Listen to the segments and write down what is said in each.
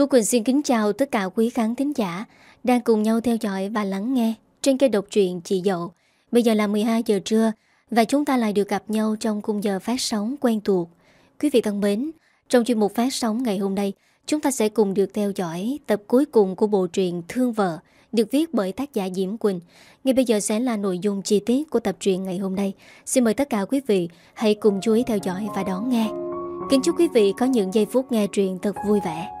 Tú Quỳnh xin kính chào tất cả quý khán thính giả đang cùng nhau theo dõi và lắng nghe trên kênh độc truyện Chị Dậu. Bây giờ là 12 giờ trưa và chúng ta lại được gặp nhau trong khung giờ phát sóng quen thuộc. Quý vị thân mến, trong chuyên mục phát sóng ngày hôm nay, chúng ta sẽ cùng được theo dõi tập cuối cùng của bộ truyện Thương Vợ được viết bởi tác giả Diễm Quỳnh. Ngay bây giờ sẽ là nội dung chi tiết của tập truyện ngày hôm nay. Xin mời tất cả quý vị hãy cùng chú ý theo dõi và đón nghe. Kính chúc quý vị có những giây phút nghe truyện thật vui vẻ.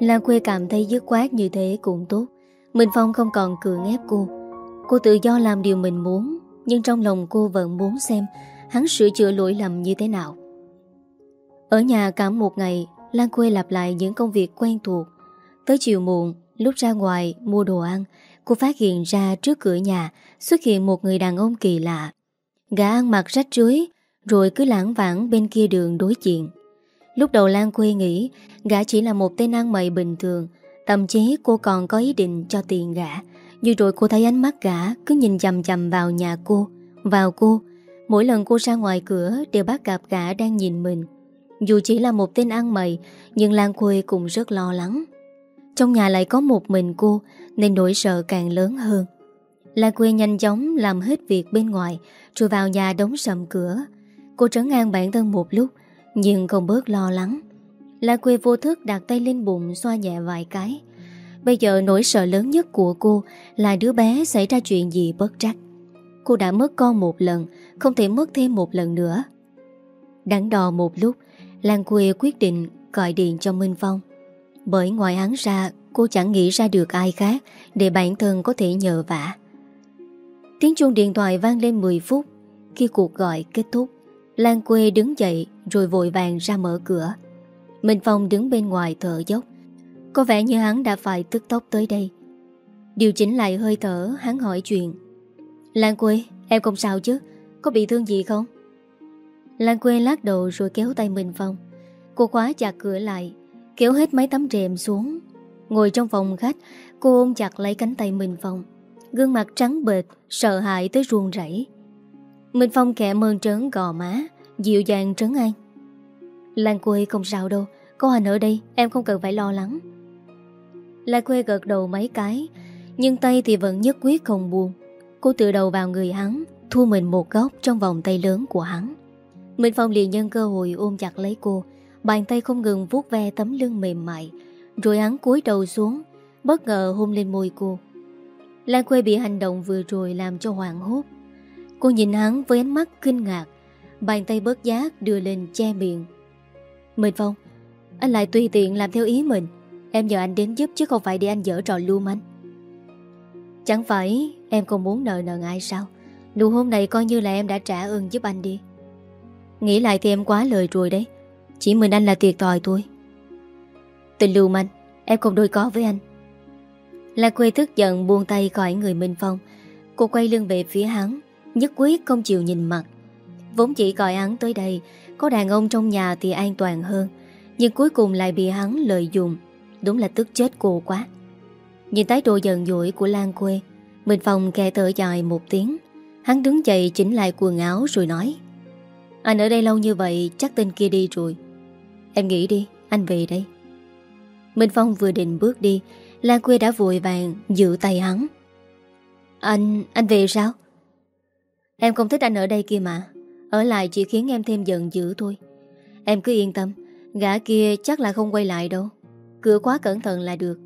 Lan Quê cảm thấy dứt khoát như thế cũng tốt. Minh Phong không còn cưỡng ép cô. Cô tự do làm điều mình muốn, Nhưng trong lòng cô vẫn muốn xem Hắn sửa chữa lỗi lầm như thế nào. Ở nhà cả một ngày, Lan Quê lặp lại những công việc quen thuộc. Tới chiều muộn, Lúc ra ngoài mua đồ ăn, Cô phát hiện ra trước cửa nhà Xuất hiện một người đàn ông kỳ lạ. Gã ăn mặc rách rưới, Rồi cứ lãng vãng bên kia đường đối diện. Lúc đầu Lan Quê nghĩ gã chỉ là một tên ăn mày bình thường, thậm chí cô còn có ý định cho tiền gã. Nhưng rồi cô thấy ánh mắt gã cứ nhìn chầm chầm vào nhà cô, vào cô. Mỗi lần cô ra ngoài cửa đều bắt gặp gã đang nhìn mình. Dù chỉ là một tên ăn mày, nhưng Lan Quê cũng rất lo lắng. Trong nhà lại có một mình cô, nên nỗi sợ càng lớn hơn. Lan Quê nhanh chóng làm hết việc bên ngoài, rồi vào nhà đóng sầm cửa. Cô trấn an bản thân một lúc, nhưng không bớt lo lắng. La quê vô thức đặt tay lên bụng, xoa nhẹ vài cái. Bây giờ nỗi sợ lớn nhất của cô Là đứa bé xảy ra chuyện gì bất trắc. Cô đã mất con một lần, Không thể mất thêm một lần nữa. Đắn đo một lúc, Lan quê quyết định gọi điện cho Minh Phong. Bởi ngoài hắn ra, Cô chẳng nghĩ ra được ai khác Để bản thân có thể nhờ vả. Tiếng chuông điện thoại vang lên 10 phút. Khi cuộc gọi kết thúc, Lan quê đứng dậy rồi vội vàng ra mở cửa. Minh Phong đứng bên ngoài thở dốc. Có vẻ như hắn đã phải tức tốc tới đây. Điều chỉnh lại hơi thở, hắn hỏi chuyện. Lan quê, em không sao chứ? Có bị thương gì không? Lan quê lát đầu rồi kéo tay Minh Phong. Cô khóa chặt cửa lại, kéo hết mấy tấm rèm xuống. Ngồi trong phòng khách, cô ôm chặt lấy cánh tay Minh Phong. Gương mặt trắng bệt, sợ hãi tới ruồng rẫy. Minh Phong kẻ mơn trớn gò má Dịu dàng trấn an. Lan quê không sao đâu, Có anh ở đây, em không cần phải lo lắng. Lan quê gật đầu mấy cái, Nhưng tay thì vẫn nhất quyết không buồn Cô tự đầu vào người hắn, Thu mình một góc trong vòng tay lớn của hắn. Minh Phong liền nhân cơ hội ôm chặt lấy cô, Bàn tay không ngừng vuốt ve tấm lưng mềm mại, Rồi hắn cúi đầu xuống, Bất ngờ hôn lên môi cô. Lan quê bị hành động vừa rồi làm cho hoảng hốt. Cô nhìn hắn với ánh mắt kinh ngạc Bàn tay bớt giác đưa lên che miệng. Minh Phong, Anh lại tùy tiện làm theo ý mình. Em nhờ anh đến giúp chứ không phải để anh dở trò lưu manh. Chẳng phải em không muốn nợ nợ ai sao? Nụ hôn này coi như là em đã trả ơn giúp anh đi. Nghĩ lại thì em quá lời rồi đấy. Chỉ mình anh là tuyệt tòi thôi. Tình lưu manh, Em không đôi có với anh. La quê tức giận buông tay khỏi người Minh Phong. Cô quay lưng về phía hắn, Nhất quyết không chịu nhìn mặt. Vốn chỉ gọi hắn tới đây Có đàn ông trong nhà thì an toàn hơn Nhưng cuối cùng lại bị hắn lợi dụng Đúng là tức chết cô quá. Nhìn thái độ giận dỗi của Lan quê Minh Phong kè thở dài một tiếng Hắn đứng dậy chỉnh lại quần áo rồi nói Anh ở đây lâu như vậy Chắc tên kia đi rồi. Em nghĩ đi, anh về đây. Minh Phong vừa định bước đi Lan quê đã vội vàng giữ tay hắn. Anh, anh về sao? Em không thích anh ở đây kia mà. Ở lại chỉ khiến em thêm giận dữ thôi Em cứ yên tâm, Gã kia chắc là không quay lại đâu Cửa quá cẩn thận là được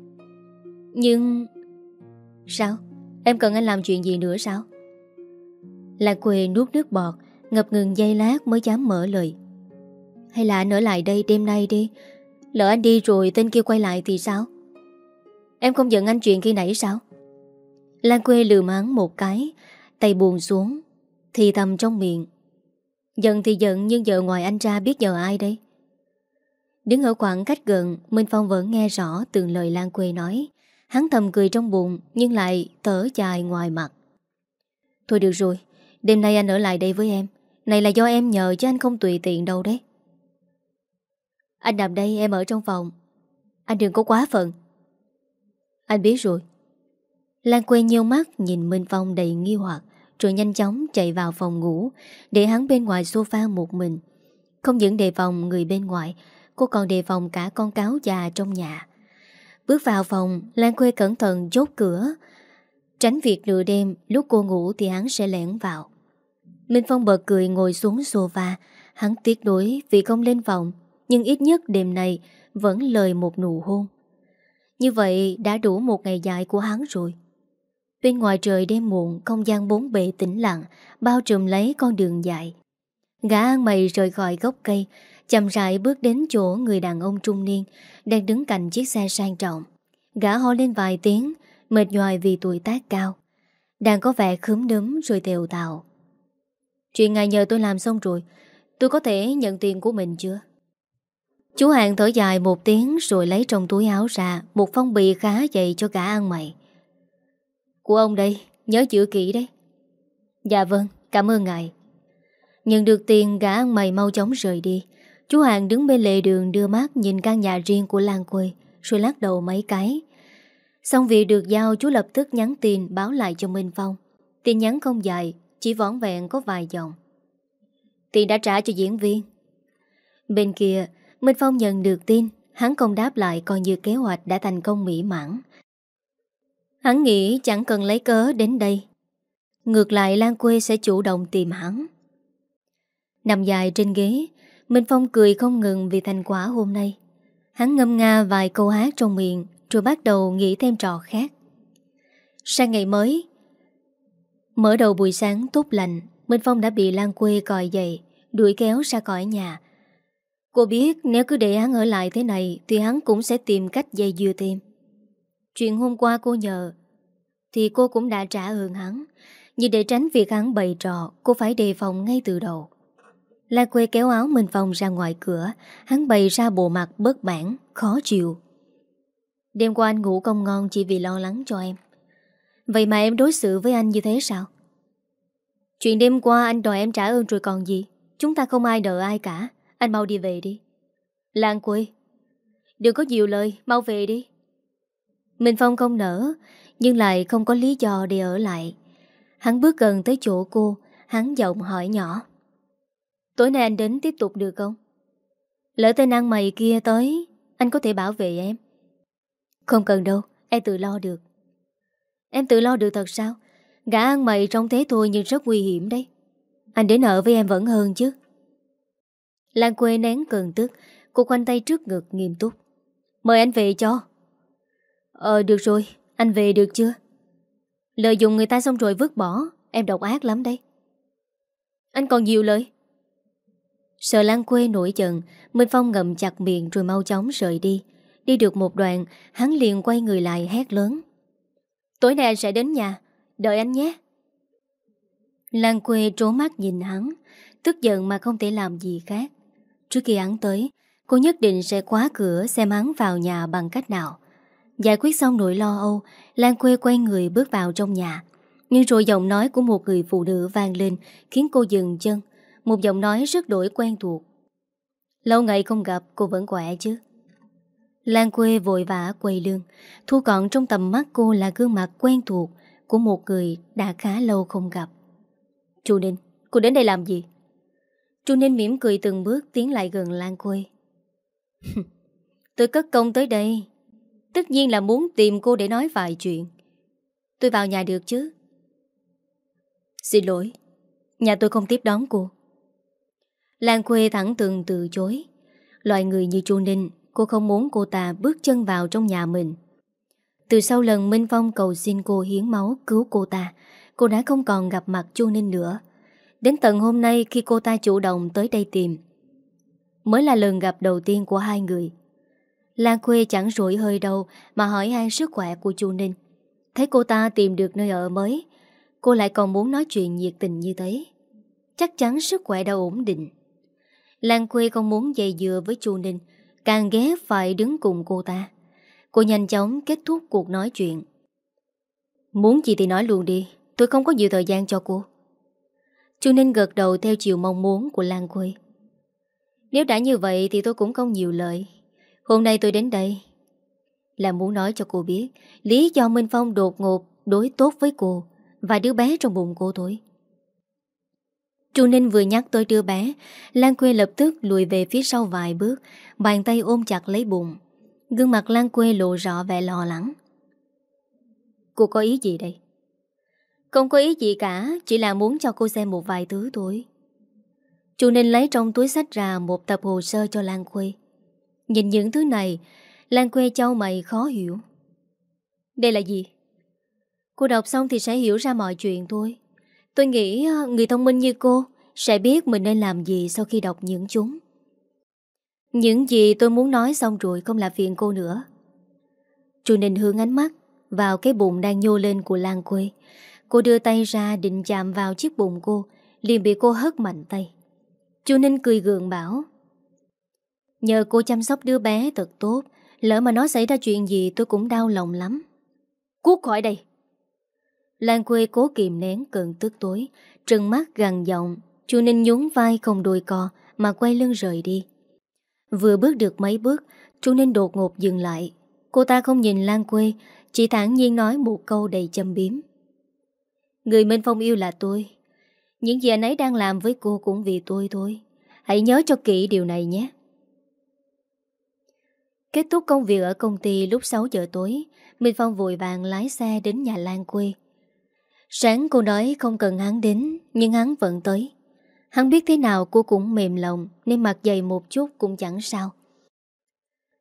Nhưng Sao? Em cần anh làm chuyện gì nữa sao? Lạc quê nuốt nước bọt, Ngập ngừng dây lát mới dám mở lời Hay là anh ở lại đây đêm nay đi, Lỡ anh đi rồi tên kia quay lại thì sao? Em không giận anh chuyện khi nãy sao? Lan quê lừa mắng một cái, Tay buồn xuống, thì thầm trong miệng Giận thì giận nhưng giờ ngoài anh ra biết giờ ai đây? Đứng ở khoảng cách gần, Minh Phong vẫn nghe rõ từng lời Lan Quê nói. Hắn thầm cười trong bụng, Nhưng lại thở dài ngoài mặt. Thôi được rồi, Đêm nay anh ở lại đây với em. Này là do em nhờ chứ anh không tùy tiện đâu đấy. Anh nằm đây, em ở trong phòng. Anh đừng có quá phận. Anh biết rồi. Lan Quê nhiều mắt, nhìn Minh Phong đầy nghi hoặc. Rồi nhanh chóng chạy vào phòng ngủ, Để hắn bên ngoài sofa một mình. Không những đề phòng người bên ngoài, Cô còn đề phòng cả con cáo già trong nhà. Bước vào phòng, Lan Khuê cẩn thận chốt cửa. Tránh việc nửa đêm, Lúc cô ngủ thì hắn sẽ lẻn vào. Minh Phong bật cười ngồi xuống sofa. Hắn tiếc đối vì không lên phòng, Nhưng ít nhất đêm này Vẫn lời một nụ hôn. Như vậy đã đủ một ngày dài của hắn rồi. Bên ngoài trời đêm muộn, Không gian bốn bề tĩnh lặng, Bao trùm lấy con đường dài. Gã ăn mày rời khỏi gốc cây, Chậm rãi bước đến chỗ người đàn ông trung niên Đang đứng cạnh chiếc xe sang trọng. Gã ho lên vài tiếng, Mệt nhòi vì tuổi tác cao, Đang có vẻ khớm đấm rồi tèo tạo Chuyện ngài nhờ tôi làm xong rồi, Tôi có thể nhận tiền của mình chưa? Chú Hàng thở dài một tiếng Rồi lấy trong túi áo ra Một phong bì khá dày cho cả ăn mày. Của ông đây, Nhớ chữa kỹ đấy. Dạ vâng cảm ơn ngài. Nhận được tiền, gã ăn mày mau chóng rời đi. Chú Hàng đứng bên lề đường đưa mắt nhìn căn nhà riêng của Lan Quê, Rồi lắc đầu mấy cái. Xong việc được giao, chú lập tức nhắn tin, báo lại cho Minh Phong. Tin nhắn không dài, Chỉ vỏn vẹn có vài dòng Tiền đã trả cho diễn viên. Bên kia, Minh Phong nhận được tin, Hắn không đáp lại, coi như kế hoạch đã thành công mỹ mãn. Hắn nghĩ chẳng cần lấy cớ đến đây. Ngược lại Lan Quê sẽ chủ động tìm hắn. Nằm dài trên ghế, Minh Phong cười không ngừng vì thành quả hôm nay. Hắn ngâm nga vài câu hát trong miệng, Rồi bắt đầu nghĩ thêm trò khác. Sang ngày mới, Mở đầu buổi sáng tốt lành, Minh Phong đã bị Lan Quê còi dậy, Đuổi kéo ra khỏi nhà. Cô biết nếu cứ để hắn ở lại thế này Thì hắn cũng sẽ tìm cách dây dưa thêm. Chuyện hôm qua cô nhờ, Thì cô cũng đã trả ơn hắn. Nhưng để tránh việc hắn bày trò, Cô phải đề phòng ngay từ đầu. Lai quê kéo áo mình phòng ra ngoài cửa, Hắn bày ra bộ mặt bất bản Khó chịu. Đêm qua anh ngủ không ngon chỉ vì lo lắng cho em. Vậy mà em đối xử với anh như thế sao? Chuyện đêm qua anh đòi em trả ơn rồi còn gì? Chúng ta không ai nợ ai cả. Anh mau đi về đi. Lan quê, Đừng có nhiều lời, Mau về đi. Minh Phong không nở Nhưng lại không có lý do để ở lại. Hắn bước gần tới chỗ cô, Hắn giọng hỏi nhỏ. Tối nay anh đến tiếp tục được không? Lỡ tên ăn mày kia tới, Anh có thể bảo vệ em. Không cần đâu, Em tự lo được. Em tự lo được thật sao? Gã ăn mày trong thế thôi nhưng rất nguy hiểm đấy. Anh đến ở với em vẫn hơn chứ. Lan quê nén cơn tức, Cô khoanh tay trước ngực nghiêm túc. Mời anh về cho. Ờ được rồi. Anh về được chưa? Lợi dụng người ta xong rồi vứt bỏ. Em độc ác lắm đấy. Anh còn nhiều lời? Sợ Lan quê nổi giận, Minh Phong ngậm chặt miệng rồi mau chóng rời đi. Đi được một đoạn, Hắn liền quay người lại hét lớn. Tối nay anh sẽ đến nhà. Đợi anh nhé. Lan quê trố mắt nhìn hắn, Tức giận mà không thể làm gì khác. Trước khi hắn tới, Cô nhất định sẽ khóa cửa xem hắn vào nhà bằng cách nào. Giải quyết xong nỗi lo âu, Lan quê quay người bước vào trong nhà. Nhưng rồi giọng nói của một người phụ nữ vang lên, Khiến cô dừng chân. Một giọng nói rất đổi quen thuộc. Lâu ngày không gặp, cô vẫn khỏe chứ? Lan quê vội vã quay lưng. Thu gọn trong tầm mắt cô là gương mặt quen thuộc Của một người đã khá lâu không gặp. Chu Ninh, Cô đến đây làm gì? Chu Ninh mỉm cười từng bước tiến lại gần Lan quê Tôi cất công tới đây. Tất nhiên là muốn tìm cô để nói vài chuyện. Tôi vào nhà được chứ? Xin lỗi, Nhà tôi không tiếp đón cô. Lan quê thẳng từng từ chối. Loại người như Chu Ninh, Cô không muốn cô ta bước chân vào trong nhà mình. Từ sau lần Minh Phong cầu xin cô hiến máu cứu cô ta, Cô đã không còn gặp mặt Chu Ninh nữa. Đến tận hôm nay khi cô ta chủ động tới đây tìm, Mới là lần gặp đầu tiên của hai người Lan Khuê chẳng rủi hơi đâu Mà hỏi han sức khỏe của Chu Ninh. Thấy cô ta tìm được nơi ở mới, Cô lại còn muốn nói chuyện nhiệt tình như thế. Chắc chắn sức khỏe đã ổn định. Lan Khuê không muốn dày dừa với Chu Ninh, Càng ghé phải đứng cùng cô ta. Cô nhanh chóng kết thúc cuộc nói chuyện. Muốn gì thì nói luôn đi, Tôi không có nhiều thời gian cho cô. Chu Ninh gật đầu theo chiều mong muốn của Lan Khuê. Nếu đã như vậy thì tôi cũng không nhiều lời. Hôm nay tôi đến đây Là muốn nói cho cô biết Lý do Minh Phong đột ngột đối tốt với cô và đứa bé trong bụng cô thôi. Chu Ninh vừa nhắc tôi đưa bé, Lan Quê lập tức lùi về phía sau vài bước, bàn tay ôm chặt lấy bụng. Gương mặt Lan Quê lộ rõ vẻ lo lắng. Cô có ý gì đây? Không có ý gì cả, chỉ là muốn cho cô xem một vài thứ thôi. Chu Ninh lấy trong túi sách ra một tập hồ sơ cho Lan Quê. Nhìn những thứ này, Lan Quê châu mày khó hiểu. Đây là gì? Cô đọc xong thì sẽ hiểu ra mọi chuyện thôi. Tôi nghĩ ờ, người thông minh như cô sẽ biết mình nên làm gì sau khi đọc những chúng. Những gì tôi muốn nói xong rồi không là phiền cô nữa. Chu Ninh hướng ánh mắt vào cái bụng đang nhô lên của Lan Quê. Cô đưa tay ra định chạm vào chiếc bụng cô, liền bị cô hất mạnh tay. Chu Ninh cười gượng bảo Nhờ cô chăm sóc đứa bé thật tốt, Lỡ mà nó xảy ra chuyện gì tôi cũng đau lòng lắm. Cút khỏi đây. Lan quê cố kìm nén cơn tức tối, Trừng mắt gằn giọng, Chu Ninh nhún vai không đùi cò Mà quay lưng rời đi. Vừa bước được mấy bước, Chu Ninh đột ngột dừng lại. Cô ta không nhìn Lan quê Chỉ thản nhiên nói một câu đầy châm biếm. Người Minh Phong yêu là tôi. Những gì anh ấy đang làm với cô cũng vì tôi thôi. Hãy nhớ cho kỹ điều này nhé. Kết thúc công việc ở công ty lúc 6 giờ tối, Minh Phong vội vàng lái xe đến nhà Lan quê. Sáng cô nói không cần hắn đến, Nhưng hắn vẫn tới. Hắn biết thế nào cô cũng mềm lòng, Nên mặc dày một chút cũng chẳng sao.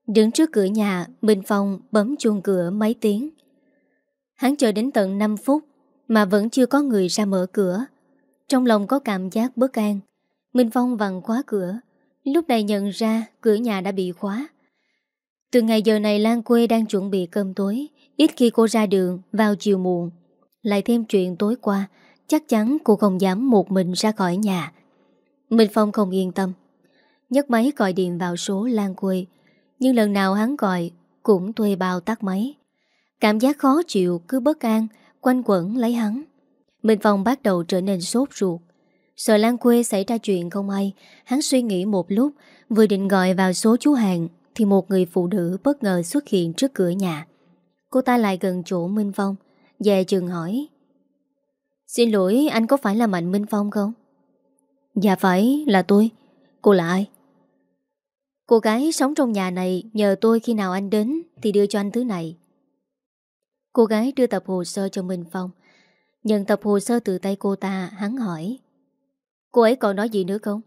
Đứng trước cửa nhà, Minh Phong bấm chuông cửa mấy tiếng Hắn chờ đến tận 5 phút, Mà vẫn chưa có người ra mở cửa. Trong lòng có cảm giác bất an, Minh Phong vặn khóa cửa. Lúc này nhận ra cửa nhà đã bị khóa. Từ ngày giờ này Lan quê đang chuẩn bị cơm tối, Ít khi cô ra đường vào chiều muộn. Lại thêm chuyện tối qua, Chắc chắn cô không dám một mình ra khỏi nhà. Minh Phong không yên tâm, nhấc máy gọi điện vào số Lan quê, Nhưng lần nào hắn gọi Cũng thuê bao tắt máy. Cảm giác khó chịu cứ bất an, Quanh quẩn lấy hắn. Minh Phong bắt đầu trở nên sốt ruột. Sợ Lan quê xảy ra chuyện không hay, Hắn suy nghĩ một lúc, Vừa định gọi vào số chú hàng thì một người phụ nữ bất ngờ xuất hiện trước cửa nhà. Cô ta lại gần chỗ Minh Phong Về chừng hỏi. Xin lỗi, anh có phải là Mạnh Minh Phong không? Dạ phải, là tôi. Cô là ai? Cô gái sống trong nhà này, Nhờ tôi khi nào anh đến Thì đưa cho anh thứ này. Cô gái đưa tập hồ sơ cho Minh Phong. Nhận tập hồ sơ từ tay cô ta, Hắn hỏi. Cô ấy còn nói gì nữa không?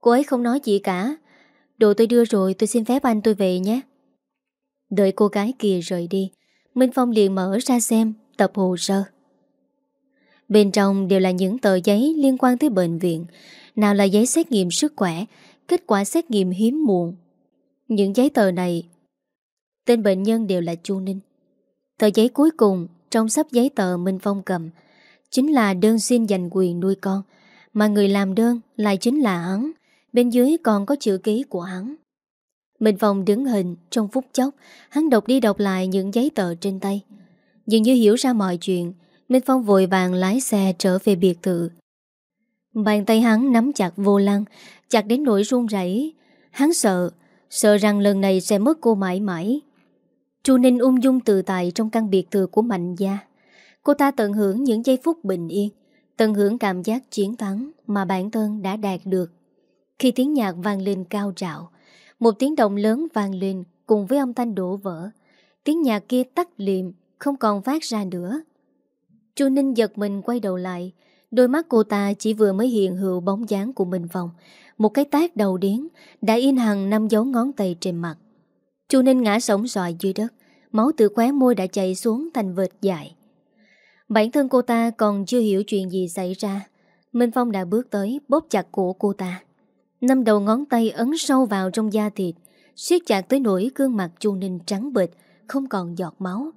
Cô ấy không nói gì cả. Đồ tôi đưa rồi, tôi xin phép anh tôi về nhé. Đợi cô gái kia rời đi, Minh Phong liền mở ra xem, Tập hồ sơ. Bên trong đều là những tờ giấy liên quan tới bệnh viện. Nào là giấy xét nghiệm sức khỏe, Kết quả xét nghiệm hiếm muộn. Những giấy tờ này, Tên bệnh nhân đều là Chu Ninh. Tờ giấy cuối cùng Trong sắp giấy tờ Minh Phong cầm Chính là đơn xin giành quyền nuôi con, mà người làm đơn lại chính là hắn. Bên dưới còn có chữ ký của hắn. Minh Phong đứng hình, Trong phút chốc, Hắn đọc đi đọc lại những giấy tờ trên tay. Dường như hiểu ra mọi chuyện, Minh Phong vội vàng lái xe trở về biệt thự. Bàn tay hắn nắm chặt vô lăng, Chặt đến nỗi run rẩy. Hắn sợ Sợ rằng lần này sẽ mất cô mãi mãi. Chu Ninh ung dung tự tại Trong căn biệt thự của Mạnh Gia. Cô ta tận hưởng những giây phút bình yên, Tận hưởng cảm giác chiến thắng mà bản thân đã đạt được. Khi tiếng nhạc vang lên cao trạo, một tiếng động lớn vang lên cùng với âm thanh đổ vỡ. Tiếng nhạc kia tắt liệm, không còn phát ra nữa. Chu Ninh giật mình quay đầu lại, đôi mắt cô ta chỉ vừa mới hiện hữu bóng dáng của mình vòng. Một cái tác đầu điến đã in hằng năm dấu ngón tay trên mặt. Chu Ninh ngã sổng xoài dưới đất, máu từ khóe môi đã chảy xuống thành vệt dài. Bản thân cô ta còn chưa hiểu chuyện gì xảy ra Minh Phong đã bước tới bóp chặt cổ cô ta Năm đầu ngón tay ấn sâu vào trong da thịt, siết chặt tới nỗi gương mặt Chu Ninh trắng bệch, Không còn giọt máu.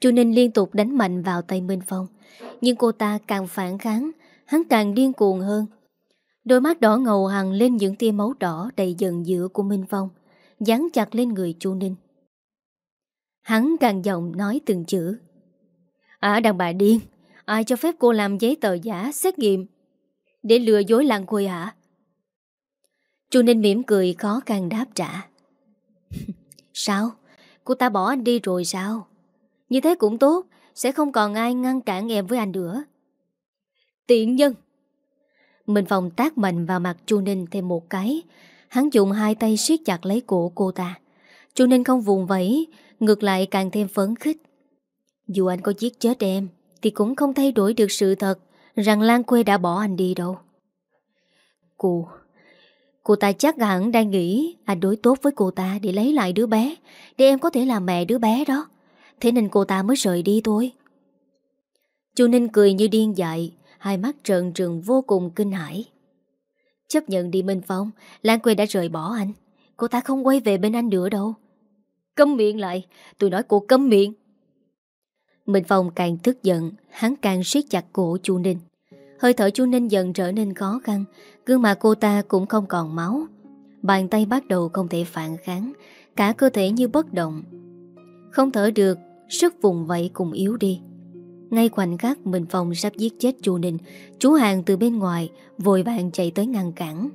Chu Ninh liên tục đánh mạnh vào tay Minh Phong, Nhưng cô ta càng phản kháng, Hắn càng điên cuồng hơn. Đôi mắt đỏ ngầu hằng lên những tia máu đỏ Đầy giận dữ của Minh Phong, Dán chặt lên người Chu Ninh. Hắn càng giọng nói từng chữ. À đàn bà điên, Ai cho phép cô làm giấy tờ giả xét nghiệm? Để lừa dối làng quê hả? Chu Ninh mỉm cười khó khăn đáp trả. Sao? Cô ta bỏ anh đi rồi sao? Như thế cũng tốt, Sẽ không còn ai ngăn cản em với anh nữa. Tiện nhân. Minh Phong tác mạnh vào mặt Chu Ninh thêm một cái. Hắn dùng hai tay siết chặt lấy cổ cô ta. Chu Ninh không vùng vẫy, Ngược lại càng thêm phấn khích. Dù anh có giết chết em, Thì cũng không thay đổi được sự thật Rằng Lan Quê đã bỏ anh đi đâu. Cô Cô ta chắc hẳn đang nghĩ, Anh đối tốt với cô ta để lấy lại đứa bé, Để em có thể làm mẹ đứa bé đó. Thế nên cô ta mới rời đi thôi. Chu Ninh cười như điên dại, Hai mắt trợn trừng vô cùng kinh hãi. Chấp nhận đi, Minh Phong, Lan Quê đã rời bỏ anh. Cô ta không quay về bên anh nữa đâu. Câm miệng lại, Tôi nói cô câm miệng. Minh Phong càng tức giận, Hắn càng siết chặt cổ chu Ninh. Hơi thở chu Ninh dần trở nên khó khăn Gương mặt cô ta cũng không còn máu. Bàn tay bắt đầu không thể phản kháng, Cả cơ thể như bất động. Không thở được, Sức vùng vẫy cùng yếu đi. Ngay khoảnh khắc Minh Phong sắp giết chết chú Ninh, Chú Hàng từ bên ngoài Vội vàng chạy tới ngăn cản.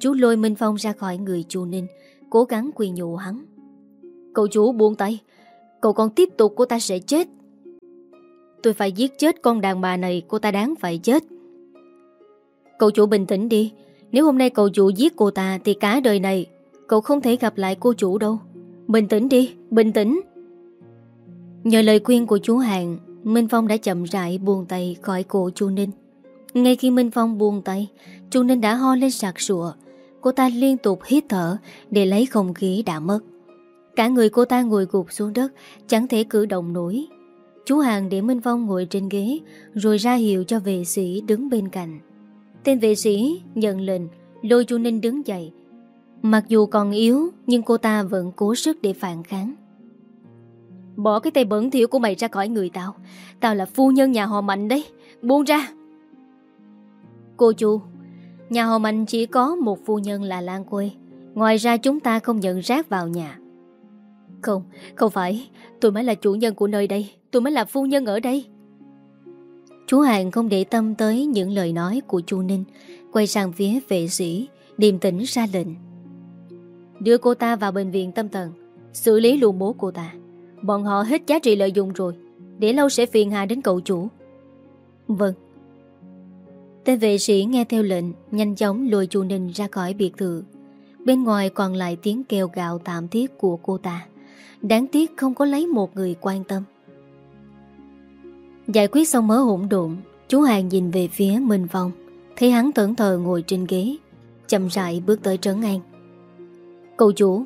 Chú lôi Minh Phong ra khỏi người chú Ninh, Cố gắng quy nhụ hắn. Cậu chú buông tay, Cậu còn tiếp tục cô ta sẽ chết. Tôi phải giết chết con đàn bà này, Cô ta đáng phải chết. Cậu chủ bình tĩnh đi. Nếu hôm nay cậu chủ giết cô ta Thì cả đời này Cậu không thể gặp lại cô chủ đâu. Bình tĩnh đi, bình tĩnh. Nhờ lời khuyên của chú Hàng Minh Phong đã chậm rãi buông tay khỏi cổ chu Ninh. Ngay khi Minh Phong buông tay Chu Ninh đã ho lên sạc sụa. Cô ta liên tục hít thở Để lấy không khí đã mất. Cả người cô ta ngồi gục xuống đất Chẳng thể cử động nổi. Chú Hàng để Minh Phong ngồi trên ghế Rồi ra hiệu cho vệ sĩ đứng bên cạnh. Tên vệ sĩ nhận lệnh Lôi chu Ninh đứng dậy. Mặc dù còn yếu Nhưng cô ta vẫn cố sức để phản kháng. Bỏ cái tay bẩn thiểu của mày ra khỏi người tao. Tao là phu nhân nhà họ Mạnh đấy. Buông ra. Cô chú Nhà họ Mạnh chỉ có một phu nhân là Lan Quê. Ngoài ra chúng ta không nhận rác vào nhà. Không, không phải. Tôi mới là chủ nhân của nơi đây. Tôi mới là phu nhân ở đây. Chú Hàng không để tâm tới những lời nói của chú Ninh. Quay sang phía vệ sĩ, Điềm tĩnh ra lệnh. Đưa cô ta vào bệnh viện tâm thần, Xử lý luôn bố cô ta. Bọn họ hết giá trị lợi dụng rồi, Để lâu sẽ phiền hà đến cậu chủ. Vâng. Tên vệ sĩ nghe theo lệnh, Nhanh chóng lùi chu Ninh ra khỏi biệt thự. Bên ngoài còn lại tiếng kêu gạo tạm thiết của cô ta. Đáng tiếc không có lấy một người quan tâm. Giải quyết xong mớ hỗn độn, Chú Hàng nhìn về phía Minh Phong, Thấy hắn tẩn thờ ngồi trên ghế, Chậm rãi bước tới trấn an. Cậu chủ.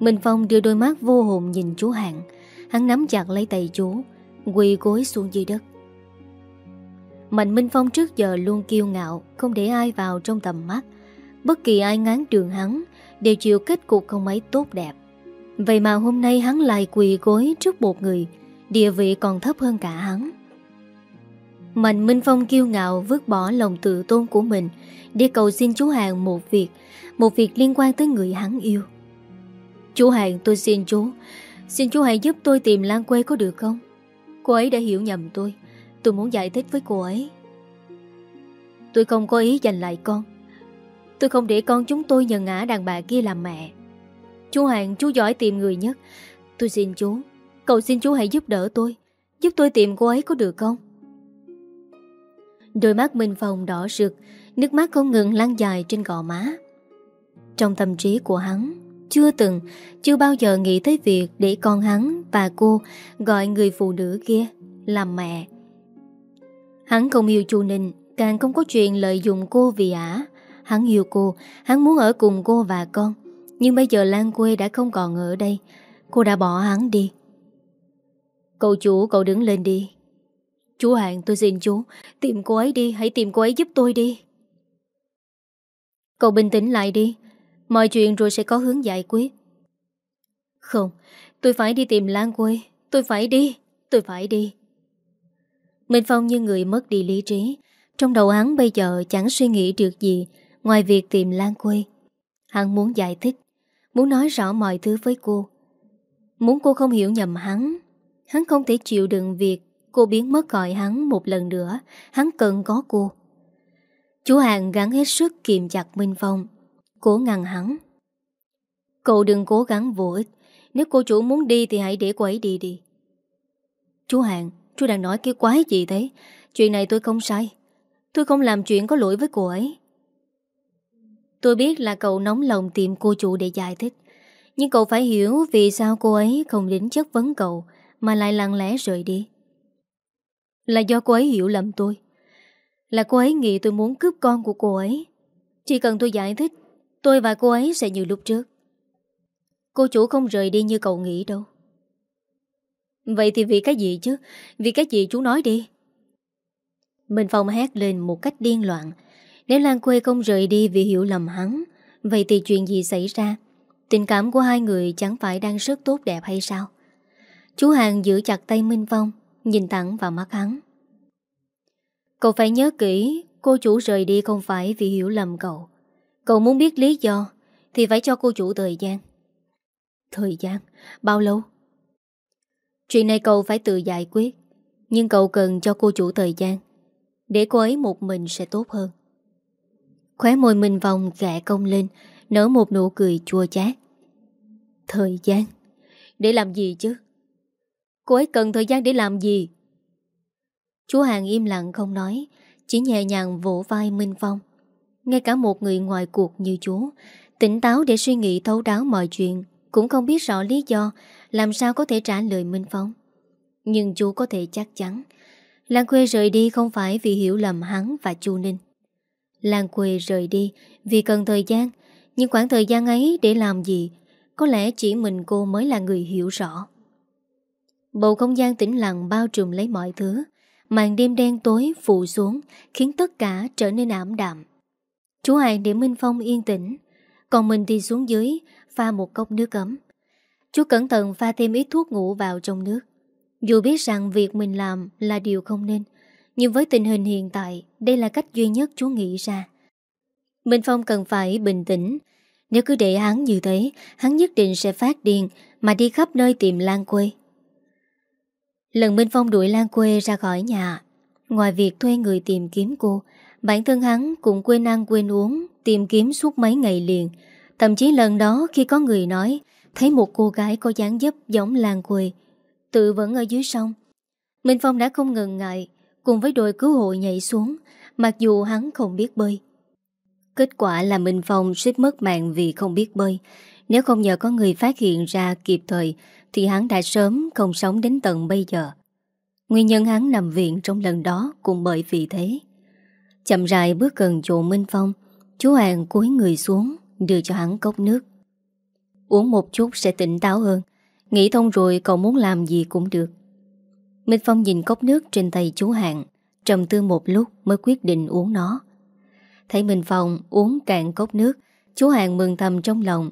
Minh Phong đưa đôi mắt vô hồn nhìn chú Hàng Hắn nắm chặt lấy tay chú, Quỳ gối xuống dưới đất. Mạnh Minh Phong trước giờ luôn kiêu ngạo, Không để ai vào trong tầm mắt. Bất kỳ ai ngán đường hắn Đều chịu kết cục không mấy tốt đẹp. Vậy mà hôm nay hắn lại quỳ gối trước một người Địa vị còn thấp hơn cả hắn. Mạnh Minh Phong kiêu ngạo vứt bỏ lòng tự tôn của mình Để cầu xin chú Hàng một việc Một việc liên quan tới người hắn yêu. Chú Hàng, tôi xin chú Xin chú hãy giúp tôi tìm Lan Quê có được không? Cô ấy đã hiểu nhầm tôi Tôi muốn giải thích với cô ấy. Tôi không có ý giành lại con. Tôi không để con chúng tôi nhận ngã đàn bà kia làm mẹ. Chú Hàng, chú giỏi tìm người nhất. Tôi xin chú. Cậu xin chú hãy giúp đỡ tôi Giúp tôi tìm cô ấy có được không Đôi mắt Minh Phong đỏ rực Nước mắt không ngừng lăn dài trên gò má Trong tâm trí của hắn chưa từng, chưa bao giờ nghĩ tới việc để con hắn và cô gọi người phụ nữ kia là mẹ. Hắn không yêu chu Ninh, càng không có chuyện lợi dụng cô vì ả. Hắn yêu cô, hắn muốn ở cùng cô và con. Nhưng bây giờ Lan Quê đã không còn ở đây, cô đã bỏ hắn đi. Cậu chủ cậu đứng lên đi. Chú Hạng tôi xin chú, tìm cô ấy đi, hãy tìm cô ấy giúp tôi đi. Cậu bình tĩnh lại đi, Mọi chuyện rồi sẽ có hướng giải quyết Không Tôi phải đi tìm Lan Quê Tôi phải đi Tôi phải đi Minh Phong như người mất đi lý trí Trong đầu hắn bây giờ chẳng suy nghĩ được gì Ngoài việc tìm Lan Quê Hắn muốn giải thích Muốn nói rõ mọi thứ với cô Muốn cô không hiểu nhầm hắn Hắn không thể chịu đựng việc Cô biến mất gọi hắn một lần nữa. Hắn cần có cô. Chú Hàng gắn hết sức kiềm chặt Minh Phong, Cố ngăn hắn. Cậu đừng cố gắng vô ích. Nếu cô chủ muốn đi thì hãy để cô ấy đi đi. Chú Hàng, Chú đang nói cái quái gì thế? Chuyện này tôi không sai. Tôi không làm chuyện có lỗi với cô ấy. Tôi biết là cậu nóng lòng tìm cô chủ để giải thích. Nhưng cậu phải hiểu vì sao cô ấy không đến chất vấn cậu. Mà lại lặng lẽ rời đi. Là do cô ấy hiểu lầm tôi. Là cô ấy nghĩ tôi muốn cướp con của cô ấy. Chỉ cần tôi giải thích, Tôi và cô ấy sẽ như lúc trước. Cô chủ không rời đi như cậu nghĩ đâu. Vậy thì vì cái gì chứ? Vì cái gì chú nói đi? Minh Phong hét lên một cách điên loạn. Nếu Lan Quê không rời đi vì hiểu lầm hắn, Vậy thì chuyện gì xảy ra? Tình cảm của hai người chẳng phải đang rất tốt đẹp hay sao? Chú Hàng giữ chặt tay Minh Phong, Nhìn thẳng vào mắt hắn. Cậu phải nhớ kỹ, Cô chủ rời đi không phải vì hiểu lầm cậu. Cậu muốn biết lý do, Thì phải cho cô chủ thời gian. Thời gian? Bao lâu? Chuyện này cậu phải tự giải quyết, Nhưng cậu cần cho cô chủ thời gian. Để cô ấy một mình sẽ tốt hơn. Khóe môi mình vòng gẹ công lên, Nở một nụ cười chua chát. Thời gian? Để làm gì chứ? Cô ấy cần thời gian để làm gì? Chú Hàng im lặng không nói, Chỉ nhẹ nhàng vỗ vai Minh Phong. Ngay cả một người ngoài cuộc như chú, Tỉnh táo để suy nghĩ thấu đáo mọi chuyện, Cũng không biết rõ lý do làm sao có thể trả lời Minh Phong. Nhưng chú có thể chắc chắn Lan Quê rời đi không phải vì hiểu lầm hắn và chu Ninh. Lan Quê rời đi vì cần thời gian, Nhưng khoảng thời gian ấy để làm gì, Có lẽ chỉ mình cô mới là người hiểu rõ. Bầu không gian tĩnh lặng bao trùm lấy mọi thứ. Màn đêm đen tối phụ xuống, Khiến tất cả trở nên ảm đạm. Chú Hàng để Minh Phong yên tĩnh, Còn mình thì xuống dưới, Pha một cốc nước ấm. Chú cẩn thận pha thêm ít thuốc ngủ vào trong nước. Dù biết rằng việc mình làm là điều không nên, Nhưng với tình hình hiện tại, Đây là cách duy nhất chú nghĩ ra. Minh Phong cần phải bình tĩnh. Nếu cứ để hắn như thế, Hắn nhất định sẽ phát điên Mà đi khắp nơi tìm Lan Quê. Lần Minh Phong đuổi Lan Quê ra khỏi nhà. Ngoài việc thuê người tìm kiếm cô, Bản thân hắn cũng quên ăn quên uống, Tìm kiếm suốt mấy ngày liền. Thậm chí lần đó khi có người nói, Thấy một cô gái có dáng dấp giống Lan quê, Tự vẫn ở dưới sông. Minh Phong đã không ngần ngại, Cùng với đội cứu hộ nhảy xuống, Mặc dù hắn không biết bơi. Kết quả là Minh Phong suýt mất mạng vì không biết bơi. Nếu không nhờ có người phát hiện ra kịp thời thì hắn đã sớm không sống đến tận bây giờ. Nguyên nhân hắn nằm viện trong lần đó cũng bởi vì thế. Chậm rãi bước gần chỗ Minh Phong Chú Hàng cúi người xuống Đưa cho hắn cốc nước. Uống một chút sẽ tỉnh táo hơn Nghĩ thông rồi cậu muốn làm gì cũng được. Minh Phong nhìn cốc nước trên tay chú hàng, Trầm tư một lúc mới quyết định uống nó. Thấy Minh Phong uống cạn cốc nước Chú hàng mừng thầm trong lòng.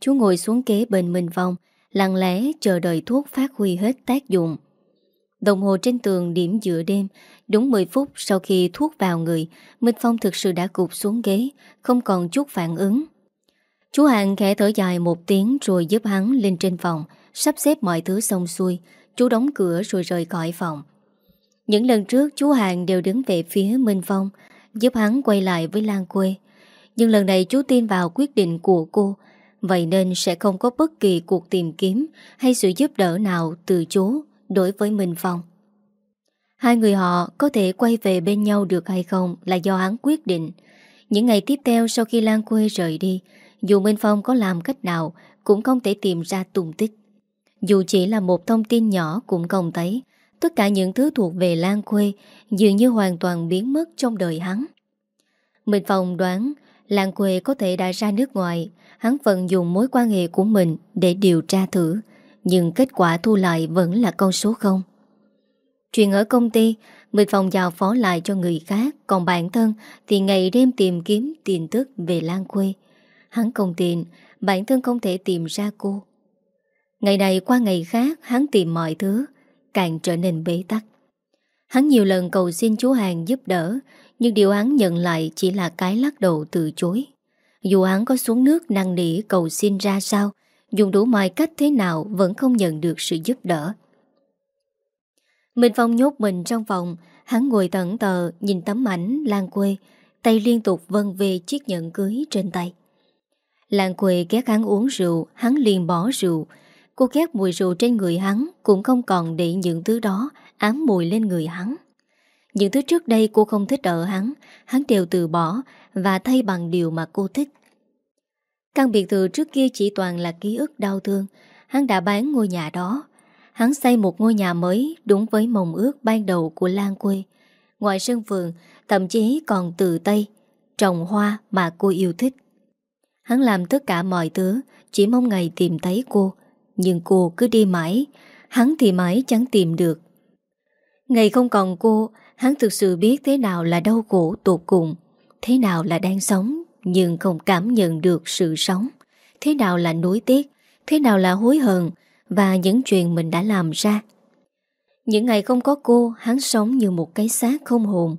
Chú ngồi xuống kế bên Minh Phong Lặng lẽ chờ đợi thuốc phát huy hết tác dụng Đồng hồ trên tường điểm giữa đêm Đúng 10 phút sau khi thuốc vào người Minh Phong thực sự đã cụp xuống ghế Không còn chút phản ứng Chú Hàng khẽ thở dài một tiếng rồi giúp hắn lên trên phòng, sắp xếp mọi thứ xong xuôi. Chú đóng cửa rồi rời khỏi phòng. Những lần trước chú Hàng đều đứng về phía Minh Phong, giúp hắn quay lại với Lan Quê. Nhưng lần này chú tin vào quyết định của cô, vậy nên sẽ không có bất kỳ cuộc tìm kiếm hay sự giúp đỡ nào từ chú đối với Minh Phong. Hai người họ có thể quay về bên nhau được hay không là do hắn quyết định. Những ngày tiếp theo sau khi Lan Quê rời đi, dù Minh Phong có làm cách nào Cũng không thể tìm ra tung tích Dù chỉ là một thông tin nhỏ Cũng không thấy Tất cả những thứ thuộc về Lan Quê Dường như hoàn toàn biến mất trong đời hắn Minh Phong đoán Làng Quê có thể đã ra nước ngoài. Hắn vẫn dùng mối quan hệ của mình Để điều tra thử, Nhưng kết quả thu lại vẫn là con số không. Chuyện ở công ty Mình phòng giao phó lại cho người khác, Còn bản thân thì ngày đêm tìm kiếm tin tức về Lan Quê. Hắn không tin, Bản thân không thể tìm ra cô. Ngày này qua ngày khác, Hắn tìm mọi thứ, Càng trở nên bế tắc. Hắn nhiều lần cầu xin chú Hàng giúp đỡ nhưng điều hắn nhận lại Chỉ là cái lắc đầu từ chối. Dù hắn có xuống nước năng nỉ cầu xin ra sao, Dùng đủ mọi cách thế nào Vẫn không nhận được sự giúp đỡ. Minh Phong nhốt mình trong phòng, Hắn ngồi tận tờ Nhìn tấm ảnh Lan quê, Tay liên tục vân về chiếc nhẫn cưới trên tay. Lan quê ghét hắn uống rượu, Hắn liền bỏ rượu. Cô ghét mùi rượu trên người hắn Cũng không còn để những thứ đó Ám mùi lên người hắn. Những thứ trước đây cô không thích ở hắn Hắn đều từ bỏ Và thay bằng điều mà cô thích. Căn biệt thự trước kia chỉ toàn là ký ức đau thương. Hắn đã bán ngôi nhà đó. Hắn xây một ngôi nhà mới Đúng với mộng ước ban đầu của Lan quê. Ngoài sân vườn, Thậm chí còn từ Tây Trồng hoa mà cô yêu thích. Hắn làm tất cả mọi thứ, Chỉ mong ngày tìm thấy cô. Nhưng cô cứ đi mãi, Hắn thì mãi chẳng tìm được. Ngày không còn cô Hắn thực sự biết thế nào là đau khổ tột cùng, Thế nào là đang sống Nhưng không cảm nhận được sự sống, Thế nào là nối tiếc, Thế nào là hối hận Và những chuyện mình đã làm ra. Những ngày không có cô, Hắn sống như một cái xác không hồn.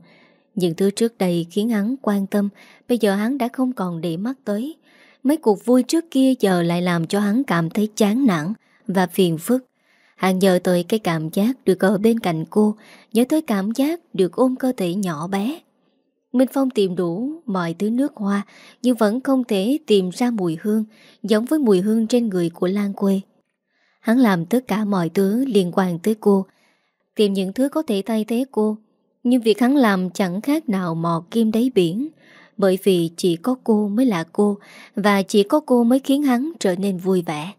Những thứ trước đây khiến hắn quan tâm, Bây giờ hắn đã không còn để mắt tới. Mấy cuộc vui trước kia giờ lại làm cho hắn cảm thấy chán nản và phiền phức hàng giờ tới cái cảm giác được ở bên cạnh cô, nhớ tới cảm giác được ôm cơ thể nhỏ bé. Minh Phong tìm đủ mọi thứ nước hoa, nhưng vẫn không thể tìm ra mùi hương, giống với mùi hương trên người của Lan Quê. Hắn làm tất cả mọi thứ liên quan tới cô, tìm những thứ có thể thay thế cô, nhưng việc hắn làm chẳng khác nào mò kim đáy biển, bởi vì chỉ có cô mới là cô Và chỉ có cô mới khiến hắn trở nên vui vẻ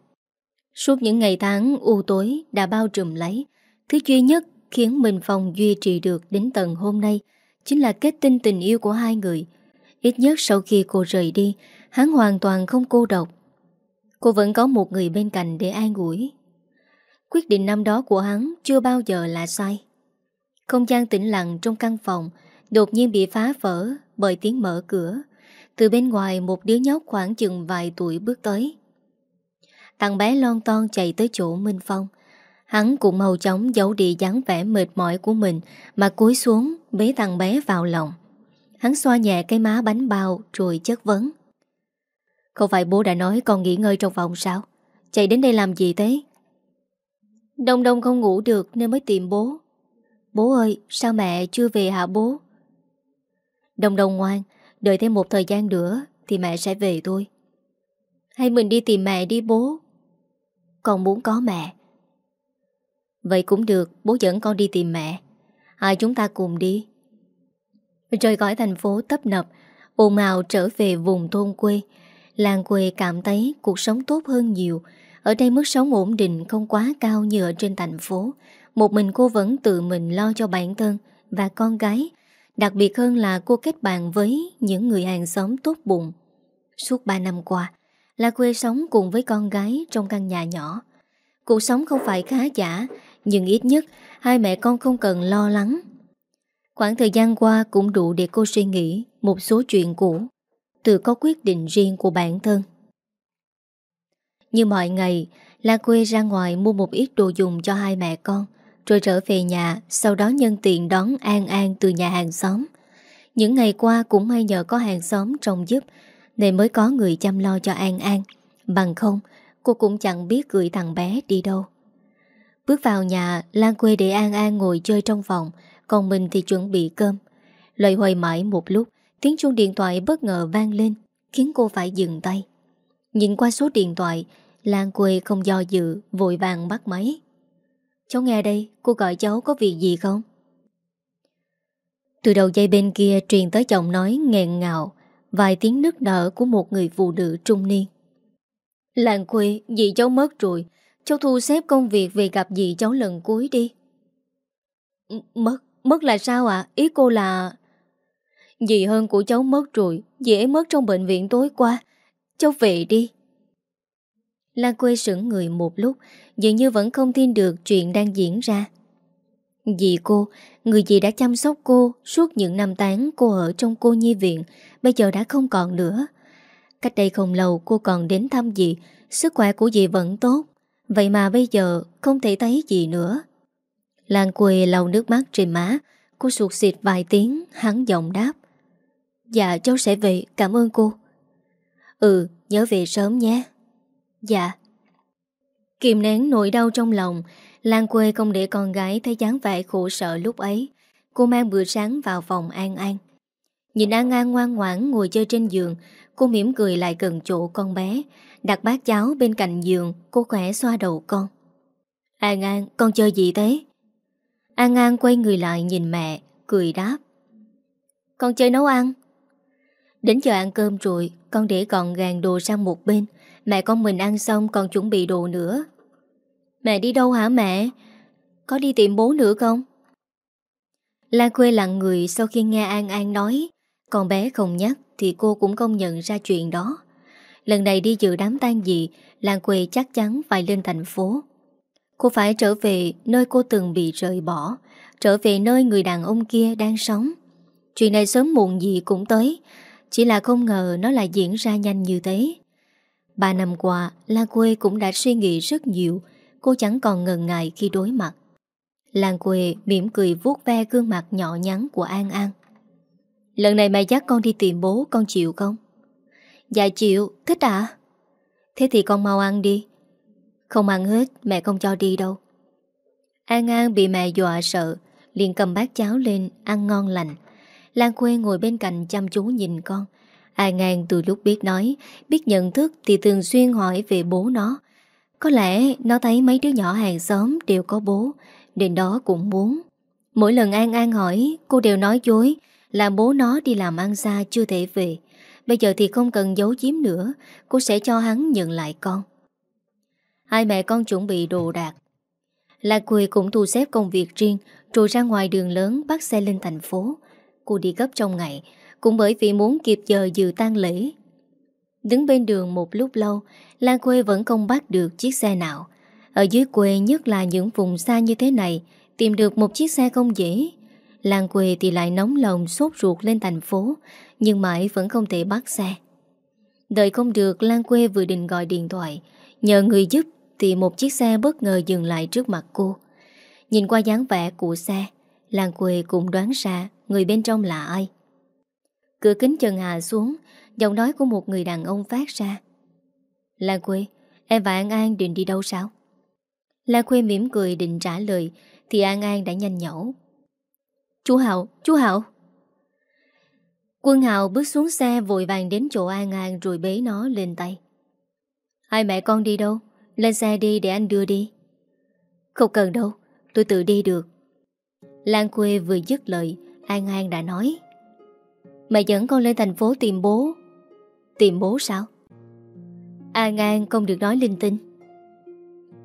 Suốt những ngày tháng, u tối đã bao trùm lấy. Thứ duy nhất khiến Minh Phong duy trì được đến tận hôm nay Chính là kết tinh tình yêu của hai người. Ít nhất sau khi cô rời đi, Hắn hoàn toàn không cô độc. Cô vẫn có một người bên cạnh để an ủi. Quyết định năm đó của hắn chưa bao giờ là sai. Không gian tĩnh lặng trong căn phòng Đột nhiên bị phá vỡ bởi tiếng mở cửa. Từ bên ngoài, một đứa nhóc khoảng chừng vài tuổi bước tới. Thằng bé lon ton chạy tới chỗ Minh Phong. Hắn cũng màu chóng giấu đi dáng vẻ mệt mỏi của mình mà cúi xuống bế thằng bé vào lòng. Hắn xoa nhẹ cái má bánh bao rồi chất vấn. Không phải bố đã nói con nghỉ ngơi trong phòng sao? Chạy đến đây làm gì thế? Đông đông không ngủ được nên mới tìm bố. Bố ơi, sao mẹ chưa về hả bố? Đông Đông ngoan Đợi thêm một thời gian nữa Thì mẹ sẽ về thôi Hay mình đi tìm mẹ đi bố con muốn có mẹ. Vậy cũng được Bố dẫn con đi tìm mẹ. Hai chúng ta cùng đi? Rời khỏi thành phố tấp nập ồn ào trở về vùng thôn quê. Làng quê cảm thấy cuộc sống tốt hơn nhiều. Ở đây mức sống ổn định không quá cao như ở trên thành phố. Một mình cô vẫn tự mình lo cho bản thân Và con gái. Đặc biệt hơn là cô kết bạn với những người hàng xóm tốt bụng. Suốt 3 năm qua, là quê sống cùng với con gái trong căn nhà nhỏ. Cuộc sống không phải khá giả, nhưng ít nhất hai mẹ con không cần lo lắng. Khoảng thời gian qua cũng đủ để cô suy nghĩ một số chuyện cũ, tự có quyết định riêng của bản thân. Như mọi ngày, La Quê ra ngoài mua một ít đồ dùng cho hai mẹ con. Rồi trở về nhà Sau đó nhân tiện đón An An từ nhà hàng xóm Những ngày qua cũng may nhờ có hàng xóm trông giúp nên mới có người chăm lo cho An An. Bằng không Cô cũng chẳng biết gửi thằng bé đi đâu. Bước vào nhà Lan quê để An An ngồi chơi trong phòng Còn mình thì chuẩn bị cơm. Lời hoài mãi một lúc Tiếng chuông điện thoại bất ngờ vang lên Khiến cô phải dừng tay. Nhìn qua số điện thoại Lan quê không do dự Vội vàng bắt máy. Cháu nghe đây, cô gọi cháu có việc gì không? Từ đầu dây bên kia truyền tới giọng nói nghẹn ngào, vài tiếng nức nở của một người phụ nữ trung niên. Làng quê, dì cháu mất rồi, cháu thu xếp công việc về gặp dì cháu lần cuối đi. Mất, mất là sao ạ? À? Ý cô là... Dì hơn của cháu mất rồi, dì ấy mất trong bệnh viện tối qua. Cháu về đi. Lan quê sững người một lúc Dường như vẫn không tin được chuyện đang diễn ra Dì cô Người dì đã chăm sóc cô Suốt những năm tháng cô ở trong cô nhi viện Bây giờ đã không còn nữa. Cách đây không lâu, cô còn đến thăm dì. Sức khỏe của dì vẫn tốt. Vậy mà bây giờ không thể thấy gì nữa. Lan quê lau nước mắt trên má. Cô sụt xịt vài tiếng, Hắn giọng đáp. Dạ cháu sẽ về. Cảm ơn cô. Ừ nhớ về sớm nhé. Dạ. Kìm nén nỗi đau trong lòng Lan quê không để con gái thấy dáng vẻ khổ sợ lúc ấy. Cô mang bữa sáng vào phòng An An. Nhìn An An ngoan ngoãn ngồi chơi trên giường, Cô mỉm cười lại gần chỗ con bé. Đặt bát cháo bên cạnh giường, Cô khỏe xoa đầu con. An An con chơi gì thế? An An quay người lại nhìn mẹ, Cười đáp. Con chơi nấu ăn. Đến giờ ăn cơm rồi, Con để gọn gàng đồ sang một bên. Mẹ con mình ăn xong còn chuẩn bị đồ nữa. Mẹ đi đâu hả mẹ? Có đi tìm bố nữa không? Lan quê lặng người sau khi nghe An An nói con bé không nhắc Thì cô cũng không nhận ra chuyện đó. Lần này đi dự đám tang gì Lan quê chắc chắn phải lên thành phố. Cô phải trở về nơi cô từng bị rời bỏ, Trở về nơi người đàn ông kia đang sống. Chuyện này sớm muộn gì cũng tới, Chỉ là không ngờ nó lại diễn ra nhanh như thế. Ba năm qua Lan Quê cũng đã suy nghĩ rất nhiều, Cô chẳng còn ngần ngại khi đối mặt. Lan Quê mỉm cười vuốt ve gương mặt nhỏ nhắn của An An. Lần này mày dắt con đi tìm bố Con chịu không? Dạ chịu, thích à Thế thì con mau ăn đi. Không ăn hết mẹ không cho đi đâu. An An bị mẹ dọa sợ liền cầm bát cháo lên Ăn ngon lành. Lan Quê ngồi bên cạnh chăm chú nhìn con. An An từ lúc biết nói Biết nhận thức thì thường xuyên hỏi về bố nó. Có lẽ nó thấy mấy đứa nhỏ hàng xóm đều có bố Nên đó cũng muốn. Mỗi lần An An hỏi Cô đều nói dối. Là bố nó đi làm ăn xa chưa thể về. Bây giờ thì không cần giấu giếm nữa, Cô sẽ cho hắn nhận lại con. Hai mẹ con chuẩn bị đồ đạc. Lạc Quỳ cũng thu xếp công việc riêng, Rồi ra ngoài đường lớn bắt xe lên thành phố. Cô đi gấp trong ngày, Cũng bởi vì muốn kịp giờ dự tang lễ. Đứng bên đường một lúc lâu Lan Quê vẫn không bắt được chiếc xe nào. Ở dưới quê nhất là những vùng xa như thế này, Tìm được một chiếc xe không dễ. Lan Quê thì lại nóng lòng sốt ruột lên thành phố, Nhưng mãi vẫn không thể bắt xe. Đợi không được Lan Quê vừa định gọi điện thoại. Nhờ người giúp Thì một chiếc xe bất ngờ dừng lại trước mặt cô. Nhìn qua dáng vẻ của xe Lan Quê cũng đoán ra Người bên trong là ai. Cửa kính trần hạ xuống, Giọng nói của một người đàn ông phát ra. Lan Quê, Em và An An định đi đâu sao? Lan Quê mỉm cười định trả lời, Thì An An đã nhanh nhẩu. Chú Hạo, chú Hạo Quân Hạo bước xuống xe vội vàng đến chỗ An An rồi bế nó lên tay. Hai mẹ con đi đâu? Lên xe đi để anh đưa đi. Không cần đâu Tôi tự đi được. Lan Quê vừa dứt lời An An đã nói. Mẹ dẫn con lên thành phố tìm bố. Tìm bố sao? An An không được nói linh tinh.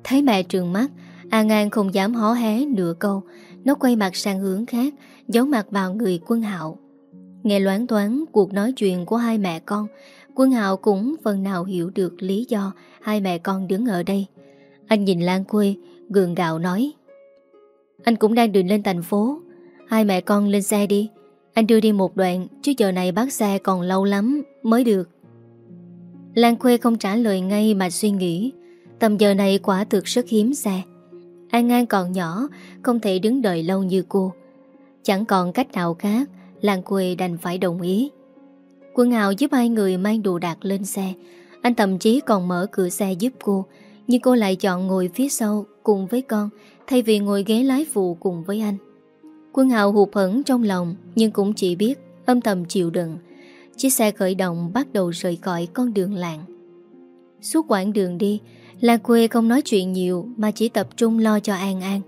Thấy mẹ trường mắt An An không dám hó hé nửa câu. Nó quay mặt sang hướng khác, Giấu mặt vào người quân hạo. Nghe loáng toán cuộc nói chuyện của hai mẹ con, Quân hạo cũng phần nào hiểu được lý do Hai mẹ con đứng ở đây. Anh nhìn Lan Quê Gường gạo nói, Anh cũng đang định lên thành phố. Hai mẹ con lên xe đi. Anh đưa đi một đoạn, Chứ giờ này bác xe còn lâu lắm mới được. Lan Khuê không trả lời ngay mà suy nghĩ. Tầm giờ này quả thực rất hiếm xe. An An còn nhỏ, Không thể đứng đợi lâu như cô. Chẳng còn cách nào khác, làng quê đành phải đồng ý. Quân hào giúp hai người mang đồ đạc lên xe. Anh thậm chí còn mở cửa xe giúp cô, Nhưng cô lại chọn ngồi phía sau Cùng với con, Thay vì ngồi ghế lái phụ cùng với anh. Quân hào hụt hẫng trong lòng, Nhưng cũng chỉ biết âm thầm chịu đựng. Chiếc xe khởi động bắt đầu rời khỏi con đường làng. Suốt quãng đường đi Lan quê không nói chuyện nhiều Mà chỉ tập trung lo cho An An.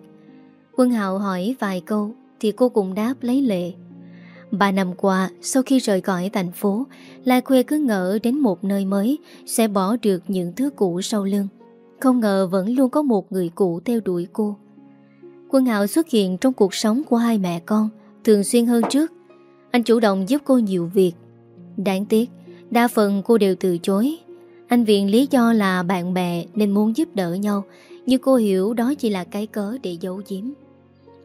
Quân hào hỏi vài câu Thì cô cũng đáp lấy lệ. Ba năm qua, Sau khi rời khỏi thành phố Lan quê cứ ngỡ đến một nơi mới Sẽ bỏ được những thứ cũ sau lưng. Không ngờ vẫn luôn có một người cũ theo đuổi cô. Quân Hạo xuất hiện trong cuộc sống của hai mẹ con, Thường xuyên hơn trước. Anh chủ động giúp cô nhiều việc. Đáng tiếc, Đa phần cô đều từ chối. Anh viện lý do là bạn bè Nên muốn giúp đỡ nhau, Nhưng cô hiểu đó chỉ là cái cớ để giấu giếm.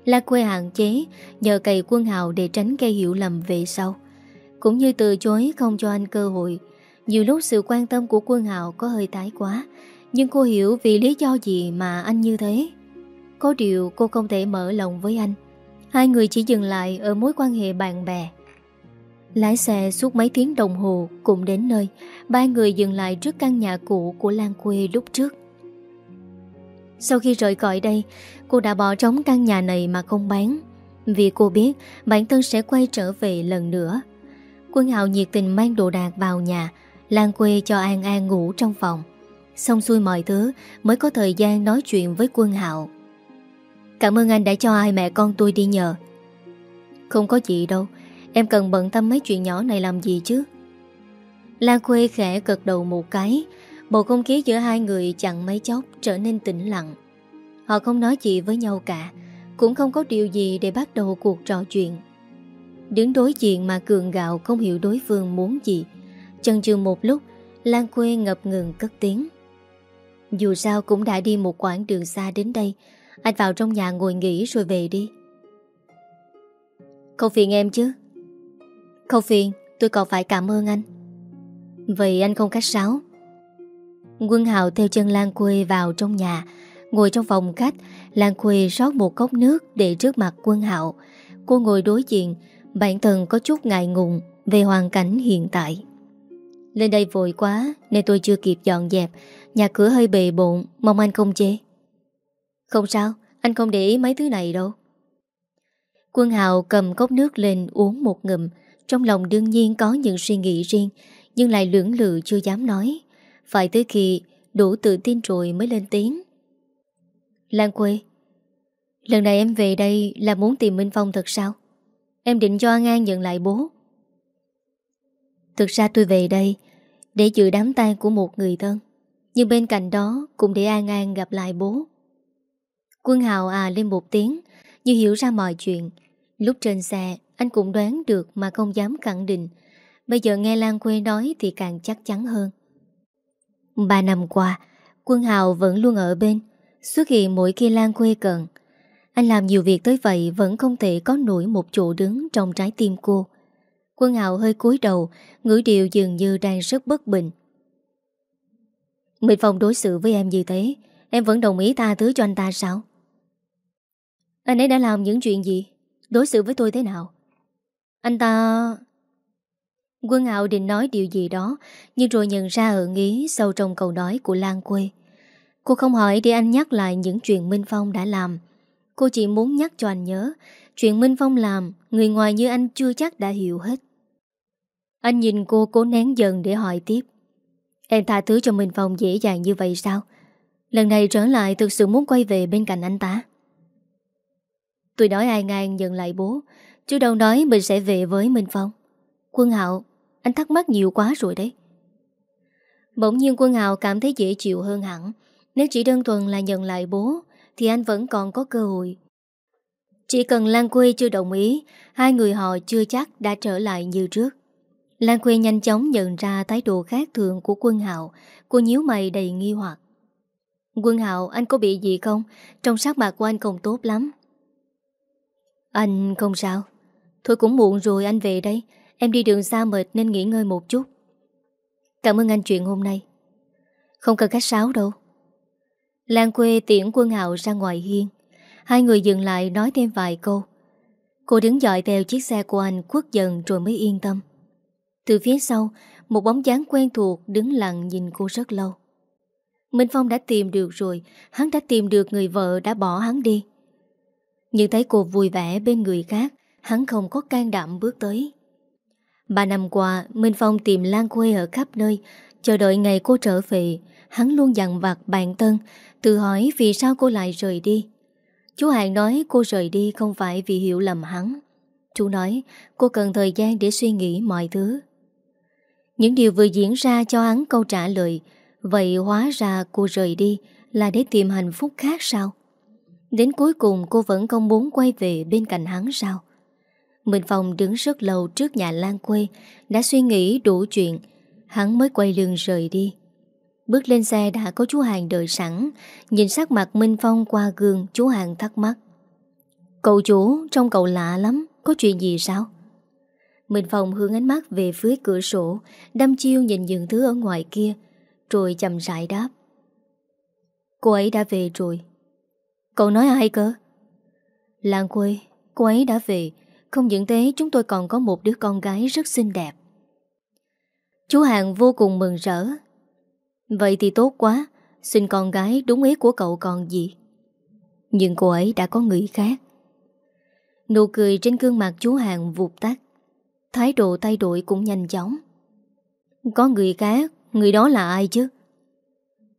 La quê hạn chế, Nhờ cày quân hào để tránh gây hiểu lầm về sau. Cũng như từ chối không cho anh cơ hội, Nhiều lúc sự quan tâm của quân hào có hơi tái quá, Nhưng cô hiểu vì lý do gì mà anh như thế. Có điều cô không thể mở lòng với anh. Hai người chỉ dừng lại ở mối quan hệ bạn bè. Lái xe suốt mấy tiếng đồng hồ cùng đến nơi, Ba người dừng lại trước căn nhà cũ của Lan Quê lúc trước. Sau khi rời khỏi đây, Cô đã bỏ trống căn nhà này mà không bán. Vì cô biết, bản thân sẽ quay trở về lần nữa. Quân Hạo nhiệt tình mang đồ đạc vào nhà Lan quê cho An An ngủ trong phòng. Xong xuôi mọi thứ, Mới có thời gian nói chuyện với Quân Hạo Cảm ơn anh đã cho ai mẹ con tôi đi nhờ. Không có gì đâu Em cần bận tâm mấy chuyện nhỏ này làm gì chứ? Lan Khuê khẽ gật đầu một cái. Bầu không khí giữa hai người chẳng mấy chốc Trở nên tĩnh lặng. Họ không nói gì với nhau cả, Cũng không có điều gì để bắt đầu cuộc trò chuyện. Đứng đối diện mà cường gạo Không hiểu đối phương muốn gì, Chần chừ một lúc Lan Khuê ngập ngừng cất tiếng. Dù sao cũng đã đi một quãng đường xa đến đây, Anh vào trong nhà ngồi nghỉ rồi về đi. Không phiền em chứ? Không phiền, Tôi còn phải cảm ơn anh. Vậy anh không khách sáo. Quân Hào theo chân Lan Quê vào trong nhà, Ngồi trong phòng khách. Lan Quê rót một cốc nước Để trước mặt Quân Hạo Cô ngồi đối diện, Bản thân có chút ngại ngùng Về hoàn cảnh hiện tại. Lên đây vội quá, Nên tôi chưa kịp dọn dẹp. Nhà cửa hơi bề bộn, Mong anh không chê. Không sao, Anh không để ý mấy thứ này đâu. Quân Hào cầm cốc nước lên uống một ngụm. Trong lòng đương nhiên có những suy nghĩ riêng, Nhưng lại lưỡng lự chưa dám nói. Phải tới khi đủ tự tin rồi mới lên tiếng. Lan Quê Lần này em về đây là muốn tìm Minh Phong thật sao? Em định cho An An nhận lại bố. Thực ra tôi về đây Để dự đám tang của một người thân, Nhưng bên cạnh đó Cũng để An An gặp lại bố. Quân Hào à lên một tiếng, Như hiểu ra mọi chuyện. Lúc trên xe anh cũng đoán được mà không dám khẳng định. Bây giờ nghe Lan Quê nói Thì càng chắc chắn hơn. Ba năm qua, Quân Hào vẫn luôn ở bên, Xuất hiện mỗi khi Lan Quê cần. Anh làm nhiều việc tới vậy Vẫn không thể có nổi một chỗ đứng Trong trái tim cô. Quân Hào hơi cúi đầu, Ngữ điệu dường như đang rất bất bình. Mình phong đối xử với em như thế, Em vẫn đồng ý tha thứ cho anh ta sao? Anh ấy đã làm những chuyện gì? Đối xử với tôi thế nào? Anh ta. Quân Hạo định nói điều gì đó, Nhưng rồi nhận ra ở nghĩ Sâu trong câu nói của Lan Quê. Cô không hỏi để anh nhắc lại những chuyện Minh Phong đã làm. Cô chỉ muốn nhắc cho anh nhớ, Chuyện Minh Phong làm, Người ngoài như anh chưa chắc đã hiểu hết. Anh nhìn cô cố nén dần để hỏi tiếp. Em tha thứ cho Minh Phong dễ dàng như vậy sao? Lần này trở lại thực sự muốn quay về bên cạnh anh ta. Tôi nói ai ngang dừng lại bố. Chứ đâu nói mình sẽ về với Minh Phong. Quân Hạo, Anh thắc mắc nhiều quá rồi đấy. Bỗng nhiên Quân Hạo cảm thấy dễ chịu hơn hẳn. Nếu chỉ đơn thuần là nhận lại bố, Thì anh vẫn còn có cơ hội. Chỉ cần Lan Quê chưa đồng ý, Hai người họ chưa chắc đã trở lại như trước. Lan Quê nhanh chóng nhận ra thái độ khác thường của Quân Hạo. Cô nhíu mày đầy nghi hoặc. Quân Hạo, anh có bị gì không? Trong sắc mặt của anh không tốt lắm. Anh không sao. Thôi cũng muộn rồi anh về đây. Em đi đường xa mệt nên nghỉ ngơi một chút. Cảm ơn anh chuyện hôm nay. Không cần khách sáo đâu. Lan quê tiễn quân hạo ra ngoài hiên. Hai người dừng lại nói thêm vài câu. Cô đứng dọi theo chiếc xe của anh quất dần rồi mới yên tâm. Từ phía sau, Một bóng dáng quen thuộc đứng lặng nhìn cô rất lâu. Minh Phong đã tìm được rồi. Hắn đã tìm được người vợ đã bỏ hắn đi. Nhưng thấy cô vui vẻ bên người khác Hắn không có can đảm bước tới. Ba năm qua, Minh Phong tìm Lan quê ở khắp nơi, Chờ đợi ngày cô trở về. Hắn luôn dặn vặt bạn Tân, Tự hỏi vì sao cô lại rời đi. Chú Hàng nói cô rời đi Không phải vì hiểu lầm hắn. Chú nói cô cần thời gian để suy nghĩ mọi thứ. Những điều vừa diễn ra cho hắn câu trả lời, Vậy hóa ra cô rời đi Là để tìm hạnh phúc khác sao? Đến cuối cùng cô vẫn không muốn quay về bên cạnh hắn sao? Minh Phong đứng rất lâu trước nhà Lan quê, Đã suy nghĩ đủ chuyện. Hắn mới quay lưng rời đi. Bước lên xe đã có chú Hàng đợi sẵn, Nhìn sắc mặt Minh Phong qua gương, Chú Hàng thắc mắc. Cậu chủ, trông cậu lạ lắm, Có chuyện gì sao? Minh Phong hướng ánh mắt về phía cửa sổ Đâm chiêu nhìn những thứ ở ngoài kia, Rồi chậm rãi đáp. Cô ấy đã về rồi. Cậu nói ai cơ? Lan quê, Cô ấy đã về không những thế, chúng tôi còn có một đứa con gái rất xinh đẹp. Chú Hàng vô cùng mừng rỡ. Vậy thì tốt quá, Xin con gái đúng ý của cậu còn gì? Nhưng cô ấy đã có người khác. Nụ cười trên gương mặt chú Hàng vụt tắt. Thái độ thay đổi cũng nhanh chóng. Có người khác, Người đó là ai chứ?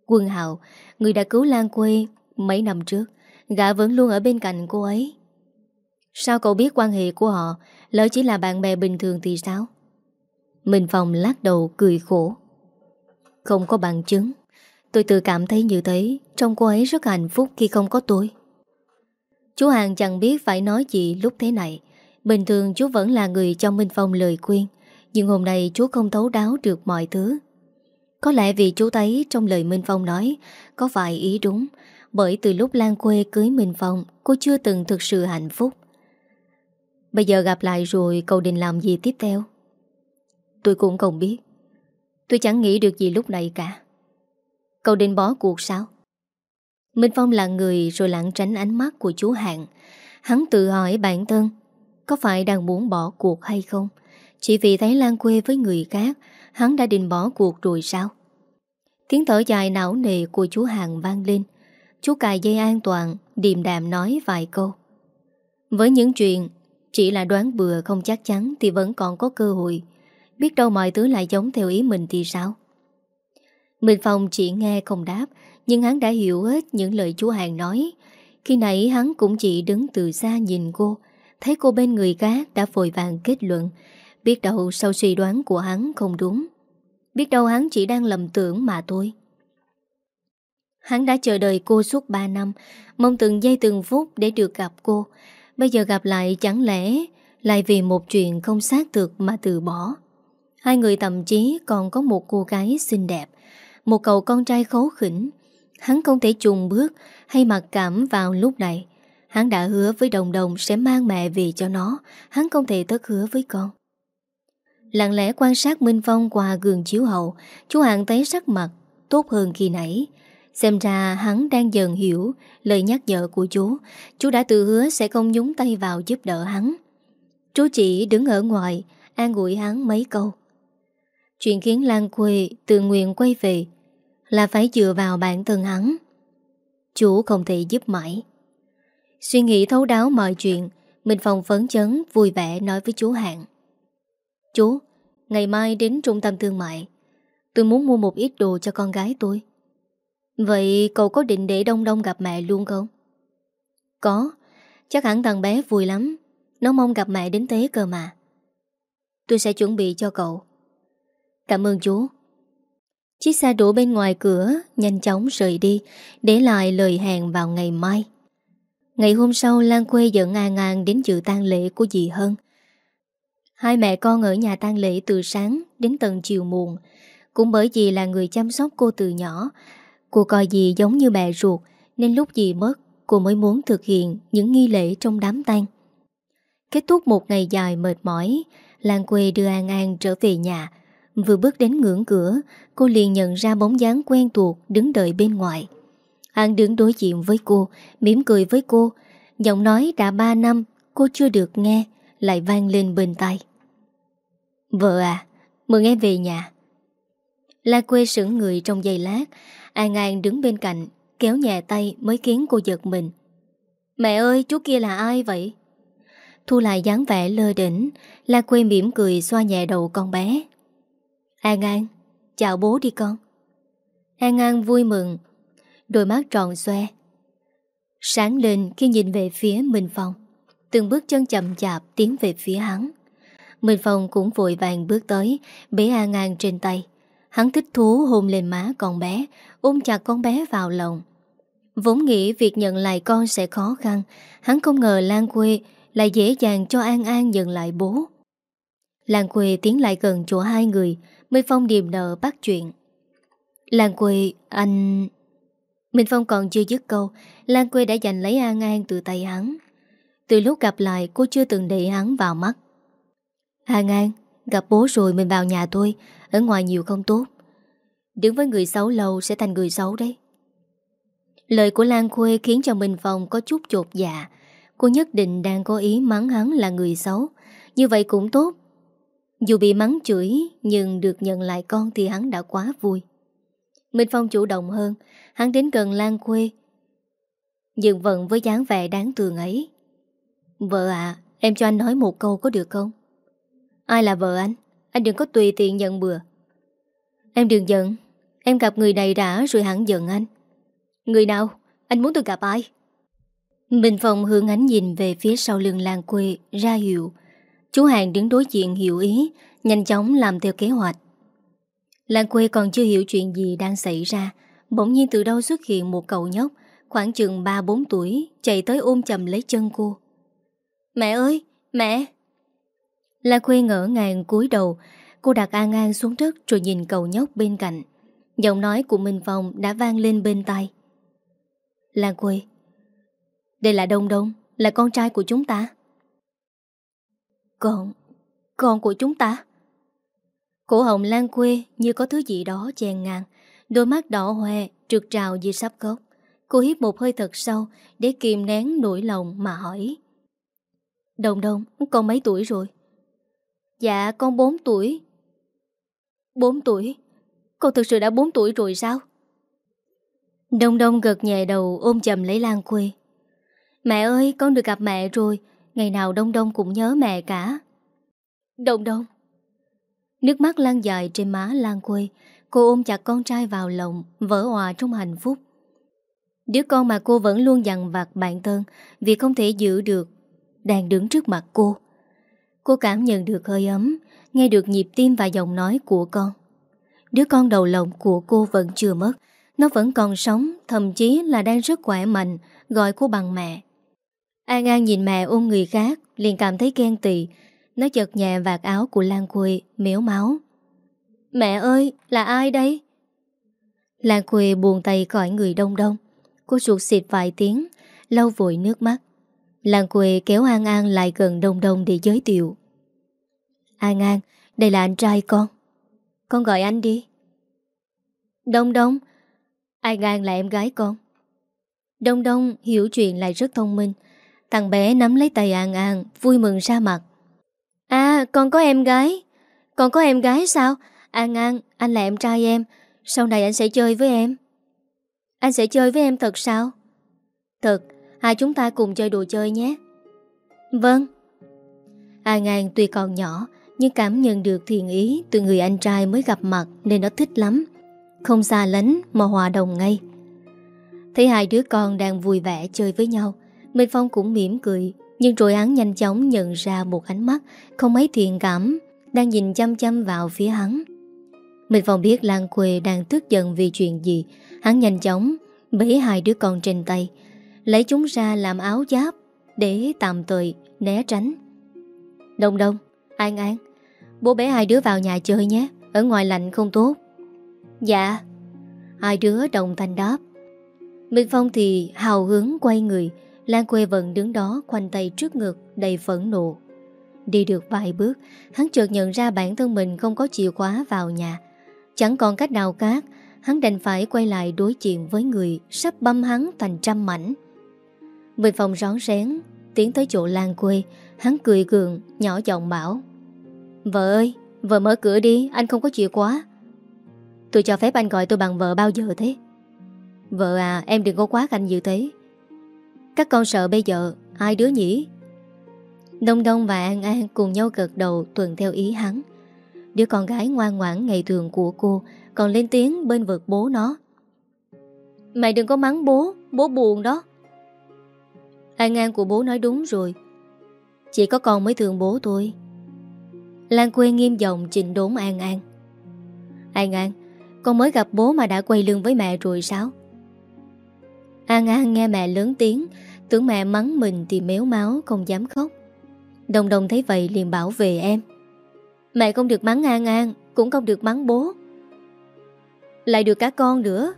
Quân Hạo Người đã cứu Lan Quê mấy năm trước, Gã vẫn luôn ở bên cạnh cô ấy. Sao cậu biết quan hệ của họ? Lỡ chỉ là bạn bè bình thường thì sao? Minh Phong lắc đầu cười khổ. Không có bằng chứng. Tôi tự cảm thấy như thế. Trong cô ấy rất hạnh phúc khi không có tôi. Chú Hàng chẳng biết phải nói gì lúc thế này. Bình thường chú vẫn là người cho Minh Phong lời khuyên. Nhưng hôm nay chú không thấu đáo được mọi thứ. Có lẽ vì chú thấy trong lời Minh Phong nói, Có vài ý đúng. Bởi từ lúc Lan Quê cưới Minh Phong, Cô chưa từng thực sự hạnh phúc. Bây giờ gặp lại rồi cậu định làm gì tiếp theo? Tôi cũng không biết. Tôi chẳng nghĩ được gì lúc này cả. Cậu định bỏ cuộc sao? Minh Phong là người rồi lặng tránh ánh mắt của chú Hạng. Hắn tự hỏi bản thân, Có phải đang muốn bỏ cuộc hay không? Chỉ vì thấy Lan quê với người khác, Hắn đã định bỏ cuộc rồi sao? Tiếng thở dài não nề của chú Hạng vang lên. Chú cài dây an toàn, Điềm đạm nói vài câu. Với những chuyện chỉ là đoán bừa không chắc chắn Thì vẫn còn có cơ hội. Biết đâu mọi thứ lại giống theo ý mình thì sao? Minh Phong chỉ nghe không đáp, Nhưng hắn đã hiểu hết những lời chú Hàng nói. Khi nãy hắn cũng chỉ đứng từ xa nhìn cô, Thấy cô bên người khác đã vội vàng kết luận. Biết đâu sau suy đoán của hắn không đúng. Biết đâu hắn chỉ đang lầm tưởng mà thôi. Hắn đã chờ đợi cô suốt 3 năm, Mong từng giây từng phút để được gặp cô. Bây giờ gặp lại chẳng lẽ Lại vì một chuyện không xác thực mà từ bỏ? Hai người thậm chí còn có một cô gái xinh đẹp, Một cậu con trai khấu khỉnh. Hắn không thể trùng bước hay mặc cảm vào lúc này. Hắn đã hứa với đồng đồng sẽ mang mẹ về cho nó. Hắn không thể thất hứa với con. Lặng lẽ quan sát Minh Phong qua gương chiếu hậu, Chú Hạng thấy sắc mặt tốt hơn khi nãy. Xem ra hắn đang dần hiểu lời nhắc nhở của chú. Chú đã tự hứa sẽ không nhúng tay vào giúp đỡ hắn. Chú chỉ đứng ở ngoài, An ủi hắn mấy câu. Chuyện khiến Lan Quê tự nguyện quay về Là phải dựa vào bản thân hắn. Chú không thể giúp mãi. Suy nghĩ thấu đáo mọi chuyện Mình phòng phấn chấn, vui vẻ nói với chú Hạng. Chú, Ngày mai đến trung tâm thương mại. Tôi muốn mua một ít đồ cho con gái tôi. Vậy cậu có định để Đông Đông gặp mẹ luôn không? Có, Chắc hẳn thằng bé vui lắm. Nó mong gặp mẹ đến thế cơ mà. Tôi sẽ chuẩn bị cho cậu. Cảm ơn chú. Chiếc xe đổ bên ngoài cửa Nhanh chóng rời đi, Để lại lời hẹn vào ngày mai. Ngày hôm sau, Lan Quê dẫn ngang ngang Đến dự tang lễ của dì Hân. Hai mẹ con ở nhà tang lễ từ sáng Đến tận chiều muộn. Cũng bởi vì là người chăm sóc cô từ nhỏ Cô coi dì giống như mẹ ruột, Nên lúc dì mất, Cô mới muốn thực hiện những nghi lễ trong đám tang. Kết thúc một ngày dài mệt mỏi Lan Quê đưa An An trở về nhà. Vừa bước đến ngưỡng cửa, Cô liền nhận ra bóng dáng quen thuộc Đứng đợi bên ngoài. An đứng đối diện với cô, mỉm cười với cô. Giọng nói đã 3 năm, Cô chưa được nghe, Lại vang lên bên tay Vợ à Mừng em về nhà. Lan quê sững người trong giây lát An An đứng bên cạnh, Kéo nhẹ tay mới khiến cô giật mình. Mẹ ơi, chú kia là ai vậy? Thu lại dáng vẻ lơ đỉnh, La quê mỉm cười xoa nhẹ đầu con bé. An An Chào bố đi con. An An vui mừng, Đôi mắt tròn xoe. Sáng lên khi nhìn về phía Minh Phong, Từng bước chân chậm chạp tiến về phía hắn. Minh Phong cũng vội vàng bước tới, Bế An An trên tay. Hắn thích thú hôn lên má con bé Ôm chặt con bé vào lòng. Vốn nghĩ việc nhận lại con sẽ khó khăn, Hắn không ngờ Lan Quê Lại dễ dàng cho An An nhận lại bố. Lan Quê tiến lại gần chỗ hai người, Minh Phong điềm nợ bắt chuyện. Lan Quê, anh... Minh Phong còn chưa dứt câu, Lan Quê đã giành lấy An An từ tay hắn. Từ lúc gặp lại, cô chưa từng để hắn vào mắt. An An, Gặp bố rồi mình vào nhà tôi, Ở ngoài nhiều không tốt. Đứng với người xấu lâu sẽ thành người xấu đấy. Lời của Lan Khuê khiến cho Minh Phong có chút chột dạ. Cô nhất định đang có ý mắng hắn là người xấu. Như vậy cũng tốt. Dù bị mắng chửi, Nhưng được nhận lại con thì hắn đã quá vui. Minh Phong chủ động hơn. Hắn đến gần Lan Khuê. Dừng vận với dáng vẻ đáng tường ấy. Vợ ạ, Em cho anh nói một câu có được không? Ai là vợ anh? Anh đừng có tùy tiện nhận bừa. Em đừng giận. Em gặp người này đã rồi hẳn giận anh. Người nào? Anh muốn tôi gặp ai? Bình phòng hướng ánh nhìn về phía sau lưng làng quê ra hiệu. Chú Hàng đứng đối diện hiểu ý Nhanh chóng làm theo kế hoạch. Lan quê còn chưa hiểu chuyện gì đang xảy ra Bỗng nhiên từ đâu xuất hiện một cậu nhóc Khoảng chừng 3-4 tuổi Chạy tới ôm chầm lấy chân cô. Mẹ ơi, mẹ! Lan quê ngỡ ngàng cúi đầu Cô đặt An An xuống đất Rồi nhìn cậu nhóc bên cạnh. Giọng nói của Minh Phong đã vang lên bên tai. Lan quê, Đây là Đông Đông, Là con trai của chúng ta. Con Con của chúng ta. Cổ hồng lan quê như có thứ gì đó chèn ngang, Đôi mắt đỏ hoe Trượt trào như sắp khóc. Cô hít một hơi thật sâu Để kìm nén nỗi lòng mà hỏi. Đồng đồng Con mấy tuổi rồi? Dạ con 4 tuổi. 4 tuổi? Con thực sự đã 4 tuổi rồi sao? Đông đông gật nhẹ đầu, ôm chầm lấy Lan quê Mẹ ơi, con được gặp mẹ rồi. Ngày nào đông đông cũng nhớ mẹ cả. Đông đông. Nước mắt lan dài trên má Lan quê Cô ôm chặt con trai vào lòng, Vỡ hòa trong hạnh phúc. Đứa con mà cô vẫn luôn dằn vặt bản thân Vì không thể giữ được, Đang đứng trước mặt cô. Cô cảm nhận được hơi ấm, Nghe được nhịp tim và giọng nói của con. Đứa con đầu lòng của cô vẫn chưa mất. Nó vẫn còn sống, Thậm chí là đang rất khỏe mạnh, Gọi cô bằng mẹ. An An nhìn mẹ ôm người khác, Liền cảm thấy ghen tị. Nó chật nhẹ vạt áo của Lan Quê Miếu máu. Mẹ ơi, là ai đây? Lan Quê buồn tay khỏi người đông đông. Cô ruột xịt vài tiếng, Lau vội nước mắt. Lan Quê kéo An An lại gần đông đông để giới thiệu. An An, Đây là anh trai con. Con gọi anh đi. Đông đông. Ai gan là em gái con? Đông đông hiểu chuyện lại rất thông minh. Thằng bé nắm lấy tay An An, Vui mừng ra mặt. À con có em gái. Con có em gái sao? An An, anh là em trai em. Sau này anh sẽ chơi với em. Anh sẽ chơi với em thật sao? Thật, Hai chúng ta cùng chơi đồ chơi nhé. Vâng. An An tuy còn nhỏ, Nhưng cảm nhận được thiện ý Từ người anh trai mới gặp mặt Nên nó thích lắm. Không xa lánh mà hòa đồng ngay. Thấy hai đứa con đang vui vẻ chơi với nhau, Minh Phong cũng mỉm cười, Nhưng rồi hắn nhanh chóng nhận ra một ánh mắt Không mấy thiện cảm Đang nhìn chăm chăm vào phía hắn. Minh Phong biết Lan Quê đang tức giận vì chuyện gì, Hắn nhanh chóng Bế hai đứa con trên tay, Lấy chúng ra làm áo giáp Để tạm thời né tránh. Đông đông, An An, Bố bé hai đứa vào nhà chơi nhé, Ở ngoài lạnh không tốt. Dạ Hai đứa đồng thanh đáp Minh Phong thì hào hứng quay người Lan quê vẫn đứng đó khoanh tay trước ngực đầy phẫn nộ. Đi được vài bước, hắn chợt nhận ra bản thân mình không có chìa khóa vào nhà. Chẳng còn cách nào khác, hắn đành phải quay lại đối diện với người sắp băm hắn thành trăm mảnh. Minh Phong rón rén, tiến tới chỗ Lan quê, hắn cười cường nhỏ giọng bảo. Vợ ơi, vợ mở cửa đi, anh không có chìa khóa. Tôi cho phép anh gọi tôi bằng vợ bao giờ thế? Vợ à, em đừng có quá canh như thế. Các con sợ bây giờ Ai đứa nhỉ? Đông Đông và An An cùng nhau gật đầu Tuần theo ý hắn. Đứa con gái ngoan ngoãn ngày thường của cô Còn lên tiếng bên vực bố nó. Mày đừng có mắng bố Bố buồn đó. An An của bố nói đúng rồi. Chỉ có con mới thương bố tôi Lan quê nghiêm giọng trình đốn An An. An An con mới gặp bố mà đã quay lưng với mẹ rồi sao? An An nghe mẹ lớn tiếng, Tưởng mẹ mắng mình thì méo máu, Không dám khóc. Đồng đồng thấy vậy liền bảo về em. Mẹ không được mắng An An Cũng không được mắng bố. Lại được cả con nữa.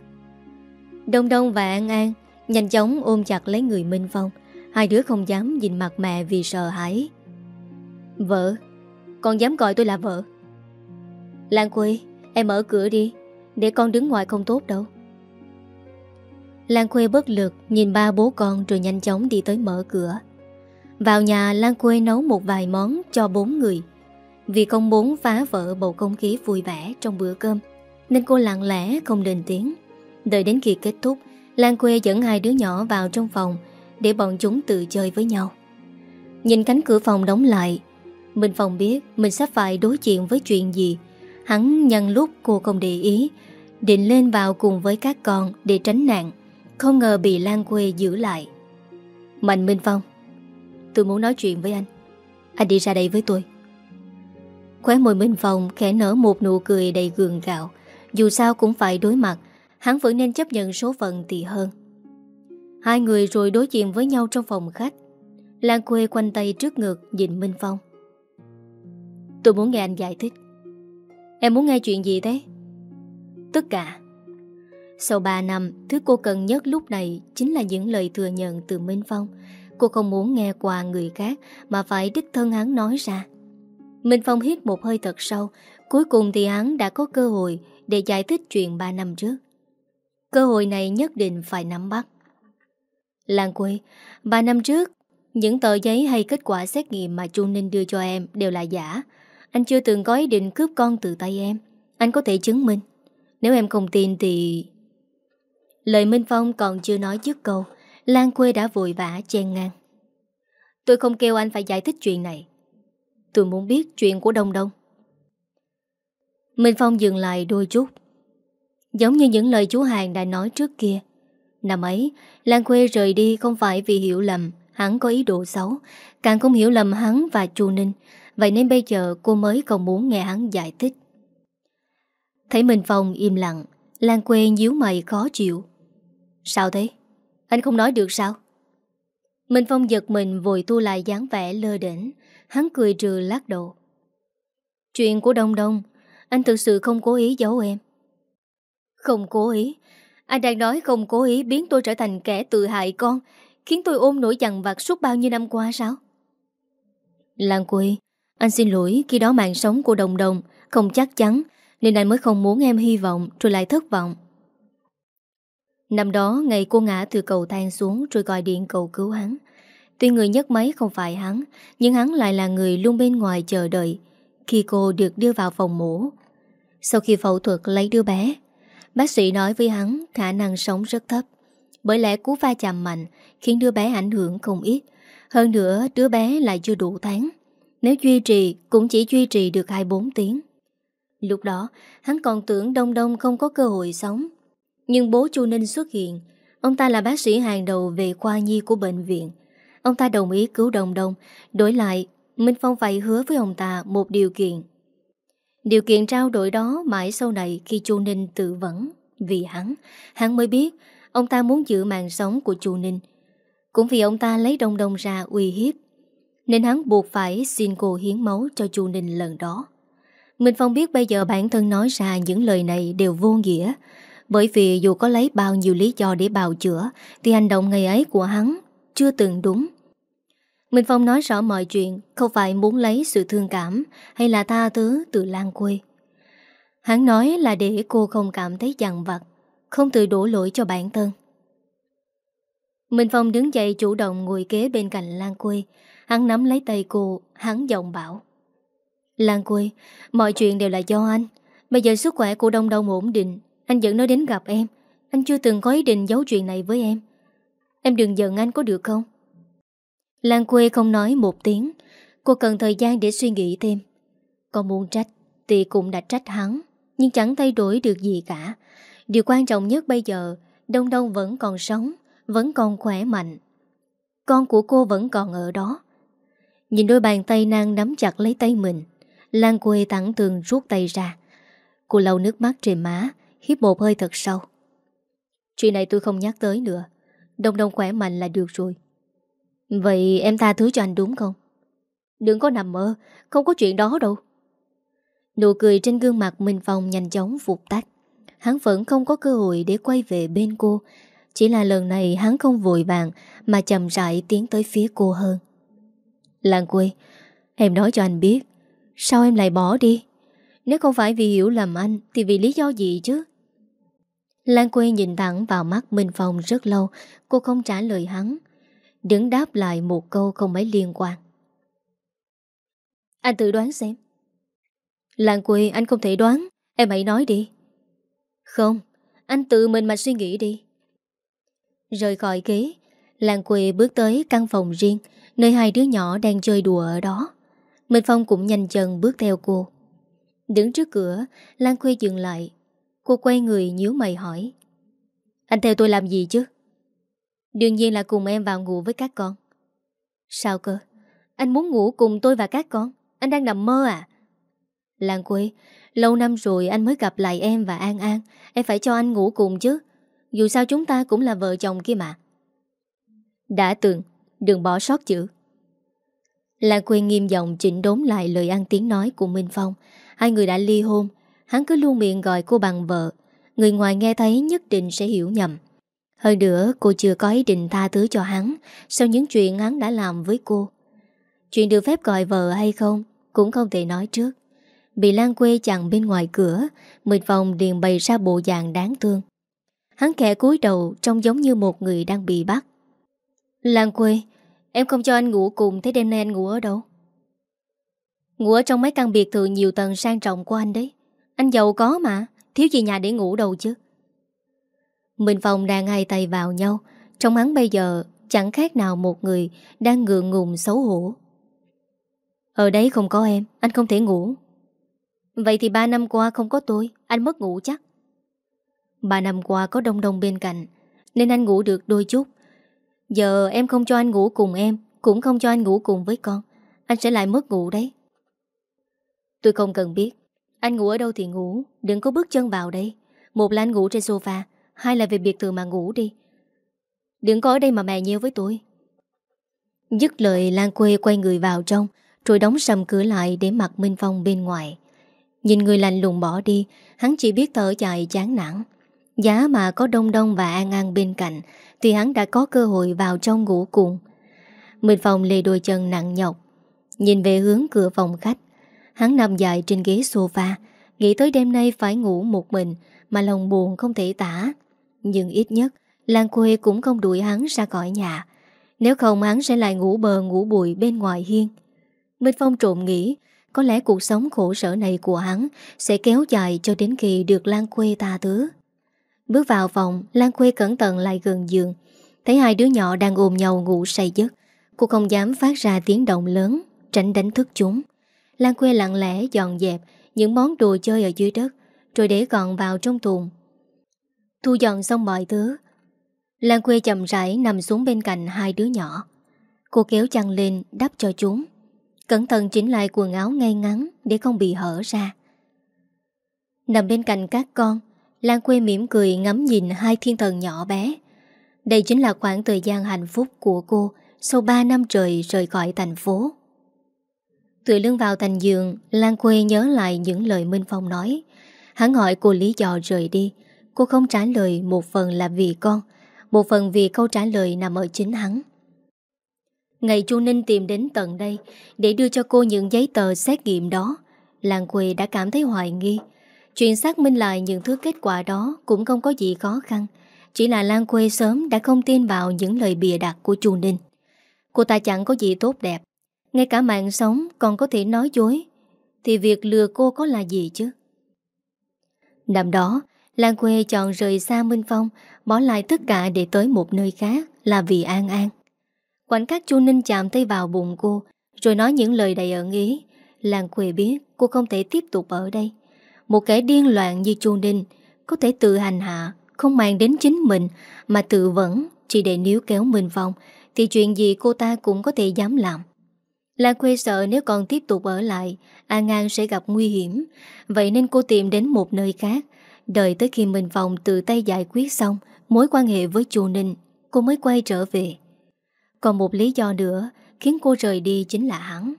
Đông Đông và An An Nhanh chóng ôm chặt lấy người Minh Phong. Hai đứa không dám nhìn mặt mẹ vì sợ hãi. Vợ, Con dám gọi tôi là vợ. Lan Quê Em mở cửa đi. Để con đứng ngoài không tốt đâu Lan Khuê bất lực nhìn ba bố con rồi nhanh chóng đi tới mở cửa. Vào nhà Lan Khuê nấu một vài món cho bốn người. Vì không muốn phá vỡ bầu không khí vui vẻ trong bữa cơm, nên cô lặng lẽ không lên tiếng. Đợi đến khi kết thúc, Lan Khuê dẫn hai đứa nhỏ vào trong phòng để bọn chúng tự chơi với nhau. Nhìn cánh cửa phòng đóng lại, Minh Phong biết mình sắp phải đối diện với chuyện gì. Hắn nhân lúc cô không để ý, định lên vào cùng với các con để tránh nạn. Không ngờ bị Lan Quê giữ lại. Mạnh Minh Phong, tôi muốn nói chuyện với anh. Anh đi ra đây với tôi. Khóe môi Minh Phong khẽ nở một nụ cười đầy gường gạo. Dù sao cũng phải đối mặt, hắn vẫn nên chấp nhận số phận thì hơn. Hai người rồi đối diện với nhau trong phòng khách. Lan Quê quanh tay trước ngực nhìn Minh Phong. Tôi muốn nghe anh giải thích. Em muốn nghe chuyện gì thế? Tất cả. Sau 3 năm, thứ cô cần nhất lúc này chính là những lời thừa nhận từ Minh Phong. Cô không muốn nghe qua người khác mà phải đích thân hắn nói ra. Minh Phong hít một hơi thật sâu, cuối cùng thì hắn đã có cơ hội để giải thích chuyện 3 năm trước. Cơ hội này nhất định phải nắm bắt. Làng quê, 3 năm trước, những tờ giấy hay kết quả xét nghiệm mà Chu Ninh đưa cho em đều là giả. Anh chưa từng có ý định cướp con từ tay em. Anh có thể chứng minh. Nếu em không tin thì... Lời Minh Phong còn chưa nói dứt câu, Lan Quê đã vội vã chen ngang. Tôi không kêu anh phải giải thích chuyện này. Tôi muốn biết chuyện của Đông Đông. Minh Phong dừng lại đôi chút. Giống như những lời chú Hàng đã nói trước kia. Năm ấy, Lan Quê rời đi không phải vì hiểu lầm hắn có ý đồ xấu, càng không hiểu lầm hắn và Chu Ninh. Vậy nên bây giờ cô mới còn muốn nghe hắn giải thích. Thấy Minh Phong im lặng, Lan Quê nhíu mày khó chịu. Sao thế? Anh không nói được sao? Minh Phong giật mình vội thu lại dáng vẻ lơ đỉnh Hắn cười trừ lát độ Chuyện của Đông Đông Anh thực sự không cố ý giấu em Không cố ý Anh đang nói không cố ý biến tôi trở thành kẻ tự hại con Khiến tôi ôm nỗi dằn vặt suốt bao nhiêu năm qua sao Lan Quê Anh xin lỗi khi đó mạng sống của Đồng Đồng Không chắc chắn nên anh mới không muốn em hy vọng Rồi lại thất vọng. Năm đó, ngày cô ngã từ cầu thang xuống Rồi gọi điện cầu cứu hắn. Tuy người nhấc máy không phải hắn, Nhưng hắn lại là người luôn bên ngoài chờ đợi Khi cô được đưa vào phòng mổ. Sau khi phẫu thuật lấy đứa bé, Bác sĩ nói với hắn khả năng sống rất thấp. Bởi lẽ cú va chạm mạnh Khiến đứa bé ảnh hưởng không ít. Hơn nữa, đứa bé lại chưa đủ tháng. Nếu duy trì, cũng chỉ duy trì được 2-4 tiếng. Lúc đó hắn còn tưởng Đông Đông không có cơ hội sống. Nhưng bố Chu Ninh xuất hiện. Ông ta là bác sĩ hàng đầu về khoa nhi của bệnh viện. Ông ta đồng ý cứu Đồng Đông. Đổi lại Minh Phong phải hứa với ông ta một điều kiện. Điều kiện trao đổi đó mãi sau này khi Chu Ninh tự vấn Vì hắn, hắn mới biết Ông ta muốn giữ mạng sống của Chu Ninh. Cũng vì ông ta lấy Đông Đông ra uy hiếp Nên hắn buộc phải xin cô hiến máu cho Chu Ninh lần đó. Minh Phong biết bây giờ bản thân nói ra những lời này đều vô nghĩa Bởi vì dù có lấy bao nhiêu lý do để bào chữa Thì hành động ngày ấy của hắn chưa từng đúng. Minh Phong nói rõ mọi chuyện không phải muốn lấy sự thương cảm hay là tha thứ từ Lan Quê. Hắn nói là để cô không cảm thấy dằn vặt, không tự đổ lỗi cho bản thân. Minh Phong đứng dậy chủ động ngồi kế bên cạnh Lan Quê. Hắn nắm lấy tay cô, hắn giọng bảo. Lan Quê, mọi chuyện đều là do anh. Bây giờ sức khỏe của Đông Đông ổn định, anh dẫn nó đến gặp em. Anh chưa từng có ý định giấu chuyện này với em. Em đừng giận anh có được không Lan quê không nói một tiếng Cô cần thời gian để suy nghĩ thêm Còn muốn trách Thì cũng đã trách hắn Nhưng chẳng thay đổi được gì cả Điều quan trọng nhất bây giờ Đông Đông vẫn còn sống Vẫn còn khỏe mạnh Con của cô vẫn còn ở đó Nhìn đôi bàn tay nàng nắm chặt lấy tay mình Lan quê thẳng tường rút tay ra. Cô lau nước mắt trên má Hiếp một hơi thật sâu. Chuyện này tôi không nhắc tới nữa. Đông đông khỏe mạnh là được rồi. Vậy em tha thứ cho anh đúng không? Đừng có nằm mơ, Không có chuyện đó đâu. Nụ cười trên gương mặt Minh Phong nhanh chóng phục tắt Hắn vẫn không có cơ hội để quay về bên cô. Chỉ là lần này hắn không vội vàng Mà chậm rãi tiến tới phía cô hơn. Lan quê, Em nói cho anh biết Sao em lại bỏ đi Nếu không phải vì hiểu lầm anh Thì vì lý do gì chứ Lan Quê nhìn thẳng vào mắt Minh Phong rất lâu, cô không trả lời hắn. Đứng đáp lại một câu không mấy liên quan. Anh tự đoán xem. Lan Quê anh không thể đoán, em hãy nói đi. Không, anh tự mình mà suy nghĩ đi. Rời khỏi ghế, Lan Quê bước tới căn phòng riêng, nơi hai đứa nhỏ đang chơi đùa ở đó. Minh Phong cũng nhanh chân bước theo cô. Đứng trước cửa, Lan Khuê dừng lại. Cô quay người nhíu mày hỏi, Anh theo tôi làm gì chứ? Đương nhiên là cùng em vào ngủ với các con. Sao cơ? Anh muốn ngủ cùng tôi và các con? Anh đang nằm mơ à? Lan Khuê, Lâu năm rồi anh mới gặp lại em và An An. Em phải cho anh ngủ cùng chứ. Dù sao chúng ta cũng là vợ chồng kia mà. Đã từng, Đừng bỏ sót chữ. Lan Quyên nghiêm giọng chỉnh đốn lại lời ăn tiếng nói của Minh Phong. Hai người đã ly hôn. Hắn cứ luôn miệng gọi cô bằng vợ. Người ngoài nghe thấy nhất định sẽ hiểu nhầm. Hơn nữa, cô chưa có ý định tha thứ cho hắn Sau những chuyện hắn đã làm với cô. Chuyện được phép gọi vợ hay không Cũng không thể nói trước. Bị Lan quê chặn bên ngoài cửa, Minh Phong điền bày ra bộ dạng đáng thương. Hắn kẻ cúi đầu Trông giống như một người đang bị bắt. Lan quê Em không cho anh ngủ cùng Thế đêm nay anh ngủ ở đâu? Ngủ ở trong mấy căn biệt thự nhiều tầng sang trọng của anh đấy. Anh giàu có mà, Thiếu gì nhà để ngủ đâu chứ. Minh Phong đang hai tay vào nhau. Trong hắn bây giờ, Chẳng khác nào một người Đang ngượng ngùng xấu hổ. Ở đấy không có em, Anh không thể ngủ. Vậy thì ba năm qua không có tôi, Anh mất ngủ chắc. Ba năm qua có đông đông bên cạnh, Nên anh ngủ được đôi chút. Giờ em không cho anh ngủ cùng em, Cũng không cho anh ngủ cùng với con. Anh sẽ lại mất ngủ đấy. Tôi không cần biết. Anh ngủ ở đâu thì ngủ, Đừng có bước chân vào đây. Một là anh ngủ trên sofa, Hai là về biệt thự mà ngủ đi. Đừng có ở đây mà mè nhiêu với tôi. Dứt lời, Lan quê quay người vào trong, Rồi đóng sầm cửa lại Để mặc Minh Phong bên ngoài. Nhìn người lạnh lùng bỏ đi, Hắn chỉ biết thở dài chán nản. Giá mà có Đông Đông và An An bên cạnh thì hắn đã có cơ hội vào trong ngủ cùng Minh Phong lê đôi chân nặng nhọc, Nhìn về hướng cửa phòng khách. Hắn nằm dài trên ghế sofa, Nghĩ tới đêm nay phải ngủ một mình Mà lòng buồn không thể tả. Nhưng ít nhất Lan quê cũng không đuổi hắn ra khỏi nhà. Nếu không, hắn sẽ lại ngủ bờ ngủ bụi bên ngoài hiên. Minh Phong trộm nghĩ, Có lẽ cuộc sống khổ sở này của hắn Sẽ kéo dài cho đến khi được Lan quê ta thứ. Bước vào phòng, Lan Khuê cẩn thận lại gần giường. Thấy hai đứa nhỏ đang ôm nhau ngủ say giấc, Cô không dám phát ra tiếng động lớn, Tránh đánh thức chúng. Lan Khuê lặng lẽ dọn dẹp Những món đồ chơi ở dưới đất, Rồi để gọn vào trong thùng. Thu dọn xong mọi thứ, Lan Khuê chậm rãi nằm xuống bên cạnh hai đứa nhỏ. Cô kéo chăn lên, đắp cho chúng. Cẩn thận chỉnh lại quần áo ngay ngắn Để không bị hở ra. Nằm bên cạnh các con Lan quê mỉm cười ngắm nhìn hai thiên thần nhỏ bé. Đây chính là khoảng thời gian hạnh phúc của cô Sau 3 năm trời rời khỏi thành phố. Tựa lưng vào thành giường, Lan quê nhớ lại những lời Minh Phong nói. Hắn hỏi cô lý do rời đi. Cô không trả lời một phần là vì con, Một phần vì câu trả lời nằm ở chính hắn. Ngày Chu Ninh tìm đến tận đây Để đưa cho cô những giấy tờ xét nghiệm đó. Lan quê đã cảm thấy hoài nghi Chuyện xác minh lại những thứ kết quả đó Cũng không có gì khó khăn. Chỉ là Lan quê sớm đã không tin vào Những lời bìa đặt của Chu Ninh. Cô ta chẳng có gì tốt đẹp. Ngay cả mạng sống còn có thể nói dối. Thì việc lừa cô có là gì chứ? Năm đó, Lan quê chọn rời xa Minh Phong, Bỏ lại tất cả để tới một nơi khác Là vì An An. Khoảnh khắc Chu Ninh chạm tay vào bụng cô, Rồi nói những lời đầy ẩn ý, Lan quê biết cô không thể tiếp tục ở đây. Một kẻ điên loạn như Chu Ninh Có thể tự hành hạ, Không mang đến chính mình, Mà tự vẫn chỉ để níu kéo Minh Phong Thì chuyện gì cô ta cũng có thể dám làm. Lan Khuê sợ nếu còn tiếp tục ở lại An An sẽ gặp nguy hiểm. Vậy nên cô tìm đến một nơi khác. Đợi tới khi mình vòng tự tay giải quyết xong Mối quan hệ với chu Ninh, Cô mới quay trở về. Còn một lý do nữa Khiến cô rời đi chính là hắn.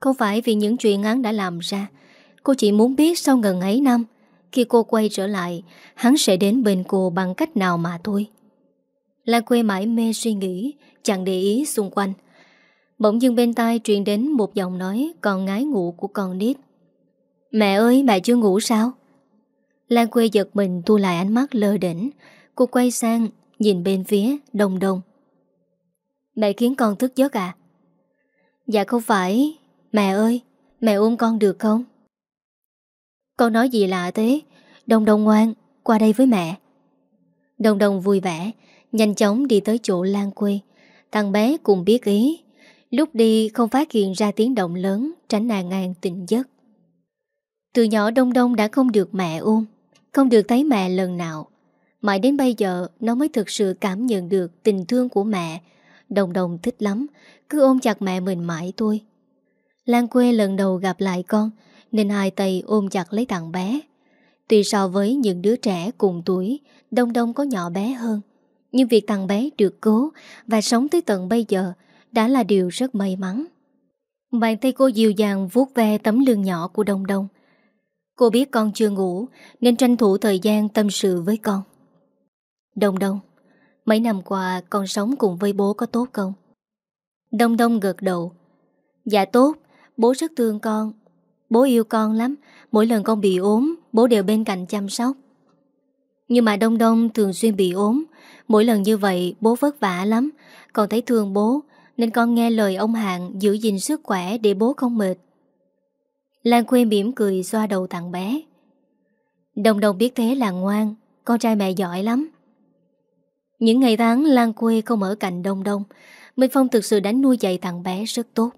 Không phải vì những chuyện hắn đã làm ra Cô chỉ muốn biết sau gần ấy năm Khi cô quay trở lại Hắn sẽ đến bên cô bằng cách nào mà thôi Lan quê mãi mê suy nghĩ Chẳng để ý xung quanh Bỗng dưng bên tai truyền đến một giọng nói còn ngái ngủ của con nít. Mẹ ơi, mẹ chưa ngủ sao? Lan quê giật mình thu lại ánh mắt lơ đỉnh. Cô quay sang, nhìn bên phía đông đông. Mẹ khiến con thức giấc à? Dạ không phải. Mẹ ơi, mẹ ôm con được không? Con nói gì lạ thế? đồng đồng ngoan, qua đây với mẹ. đồng đồng vui vẻ, nhanh chóng đi tới chỗ Lan quê. Thằng bé cùng biết ý Lúc đi không phát hiện ra tiếng động lớn Tránh nàng ngang tỉnh giấc Từ nhỏ Đông Đông đã không được mẹ ôm Không được thấy mẹ lần nào Mãi đến bây giờ Nó mới thực sự cảm nhận được tình thương của mẹ Đồng đồng thích lắm Cứ ôm chặt mẹ mình mãi thôi Lan quê lần đầu gặp lại con nên hai tay ôm chặt lấy thằng bé. Tuy so với những đứa trẻ cùng tuổi, Đông Đông có nhỏ bé hơn, Nhưng việc thằng bé được cố Và sống tới tận bây giờ Đã là điều rất may mắn. Bàn tay cô dịu dàng vuốt ve tấm lưng nhỏ của Đông Đông. Cô biết con chưa ngủ, Nên tranh thủ thời gian tâm sự với con. Đông Đông, Mấy năm qua con sống cùng với bố có tốt không? Đông Đông gật đầu. Dạ tốt, Bố rất thương con Bố yêu con lắm. Mỗi lần con bị ốm, Bố đều bên cạnh chăm sóc. Nhưng mà Đông Đông thường xuyên bị ốm. Mỗi lần như vậy, bố vất vả lắm. Con thấy thương bố, Nên con nghe lời ông Hạng giữ gìn sức khỏe Để bố không mệt. Lan Khuê mỉm cười xoa đầu thằng bé. Đông Đông biết thế là ngoan, Con trai mẹ giỏi lắm. Những ngày tháng, Lan Khuê không ở cạnh Đông Đông, Minh Phong thực sự đánh nuôi dạy thằng bé rất tốt.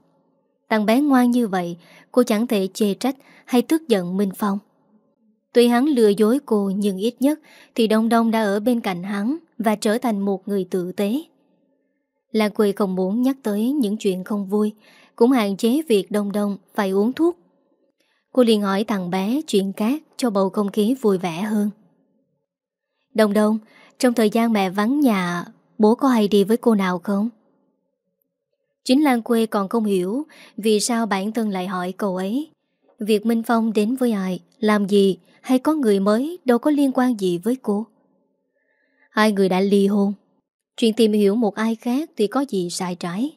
Thằng bé ngoan như vậy Cô chẳng thể chê trách hay tức giận Minh Phong. Tuy hắn lừa dối cô nhưng ít nhất Thì Đông Đông đã ở bên cạnh hắn Và trở thành một người tử tế. Lan Quỳ không muốn nhắc tới những chuyện không vui, Cũng hạn chế việc Đông Đông phải uống thuốc. Cô liền hỏi thằng bé chuyện khác Cho bầu không khí vui vẻ hơn. Đông Đông, Trong thời gian mẹ vắng nhà, Bố có hay đi với cô nào không? Chính Lan Quê còn không hiểu vì sao bản thân lại hỏi cậu ấy. Việc Minh Phong đến với ai, làm gì hay có người mới đâu có liên quan gì với cô. Hai người đã ly hôn. Chuyện tìm hiểu một ai khác thì có gì sai trái.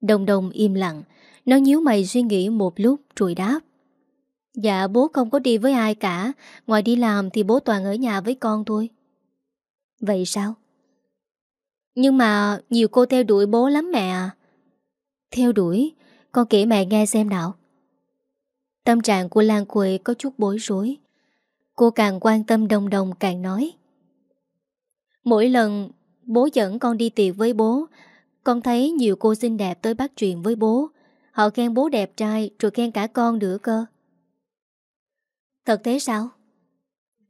Đồng đồng im lặng, nó nhíu mày suy nghĩ một lúc rồi đáp. Dạ bố không có đi với ai cả, ngoài đi làm thì bố toàn ở nhà với con thôi. Vậy sao? Nhưng mà nhiều cô theo đuổi bố lắm mẹ à. Theo đuổi, Con kể mẹ nghe xem nào. Tâm trạng của Lan Quệ có chút bối rối. Cô càng quan tâm đồng đồng càng nói. Mỗi lần bố dẫn con đi tiệc với bố, Con thấy nhiều cô xinh đẹp tới bắt chuyện với bố. Họ khen bố đẹp trai, Rồi khen cả con nữa cơ. Thật thế sao?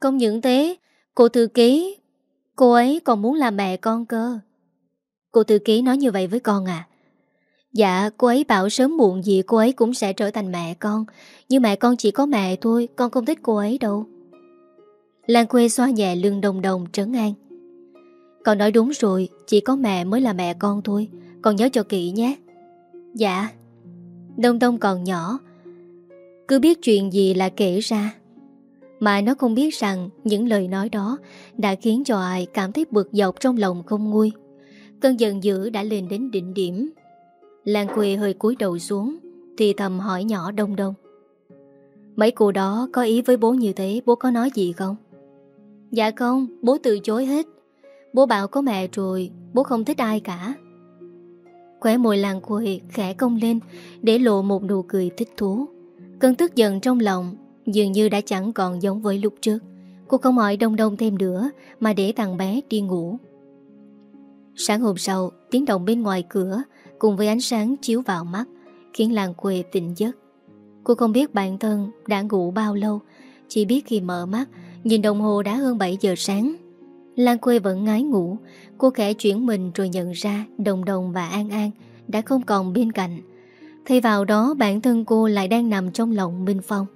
Không những thế, Cô thư ký, Cô ấy còn muốn làm mẹ con cơ. Cô thư ký nói như vậy với con à? Dạ cô ấy bảo sớm muộn gì cô ấy cũng sẽ trở thành mẹ con. Nhưng mẹ con chỉ có mẹ thôi, Con không thích cô ấy đâu. Lan quê xoa nhẹ lưng đồng đồng, trấn an. Con nói đúng rồi, Chỉ có mẹ mới là mẹ con thôi. Con nhớ cho kỹ nhé. Dạ. Đông Đông còn nhỏ. Cứ biết chuyện gì là kể ra. Mà nó không biết rằng Những lời nói đó Đã khiến cho ai cảm thấy bực dọc trong lòng không nguôi. Cơn giận dữ đã lên đến đỉnh điểm. Lan Quỳ hơi cúi đầu xuống, Thì thầm hỏi nhỏ đông đông. Mấy cô đó có ý với bố như thế, Bố có nói gì không? Dạ không, bố từ chối hết. Bố bảo có mẹ rồi, Bố không thích ai cả. Khóe môi Lan Quỳ khẽ cong lên, Để lộ một nụ cười thích thú. Cơn tức giận trong lòng Dường như đã chẳng còn giống với lúc trước. Cô không hỏi đông đông thêm nữa, Mà để thằng bé đi ngủ. Sáng hôm sau, Tiếng động bên ngoài cửa cùng với ánh sáng chiếu vào mắt, khiến Lan Quê tỉnh giấc. Cô không biết bản thân đã ngủ bao lâu, chỉ biết khi mở mắt, nhìn đồng hồ đã hơn 7 giờ sáng. Lan Quê vẫn ngái ngủ, cô khẽ chuyển mình rồi nhận ra Đồng Đồng và An An đã không còn bên cạnh. Thay vào đó bản thân cô lại đang nằm trong lòng Minh Phong.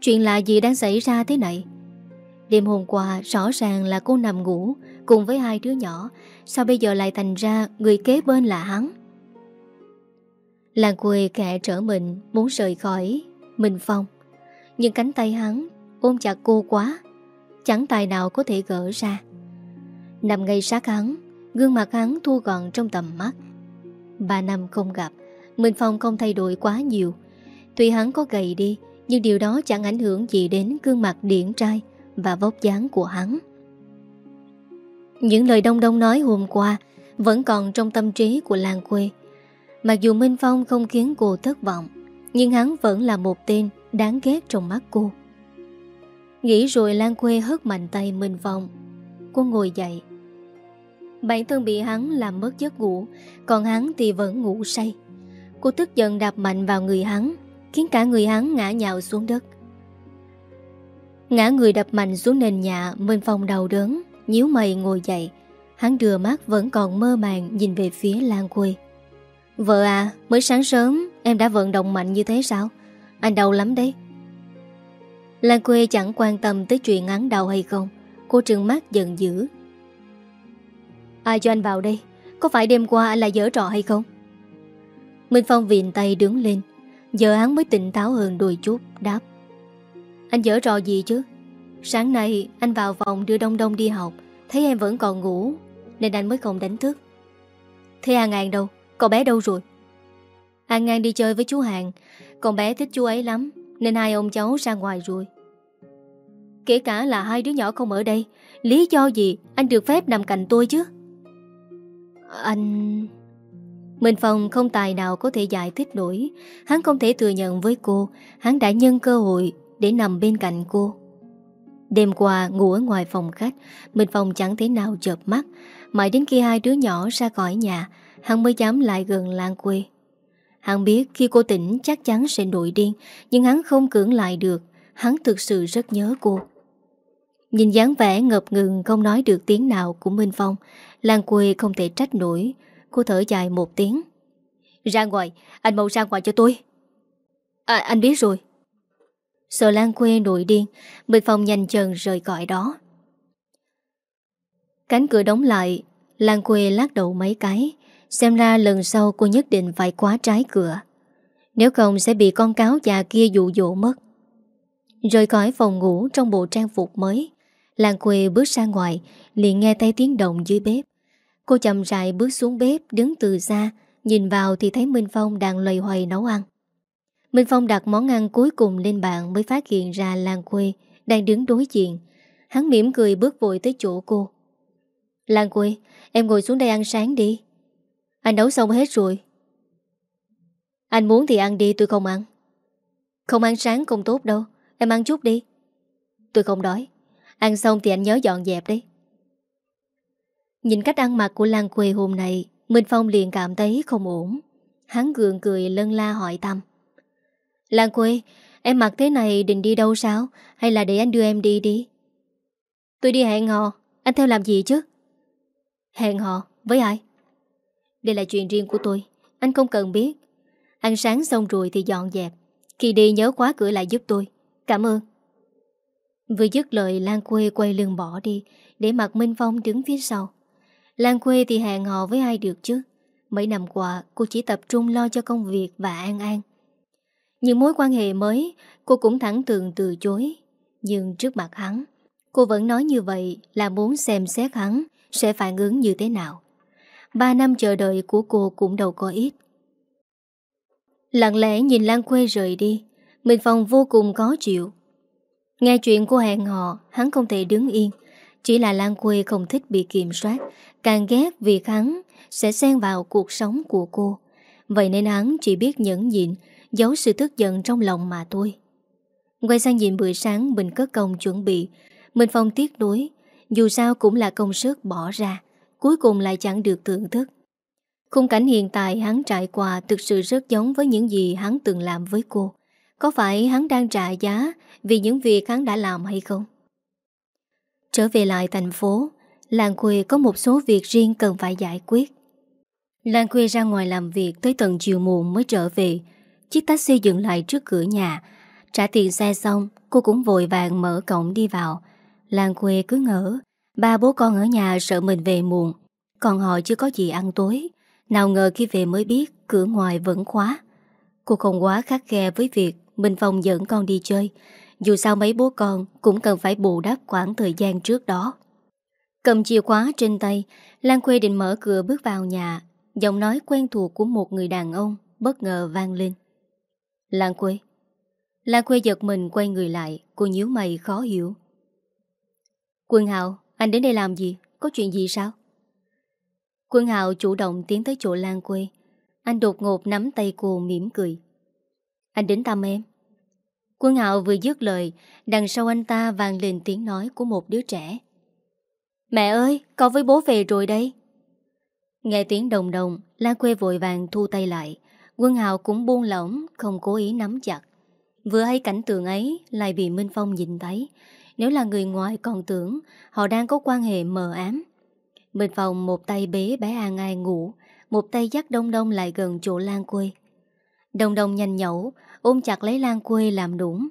Chuyện lạ gì đang xảy ra thế này? Đêm hôm qua rõ ràng là cô nằm ngủ cùng với hai đứa nhỏ, sao bây giờ lại thành ra người kế bên là hắn? Làng quê kẻ trở mình Muốn rời khỏi Minh Phong. Nhưng cánh tay hắn ôm chặt cô quá, Chẳng tài nào có thể gỡ ra. Nằm ngay sát hắn, Gương mặt hắn thu gọn trong tầm mắt. Ba năm không gặp Minh Phong không thay đổi quá nhiều. Tuy hắn có gầy đi, Nhưng điều đó chẳng ảnh hưởng gì đến gương mặt điển trai Và vóc dáng của hắn. Những lời đông đông nói hôm qua Vẫn còn trong tâm trí của Làng Quê. Mặc dù Minh Phong không khiến cô thất vọng, Nhưng hắn vẫn là một tên đáng ghét trong mắt cô. Nghĩ rồi Lan Quê hất mạnh tay Minh Phong. Cô ngồi dậy. Bản thân bị hắn làm mất giấc ngủ, Còn hắn thì vẫn ngủ say. Cô tức giận đạp mạnh vào người hắn, Khiến cả người hắn ngã nhào xuống đất. Ngã người đập mạnh xuống nền nhà, Minh Phong đầu đớn, nhíu mày ngồi dậy. Hắn đưa mắt vẫn còn mơ màng Nhìn về phía Lan Quê Vợ à mới sáng sớm, Em đã vận động mạnh như thế sao? Anh đau lắm đấy. Lan Quê chẳng quan tâm tới chuyện án đau hay không. Cô trừng mắt giận dữ. Ai cho anh vào đây? Có phải đêm qua anh là dở trò hay không? Minh Phong viện tay đứng lên. Giờ hắn mới tỉnh táo hơn đôi chút, Đáp. Anh dở trò gì chứ? Sáng nay anh vào phòng đưa Đông Đông đi học. Thấy em vẫn còn ngủ, Nên anh mới không đánh thức. Thế An An đâu? Cậu bé đâu rồi? Hàng ngang đi chơi với chú Hàng. Con bé thích chú ấy lắm, Nên hai ông cháu ra ngoài rồi. Kể cả là hai đứa nhỏ không ở đây, Lý do gì anh được phép nằm cạnh tôi chứ? Anh... Minh Phong không tài nào có thể giải thích nổi. Hắn không thể thừa nhận với cô. Hắn đã nhân cơ hội để nằm bên cạnh cô. Đêm qua ngủ ở ngoài phòng khách, Minh Phong chẳng thể nào chợp mắt. Mãi đến khi hai đứa nhỏ ra khỏi nhà Hắn mới dám lại gần Lan quê. Hắn biết khi cô tỉnh chắc chắn sẽ nổi điên Nhưng hắn không cưỡng lại được. Hắn thực sự rất nhớ cô. Nhìn dáng vẻ ngập ngừng không nói được tiếng nào của Minh Phong Lan quê không thể trách nổi. Cô thở dài một tiếng. Ra ngoài, anh mau ra ngoài cho tôi. À anh biết rồi. Sợ Lan quê nổi điên Minh Phong nhanh chân rời gọi đó. Cánh cửa đóng lại Lan quê lát đầu mấy cái. Xem ra lần sau cô nhất định phải quá trái cửa. Nếu không sẽ bị con cáo già kia dụ dỗ mất. Rời khỏi phòng ngủ trong bộ trang phục mới, làng quê bước ra ngoài, liền nghe thấy tiếng động dưới bếp. Cô chậm rãi bước xuống bếp, Đứng từ xa, Nhìn vào thì thấy Minh Phong đang lầy hoầy nấu ăn. Minh Phong đặt món ăn cuối cùng lên bàn Mới phát hiện ra làng quê Đang đứng đối diện. Hắn mỉm cười bước vội tới chỗ cô. Lan quê, Em ngồi xuống đây ăn sáng đi. Anh nấu xong hết rồi. Anh muốn thì ăn đi, tôi không ăn. Không ăn sáng không tốt đâu. Em ăn chút đi. Tôi không đói. Ăn xong thì anh nhớ dọn dẹp đi. Nhìn cách ăn mặc của Lan Quê hôm nay, Minh Phong liền cảm thấy không ổn. Hắn gượng cười lân la hỏi tâm Lan Quê, Em mặc thế này định đi đâu sao? Hay là để anh đưa em đi đi? Tôi đi hẹn hò. Anh theo làm gì chứ? Hẹn hò. Với ai? Đây là chuyện riêng của tôi. Anh không cần biết. Ăn sáng xong rồi thì dọn dẹp. Khi đi nhớ khóa cửa lại giúp tôi. Cảm ơn. Vừa dứt lời, Lan Quê quay lưng bỏ đi, Để mặt Minh Phong đứng phía sau. Lan Quê thì hẹn hò với ai được chứ? Mấy năm qua, cô chỉ tập trung lo cho công việc và an an. Những mối quan hệ mới, Cô cũng thẳng thường từ chối. Nhưng trước mặt hắn, Cô vẫn nói như vậy là muốn xem xét hắn Sẽ phản ứng như thế nào. Ba năm chờ đợi của cô cũng đâu có ít. Lặng lẽ nhìn Lan Quê rời đi, Minh Phong vô cùng khó chịu. Nghe chuyện của hẹn họ Hắn không thể đứng yên. Chỉ là Lan Quê không thích bị kiểm soát, Càng ghét vì hắn Sẽ xen vào cuộc sống của cô. Vậy nên hắn chỉ biết nhẫn nhịn, Giấu sự tức giận trong lòng mà thôi. Quay sang nhìn buổi sáng Mình cất công chuẩn bị, Minh phong tiếc đối Dù sao cũng là công sức bỏ ra. Cuối cùng lại chẳng được thưởng thức Khung cảnh hiện tại hắn trải qua Thực sự rất giống với những gì hắn từng làm với cô Có phải hắn đang trả giá Vì những việc hắn đã làm hay không Trở về lại thành phố Làng quê có một số việc riêng cần phải giải quyết Lan quê ra ngoài làm việc tới tận chiều muộn mới trở về. Chiếc taxi dừng lại trước cửa nhà. Trả tiền xe xong, cô cũng vội vàng mở cổng đi vào. Lan quê cứ ngỡ, ba bố con ở nhà sợ mình về muộn. Còn họ chưa có gì ăn tối. Nào ngờ khi về mới biết cửa ngoài vẫn khóa. Cô không quá khắc khe với việc Minh Phong dẫn con đi chơi. Dù sao mấy bố con cũng cần phải bù đắp khoảng thời gian trước đó. Cầm chìa khóa trên tay, Lan Khuê định mở cửa bước vào nhà Giọng nói quen thuộc của một người đàn ông Bất ngờ vang lên Lan Quê Lan Quê giật mình quay người lại Cô nhíu mày khó hiểu Quân Hạo anh đến đây làm gì? Có chuyện gì sao? Quân Hạo chủ động tiến tới chỗ Lan Quê. Anh đột ngột nắm tay cô mỉm cười. Anh đến thăm em. Quân Hạo vừa dứt lời, Đằng sau anh ta vang lên tiếng nói của một đứa trẻ. Mẹ ơi, con với bố về rồi đây. Nghe tiếng đồng đồng, Lan quê vội vàng thu tay lại. Quân Hạo cũng buông lỏng, Không cố ý nắm chặt. Vừa hay cảnh tượng ấy, lại bị Minh Phong nhìn thấy. Nếu là người ngoài còn tưởng, Họ đang có quan hệ mờ ám. Minh phòng một tay bế bé An Ai ngủ, Một tay dắt Đông Đông lại gần chỗ Lan quê. Đông Đông nhanh nhẩu, Ôm chặt lấy Lan quê làm đúng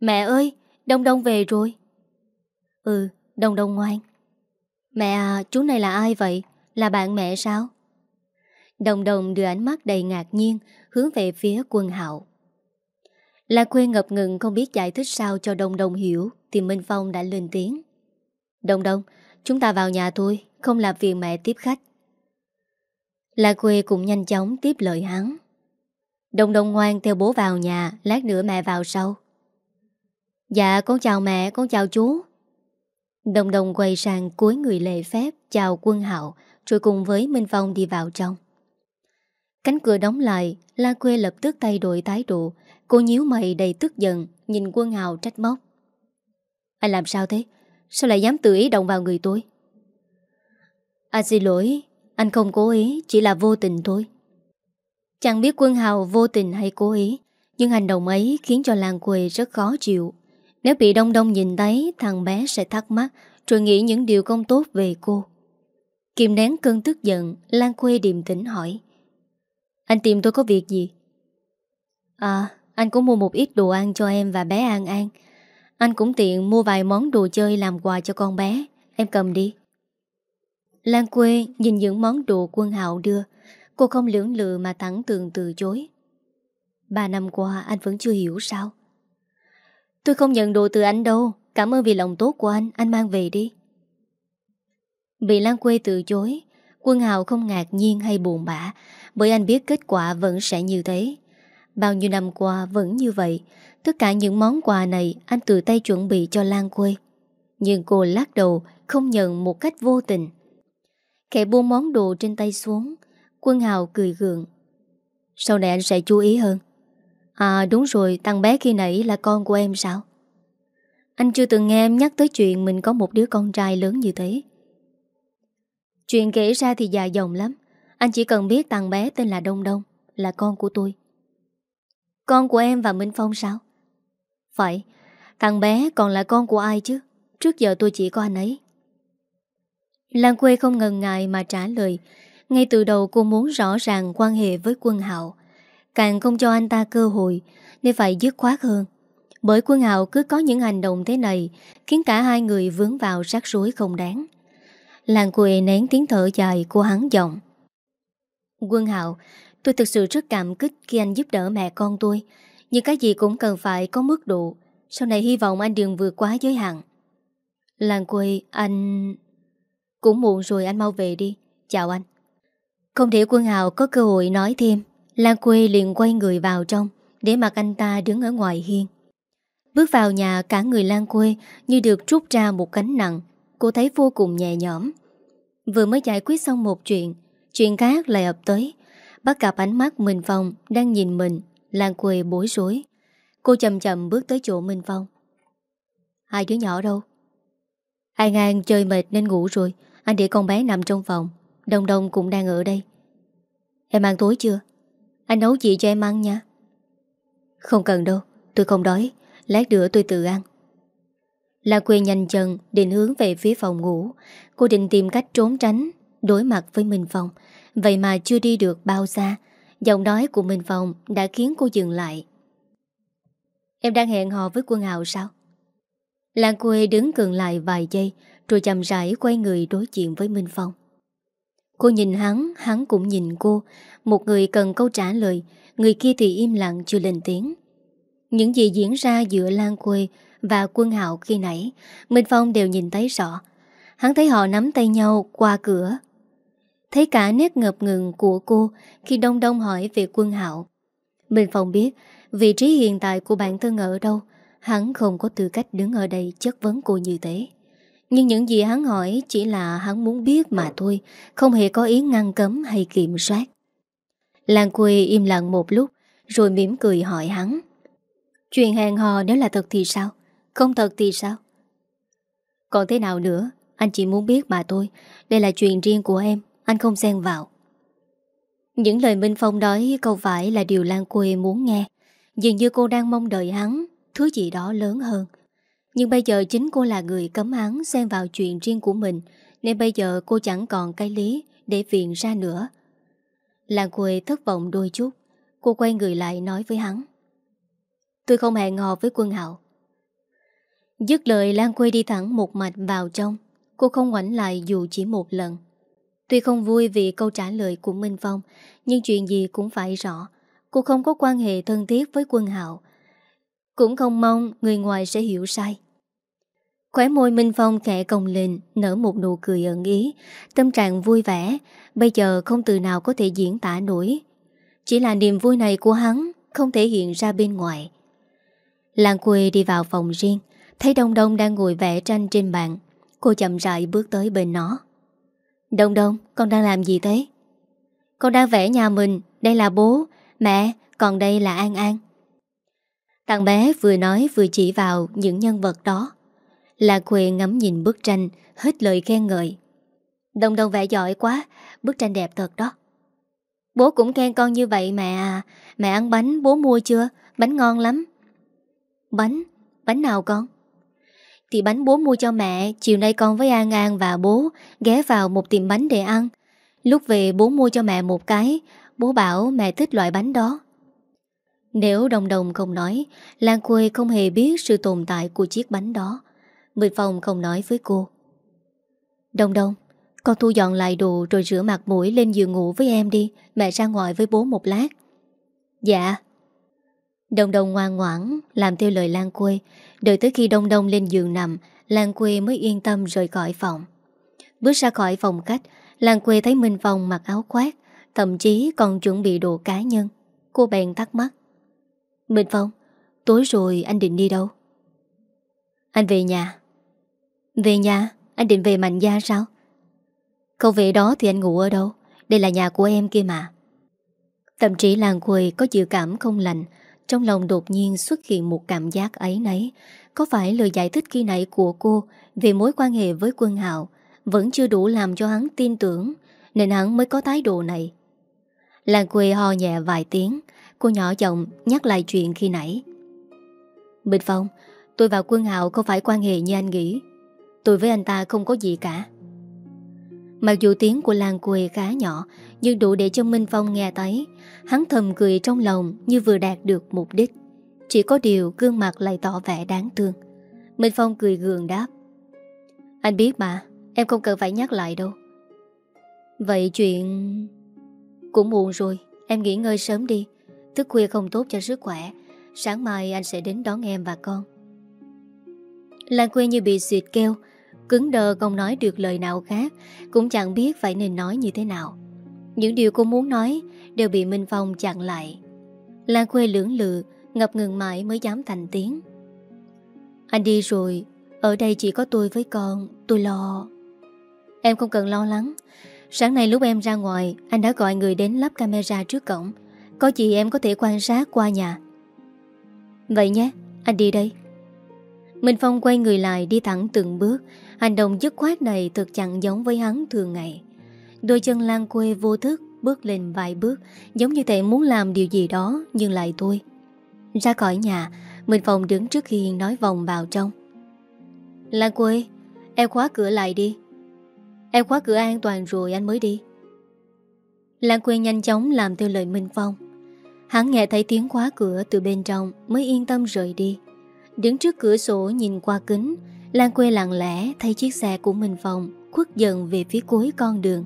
Mẹ ơi, Đông Đông về rồi. Ừ Đông Đông ngoan. Mẹ à chú này là ai vậy? Là bạn mẹ sao? Đồng đồng đưa ánh mắt đầy ngạc nhiên Hướng về phía quân hạo. La quê ngập ngừng không biết giải thích sao cho Đông Đông hiểu Thì Minh Phong đã lên tiếng. Đông Đông, Chúng ta vào nhà thôi Không làm việc mẹ tiếp khách. La quê cũng nhanh chóng tiếp lời hắn. Đông Đông ngoan theo bố vào nhà Lát nữa mẹ vào sau. Dạ con chào mẹ Con chào chú. Đồng đồng quay sang cuối người lệ phép Chào quân hạo Rồi cùng với Minh Phong đi vào trong. Cánh cửa đóng lại La quê lập tức thay đổi thái độ Cô nhíu mày đầy tức giận, Nhìn quân hào trách móc. Anh làm sao thế? Sao lại dám tự ý động vào người tôi? Anh xin lỗi, Anh không cố ý, Chỉ là vô tình thôi. Chẳng biết quân hào vô tình hay cố ý, Nhưng hành động ấy khiến cho làng quê rất khó chịu. Nếu bị đông đông nhìn thấy, Thằng bé sẽ thắc mắc, Rồi nghĩ những điều không tốt về cô. Kiềm nén cơn tức giận Lan quê điềm tĩnh hỏi. Anh tìm tôi có việc gì? À anh cũng mua một ít đồ ăn cho em và bé An An. Anh cũng tiện mua vài món đồ chơi làm quà cho con bé. Em cầm đi. Lan quê nhìn những món đồ quân hạo đưa. Cô không lưỡng lự mà thẳng tường từ chối. Ba năm qua, anh vẫn chưa hiểu sao. Tôi không nhận đồ từ anh đâu. Cảm ơn vì lòng tốt của anh. Anh mang về đi. Bị Lan quê từ chối, Quân hào không ngạc nhiên hay buồn bã, Bởi anh biết kết quả vẫn sẽ như thế. Bao nhiêu năm qua vẫn như vậy, Tất cả những món quà này Anh tự tay chuẩn bị cho Lan quê Nhưng cô lắc đầu, Không nhận một cách vô tình. Kẻ buông món đồ trên tay xuống, Quân Hào cười gượng. Sau này anh sẽ chú ý hơn. À đúng rồi tăng bé khi nãy là con của em sao? Anh chưa từng nghe em nhắc tới chuyện Mình có một đứa con trai lớn như thế. Chuyện kể ra thì dài dòng lắm. Anh chỉ cần biết thằng bé tên là Đông Đông, Là con của tôi con của em và Minh Phong sao? Phải, thằng bé còn là con của ai chứ? Trước giờ tôi chỉ có anh ấy. Lan quê không ngần ngại mà trả lời. Ngay từ đầu cô muốn rõ ràng quan hệ với quân hạo. Càng không cho anh ta cơ hội nên phải dứt khoát hơn. Bởi quân hạo cứ có những hành động thế này khiến cả hai người vướng vào rắc rối không đáng. Lan quê nén tiếng thở dài của hắn giọng. Quân hạo Tôi thực sự rất cảm kích khi anh giúp đỡ mẹ con tôi. Nhưng cái gì cũng cần phải có mức độ. Sau này hy vọng anh đừng vượt quá giới hạn. Làng quê, anh... Cũng muộn rồi, anh mau về đi. Chào anh. Không để quân hào có cơ hội nói thêm. Lan quê liền quay người vào trong, Để mặc anh ta đứng ở ngoài hiên. Bước vào nhà cả người Lan quê Như được trút ra một cánh nặng. Cô thấy vô cùng nhẹ nhõm. Vừa mới giải quyết xong một chuyện Chuyện khác lại ập tới. Bắt gặp ánh mắt Minh Phong đang nhìn mình Lan quê bối rối. Cô chậm chậm bước tới chỗ Minh Phong. Hai đứa nhỏ đâu? An An chơi mệt nên ngủ rồi, Anh để con bé nằm trong phòng Đồng đồng cũng đang ở đây. Em ăn tối chưa? Anh nấu gì cho em ăn nha. Không cần đâu, Tôi không đói, Lát nữa tôi tự ăn. Lan quê nhanh chân định hướng về phía phòng ngủ. Cô định tìm cách trốn tránh Đối mặt với Minh Phong Vậy mà chưa đi được bao xa Giọng nói của Minh Phong đã khiến cô dừng lại. Em đang hẹn hò với quân hào sao? Lan quê đứng gần lại vài giây Rồi chậm rãi quay người đối diện với Minh Phong. Cô nhìn hắn, hắn cũng nhìn cô. Một người cần câu trả lời Người kia thì im lặng chưa lên tiếng. Những gì diễn ra giữa Lan quê Và quân hạo khi nãy Minh Phong đều nhìn thấy rõ. Hắn thấy họ nắm tay nhau qua cửa Thấy cả nét ngập ngừng của cô Khi Đông Đông hỏi về quân hạo. Minh Phong biết, Vị trí hiện tại của bản thân ở đâu, Hắn không có tư cách đứng ở đây chất vấn cô như thế. Nhưng những gì hắn hỏi Chỉ là hắn muốn biết mà thôi, Không hề có ý ngăn cấm hay kiểm soát. Lan quê im lặng một lúc, Rồi mỉm cười hỏi hắn. Chuyện hẹn hò nếu là thật thì sao? Không thật thì sao? Còn thế nào nữa? Anh chỉ muốn biết mà thôi. Đây là chuyện riêng của em. Anh không xen vào. Những lời Minh Phong nói, Không phải là điều Lan Quê muốn nghe. Dường như cô đang mong đợi hắn, Thứ gì đó lớn hơn. Nhưng bây giờ chính cô là người cấm hắn Xen vào chuyện riêng của mình, Nên bây giờ cô chẳng còn cái lý Để viện ra nữa. Lan Quê thất vọng đôi chút. Cô quay người lại nói với hắn. Tôi không hẹn hò với quân hạo Dứt lời, Lan Quê đi thẳng một mạch vào trong. Cô không ngoảnh lại dù chỉ một lần. Tuy không vui vì câu trả lời của Minh Phong, Nhưng chuyện gì cũng phải rõ. Cô không có quan hệ thân thiết với quân hạo. Cũng không mong người ngoài sẽ hiểu sai. Khóe môi Minh Phong khẽ cong lên, Nở một nụ cười ẩn ý. Tâm trạng vui vẻ, Bây giờ không từ nào có thể diễn tả nổi. Chỉ là niềm vui này của hắn, Không thể hiện ra bên ngoài. Lan quê đi vào phòng riêng, Thấy Đông Đông đang ngồi vẽ tranh trên bàn. Cô chậm rãi bước tới bên nó. Đông Đông, con đang làm gì thế? Con đang vẽ nhà mình Đây là bố, mẹ, còn đây là An An Thằng bé vừa nói vừa chỉ vào những nhân vật đó Là khuê ngắm nhìn bức tranh Hết lời khen ngợi Đông Đông vẽ giỏi quá Bức tranh đẹp thật đó Bố cũng khen con như vậy mẹ à Mẹ ăn bánh bố mua chưa Bánh ngon lắm Bánh? Bánh nào con? Thì bánh bố mua cho mẹ, Chiều nay con với An An và bố Ghé vào một tiệm bánh để ăn. Lúc về, bố mua cho mẹ một cái. Bố bảo mẹ thích loại bánh đó. Nếu đồng đồng không nói, Lan quê không hề biết sự tồn tại của chiếc bánh đó. Mười phòng không nói với cô. Đồng đồng, Con thu dọn lại đồ rồi rửa mặt mũi lên giường ngủ với em đi. Mẹ ra ngoài với bố một lát. Dạ. Đồng đồng ngoan ngoãn Làm theo lời Lan quê Đợi tới khi Đông Đông lên giường nằm Lan quê mới yên tâm rời khỏi phòng. Bước ra khỏi phòng khách Lan quê thấy Minh Phong mặc áo khoác, Thậm chí còn chuẩn bị đồ cá nhân. Cô bèn thắc mắc. Minh Phong, Tối rồi anh định đi đâu? Anh về nhà. Về nhà? Anh định về Mạnh Gia sao? Không về đó thì anh ngủ ở đâu? Đây là nhà của em kia mà. Thậm chí Lan quê có dự cảm không lành trong lòng đột nhiên xuất hiện một cảm giác ấy nấy. Có phải lời giải thích khi nãy của cô Về mối quan hệ với quân hạo Vẫn chưa đủ làm cho hắn tin tưởng, Nên hắn mới có thái độ này? Lan quê ho nhẹ vài tiếng, Cô nhỏ giọng nhắc lại chuyện khi nãy. Bình Phong, Tôi và quân hạo không phải quan hệ như anh nghĩ. Tôi với anh ta không có gì cả. Mặc dù tiếng của Lan quê khá nhỏ nhưng đủ để cho Minh Phong nghe thấy. Hắn thầm cười trong lòng Như vừa đạt được mục đích. Chỉ có điều gương mặt lại tỏ vẻ đáng thương. Minh Phong cười gường đáp. Anh biết mà, Em không cần phải nhắc lại đâu. Vậy chuyện Cũng muộn rồi, Em nghỉ ngơi sớm đi. Thức khuya không tốt cho sức khỏe. Sáng mai anh sẽ đến đón em và con. Lan quê như bị xịt keo Cứng đờ không nói được lời nào khác, Cũng chẳng biết phải nên nói như thế nào. Những điều cô muốn nói Đều bị Minh Phong chặn lại. Lan quê lưỡng lự, Ngập ngừng mãi mới dám thành tiếng. Anh đi rồi, Ở đây chỉ có tôi với con, Tôi lo. Em không cần lo lắng. Sáng nay lúc em ra ngoài, Anh đã gọi người đến lắp camera trước cổng. Có gì em có thể quan sát qua nhà. Vậy nhé, Anh đi đây. Minh Phong quay người lại đi thẳng từng bước. Hành động dứt khoát này thực chẳng giống với hắn thường ngày. Đôi chân lan quê vô thức Bước lên vài bước, Giống như thể muốn làm điều gì đó, Nhưng lại thôi. Ra khỏi nhà, Minh Phong đứng trước khi nói vòng vào trong. Lan quê, Em khóa cửa lại đi. Em khóa cửa an toàn rồi anh mới đi. Lan quê nhanh chóng làm theo lời Minh Phong. Hắn nghe thấy tiếng khóa cửa từ bên trong Mới yên tâm rời đi. Đứng trước cửa sổ nhìn qua kính Lan quê lặng lẽ thấy chiếc xe của Minh Phong khuất dần về phía cuối con đường.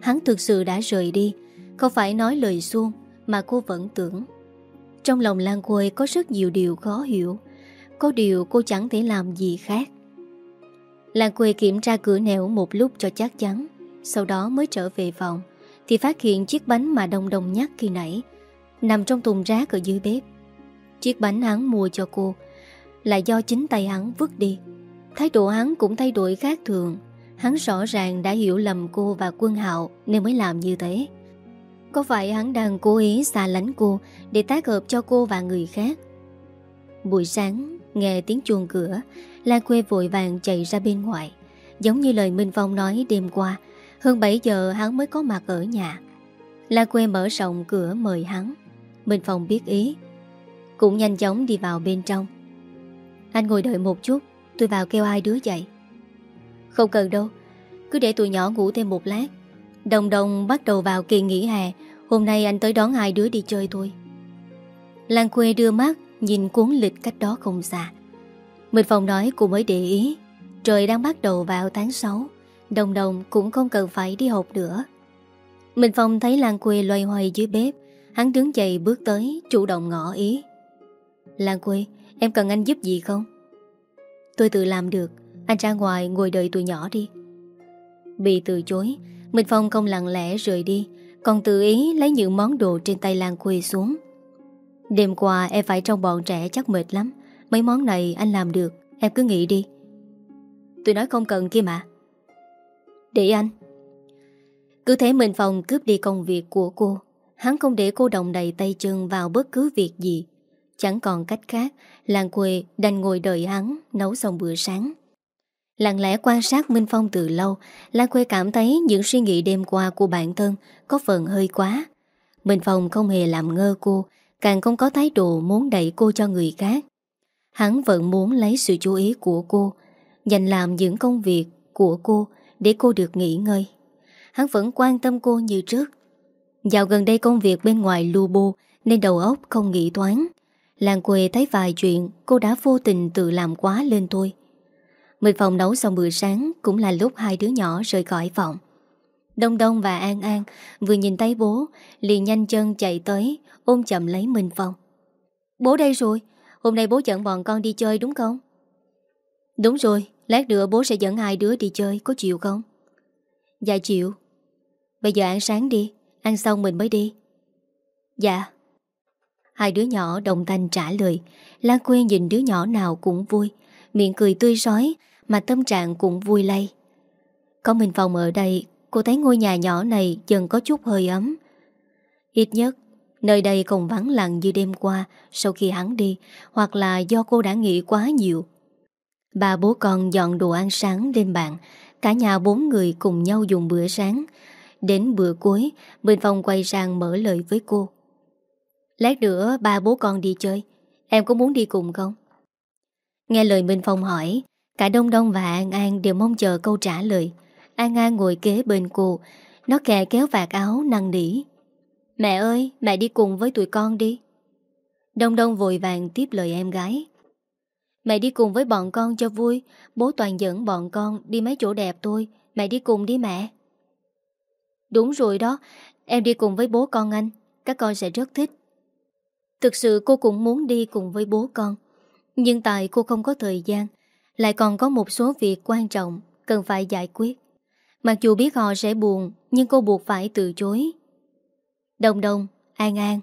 Hắn thực sự đã rời đi, không phải nói lời xuông mà cô vẫn tưởng. Trong lòng Lan quê có rất nhiều điều khó hiểu, có điều cô chẳng thể làm gì khác. Lan quê kiểm tra cửa nẻo một lúc cho chắc chắn, sau đó mới trở về phòng, thì phát hiện chiếc bánh mà Đông Đông nhắc khi nãy nằm trong thùng rác ở dưới bếp. Chiếc bánh hắn mua cho cô là do chính tay hắn vứt đi. Thái độ hắn cũng thay đổi khác thường Hắn rõ ràng đã hiểu lầm cô và quân hạo Nên mới làm như thế. Có phải hắn đang cố ý xa lánh cô Để tác hợp cho cô và người khác? Buổi sáng, Nghe tiếng chuông cửa Lan quê vội vàng chạy ra bên ngoài. Giống như lời Minh Phong nói đêm qua, Hơn 7 giờ hắn mới có mặt ở nhà. Lan quê mở rộng cửa mời hắn. Minh Phong biết ý, Cũng nhanh chóng đi vào bên trong. Anh ngồi đợi một chút, Tôi vào kêu hai đứa dậy. Không cần đâu? Cứ để tụi nhỏ ngủ thêm một lát. Đồng đồng bắt đầu vào kỳ nghỉ hè. Hôm nay anh tới đón hai đứa đi chơi thôi. Lan quê đưa mắt Nhìn cuốn lịch cách đó không xa. Minh Phong nói cô mới để ý, Trời đang bắt đầu vào tháng 6 Đồng đồng cũng không cần phải đi học nữa. Minh Phong thấy Lan Quê loay hoay dưới bếp, Hắn đứng dậy bước tới, Chủ động ngỏ ý. Lan Quê em cần anh giúp gì không? Tôi tự làm được. Anh ra ngoài ngồi đợi tụi nhỏ đi. Bị từ chối, Minh Phong không lặng lẽ rời đi, Còn tự ý lấy những món đồ trên tay Lan Quê xuống. Đêm qua em phải trong bọn trẻ chắc mệt lắm, Mấy món này anh làm được, Em cứ nghĩ đi. Tôi nói không cần kia mà. Để anh. Cứ thế Minh Phong cướp đi công việc của cô, Hắn không để cô động đầy tay chân vào bất cứ việc gì. Chẳng còn cách khác Làng quê đành ngồi đợi hắn Nấu xong bữa sáng. Lặng lẽ quan sát Minh Phong từ lâu, Lan Quê cảm thấy những suy nghĩ đêm qua của bản thân Có phần hơi quá. Minh Phong không hề làm ngơ cô, Càng không có thái độ muốn đẩy cô cho người khác. Hắn vẫn muốn lấy sự chú ý của cô, Dành làm những công việc của cô Để cô được nghỉ ngơi. Hắn vẫn quan tâm cô như trước. Dạo gần đây công việc bên ngoài lù bù Nên đầu óc không nghĩ toán Làng quê thấy vài chuyện Cô đã vô tình tự làm quá lên thôi. Mười phòng nấu xong bữa sáng Cũng là lúc hai đứa nhỏ rời khỏi phòng. Đông Đông và An An Vừa nhìn thấy bố, Liền nhanh chân chạy tới, Ôm chậm lấy Minh Phong Bố đây rồi, Hôm nay bố dẫn bọn con đi chơi đúng không? Đúng rồi, Lát nữa bố sẽ dẫn hai đứa đi chơi, Có chịu không? Dạ chịu. Bây giờ ăn sáng đi, Ăn xong mình mới đi. Dạ. Hai đứa nhỏ đồng thanh trả lời Lan Quyên nhìn đứa nhỏ nào cũng vui, Miệng cười tươi rói mà tâm trạng cũng vui lây. Có mình phòng ở đây, Cô thấy ngôi nhà nhỏ này dần có chút hơi ấm. Ít nhất, Nơi đây không vắng lặng như đêm qua Sau khi hắn đi, Hoặc là do cô đã nghĩ quá nhiều. Bà bố con dọn đồ ăn sáng lên bàn, Cả nhà bốn người cùng nhau dùng bữa sáng. Đến bữa cuối Bên phòng quay sang mở lời với cô. Lát nữa ba bố con đi chơi, Em có muốn đi cùng không? Nghe lời Minh Phong hỏi Cả Đông Đông và An An đều mong chờ câu trả lời. An An ngồi kế bên cô. Nó kè kéo vạt áo, năn nỉ. Mẹ ơi, mẹ đi cùng với tụi con đi. Đông Đông vội vàng tiếp lời em gái. Mẹ đi cùng với bọn con cho vui. Bố toàn dẫn bọn con đi mấy chỗ đẹp thôi. Mẹ đi cùng đi mẹ. Đúng rồi đó. Em đi cùng với bố con anh. Các con sẽ rất thích. Thực sự cô cũng muốn đi cùng với bố con, Nhưng tại cô không có thời gian lại còn có một số việc quan trọng Cần phải giải quyết. Mặc dù biết họ sẽ buồn Nhưng cô buộc phải từ chối. Đồng đồng, An An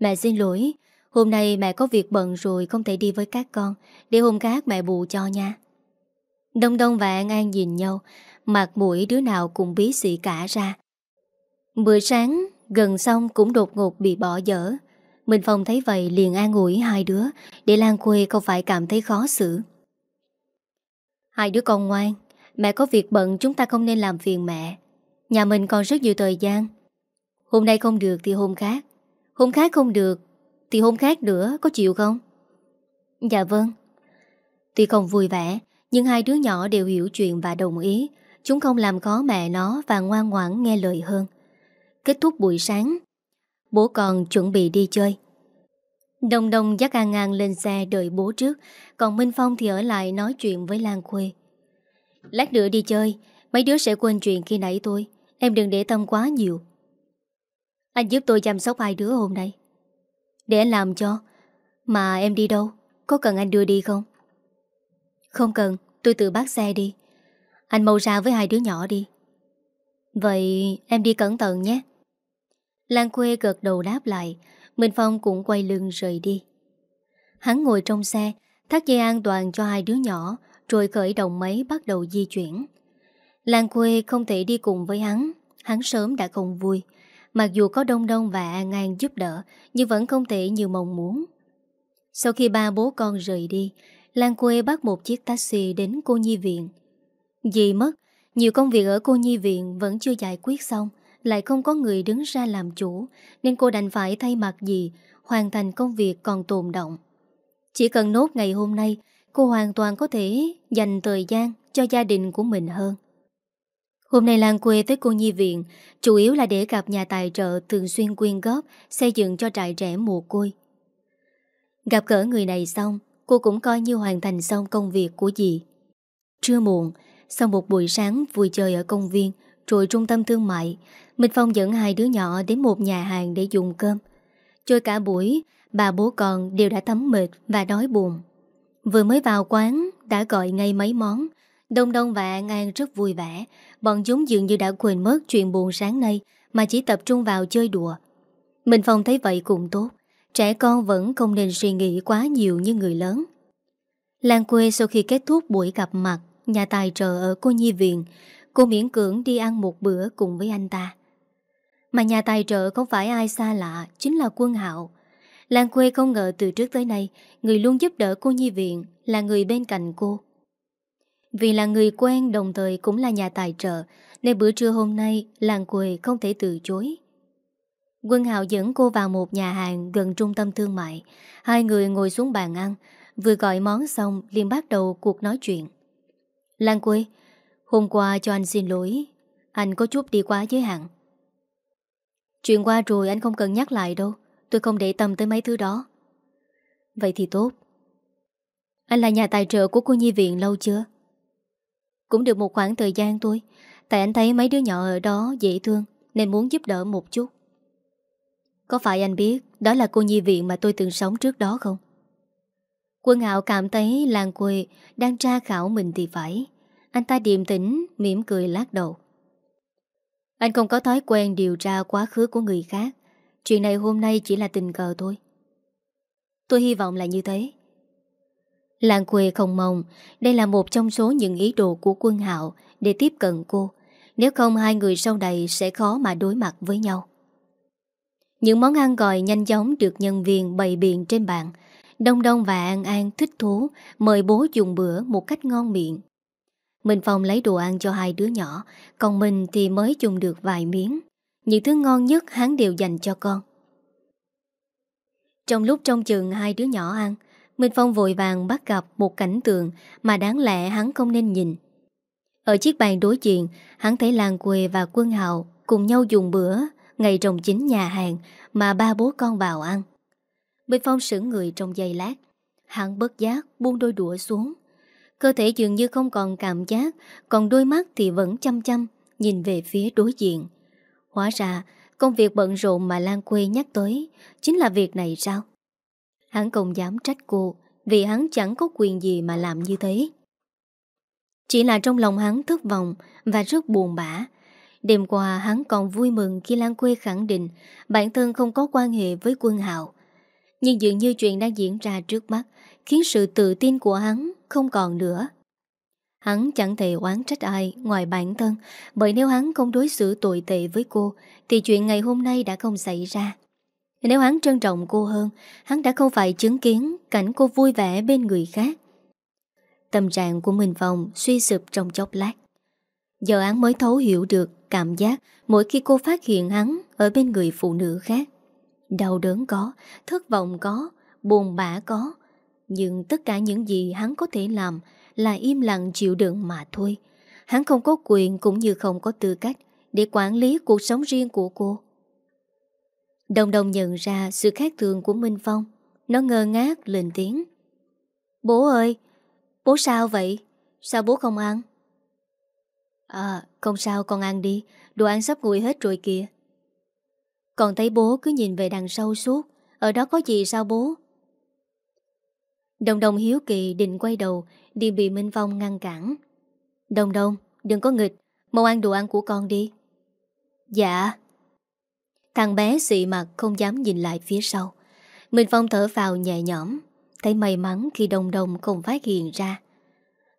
Mẹ xin lỗi. Hôm nay mẹ có việc bận rồi không thể đi với các con. Để hôm khác mẹ bù cho nha. Đông Đông và An An nhìn nhau Mặt mũi đứa nào cũng bí xị cả ra. Bữa sáng gần xong cũng đột ngột bị bỏ dở. Minh Phong thấy vậy liền an ủi hai đứa Để Lan Quê không phải cảm thấy khó xử. Hai đứa con ngoan, Mẹ có việc bận chúng ta không nên làm phiền mẹ. Nhà mình còn rất nhiều thời gian. Hôm nay không được thì hôm khác. Hôm khác không được Thì hôm khác nữa, có chịu không? Dạ vâng. Tuy không vui vẻ, Nhưng hai đứa nhỏ đều hiểu chuyện và đồng ý. Chúng không làm khó mẹ nó Và ngoan ngoãn nghe lời hơn. Kết thúc buổi sáng, Bố còn chuẩn bị đi chơi. Đồng đồng dắt An An lên xe đợi bố trước, Còn Minh Phong thì ở lại nói chuyện với Lan Khuê. Lát nữa đi chơi, Mấy đứa sẽ quên chuyện khi nãy tôi, Em đừng để tâm quá nhiều. Anh giúp tôi chăm sóc hai đứa hôm nay. Để anh làm cho, Mà em đi đâu, Có cần anh đưa đi không? Không cần, tôi tự bắt xe đi. Anh mau ra với hai đứa nhỏ đi. Vậy em đi cẩn thận nhé. Lan Khuê gật đầu đáp lại Minh Phong cũng quay lưng rời đi. Hắn ngồi trong xe, Thắt dây an toàn cho hai đứa nhỏ, Rồi khởi động máy bắt đầu di chuyển. Lan Khuê không thể đi cùng với hắn Hắn sớm đã không vui. Mặc dù có Đông Đông và An An giúp đỡ, Nhưng vẫn không thể như mong muốn. Sau khi ba bố con rời đi Lan Khuê bắt một chiếc taxi đến cô nhi viện. Dì mất, Nhiều công việc ở cô nhi viện vẫn chưa giải quyết xong lại không có người đứng ra làm chủ, Nên cô đành phải thay mặt gì Hoàn thành công việc còn tồn động Chỉ cần nốt ngày hôm nay, Cô hoàn toàn có thể dành thời gian cho gia đình của mình hơn. Hôm nay Lan quê tới cô nhi viện, Chủ yếu là để gặp nhà tài trợ Thường xuyên quyên góp Xây dựng cho trại trẻ mồ côi. Gặp gỡ người này xong, Cô cũng coi như hoàn thành xong công việc của dì. Trưa muộn, Sau một buổi sáng vui chơi ở công viên, Rồi trung tâm thương mại Minh Phong dẫn hai đứa nhỏ đến một nhà hàng để dùng cơm. Trôi cả buổi, Bà bố con đều đã tắm mệt và đói buồn. Vừa mới vào quán, Đã gọi ngay mấy món. Đông Đông và An An rất vui vẻ. Bọn chúng dường như đã quên mất chuyện buồn sáng nay Mà chỉ tập trung vào chơi đùa. Minh Phong thấy vậy cũng tốt. Trẻ con vẫn không nên suy nghĩ quá nhiều như người lớn. Lan quê sau khi kết thúc buổi gặp mặt, Nhà tài trợ ở cô Nhi Viện, Cô miễn cưỡng đi ăn một bữa cùng với anh ta. Mà nhà tài trợ không phải ai xa lạ Chính là Quân Hạo Lan quê không ngờ từ trước tới nay Người luôn giúp đỡ cô Nhi Viện Là người bên cạnh cô Vì là người quen đồng thời cũng là nhà tài trợ Nên bữa trưa hôm nay Lan quê không thể từ chối Quân Hạo dẫn cô vào một nhà hàng gần trung tâm thương mại. Hai người ngồi xuống bàn ăn, vừa gọi món xong liền bắt đầu cuộc nói chuyện. Lan Quê, hôm qua cho anh xin lỗi, anh có chút đi quá giới hạn. Chuyện qua rồi anh không cần nhắc lại đâu, tôi không để tâm tới mấy thứ đó. Vậy thì tốt. Anh là nhà tài trợ của cô nhi viện lâu chưa? Cũng được một khoảng thời gian thôi, tại anh thấy mấy đứa nhỏ ở đó dễ thương nên muốn giúp đỡ một chút. Có phải anh biết Đó là cô nhi viện mà tôi từng sống trước đó không Quân hạo cảm thấy làng quê Đang tra khảo mình thì phải Anh ta điềm tĩnh mỉm cười lát đầu anh không có thói quen điều tra quá khứ của người khác. Chuyện này hôm nay chỉ là tình cờ thôi. Tôi hy vọng là như thế. Làng quê không mong. Đây là một trong số những ý đồ của quân hạo Để tiếp cận cô. Nếu không, hai người sau này sẽ khó mà đối mặt với nhau. Những món ăn gọi nhanh chóng được nhân viên bày biện trên bàn. Đông Đông và An An thích thú, mời bố dùng bữa một cách ngon miệng. Minh Phong lấy đồ ăn cho hai đứa nhỏ, còn mình thì mới dùng được vài miếng. Những thứ ngon nhất hắn đều dành cho con. Trong lúc trong chừng hai đứa nhỏ ăn, Minh Phong vội vàng bắt gặp một cảnh tượng mà đáng lẽ hắn không nên nhìn. Ở chiếc bàn đối diện, hắn thấy làng Quê và Quân Hào cùng nhau dùng bữa Ngày trồng chính nhà hàng Mà ba bố con vào ăn Minh Phong sững người trong giây lát Hắn bất giác buông đôi đũa xuống Cơ thể dường như không còn cảm giác, Còn đôi mắt thì vẫn chăm chăm, Nhìn về phía đối diện. Hóa ra, công việc bận rộn mà Lan Quê nhắc tới, Chính là việc này sao? Hắn không dám trách cô, Vì hắn chẳng có quyền gì mà làm như thế. Chỉ là trong lòng hắn thất vọng Và rất buồn bã. Đêm qua, hắn còn vui mừng khi Lan Quê khẳng định bản thân không có quan hệ với quân hạo. Nhưng dường như chuyện đang diễn ra trước mắt khiến sự tự tin của hắn không còn nữa. Hắn chẳng thể oán trách ai ngoài bản thân bởi nếu hắn không đối xử tồi tệ với cô thì chuyện ngày hôm nay đã không xảy ra. Nếu hắn trân trọng cô hơn hắn đã không phải chứng kiến cảnh cô vui vẻ bên người khác. Tâm trạng của mình Phong suy sụp trong chốc lát. Giờ hắn mới thấu hiểu được cảm giác mỗi khi cô phát hiện hắn ở bên người phụ nữ khác. Đau đớn có, thất vọng có, buồn bã có. Nhưng tất cả những gì hắn có thể làm là im lặng chịu đựng mà thôi. Hắn không có quyền cũng như không có tư cách để quản lý cuộc sống riêng của cô. Đồng đồng nhận ra sự khác thường của Minh Phong. Nó ngơ ngác lên tiếng. Bố ơi, bố sao vậy? Sao bố không ăn? À không sao con ăn đi Đồ ăn sắp nguội hết rồi kìa Còn thấy bố cứ nhìn về đằng sau suốt Ở đó có gì sao bố Đồng đồng hiếu kỳ định quay đầu, Đi bị Minh Phong ngăn cản. Đồng đồng đừng có nghịch, Mau ăn đồ ăn của con đi. Dạ. Thằng bé xị mặt không dám nhìn lại phía sau. Minh Phong thở vào nhẹ nhõm, Thấy may mắn khi đồng đồng không phát hiện ra.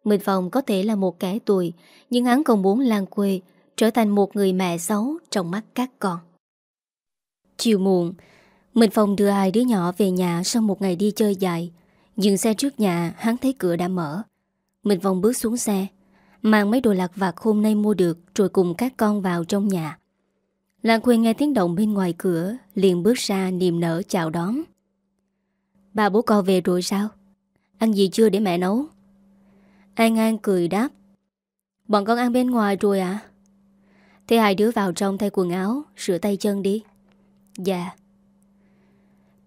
Minh Phong có thể là một kẻ tuổi Nhưng hắn không muốn Lan Quê, Trở thành một người mẹ xấu Trong mắt các con. Chiều muộn, Minh Phong đưa hai đứa nhỏ về nhà Sau một ngày đi chơi dài. Dừng xe trước nhà, hắn thấy cửa đã mở. Mình vòng bước xuống xe, Mang mấy đồ lạc vặt hôm nay mua được Rồi cùng các con vào trong nhà. Lan Khuê nghe tiếng động bên ngoài cửa, Liền bước ra niềm nở chào đón. Bà bố con về rồi sao? Ăn gì chưa để mẹ nấu? An An cười đáp, Bọn con ăn bên ngoài rồi à Thế hai đứa vào trong thay quần áo, Rửa tay chân đi. Dạ.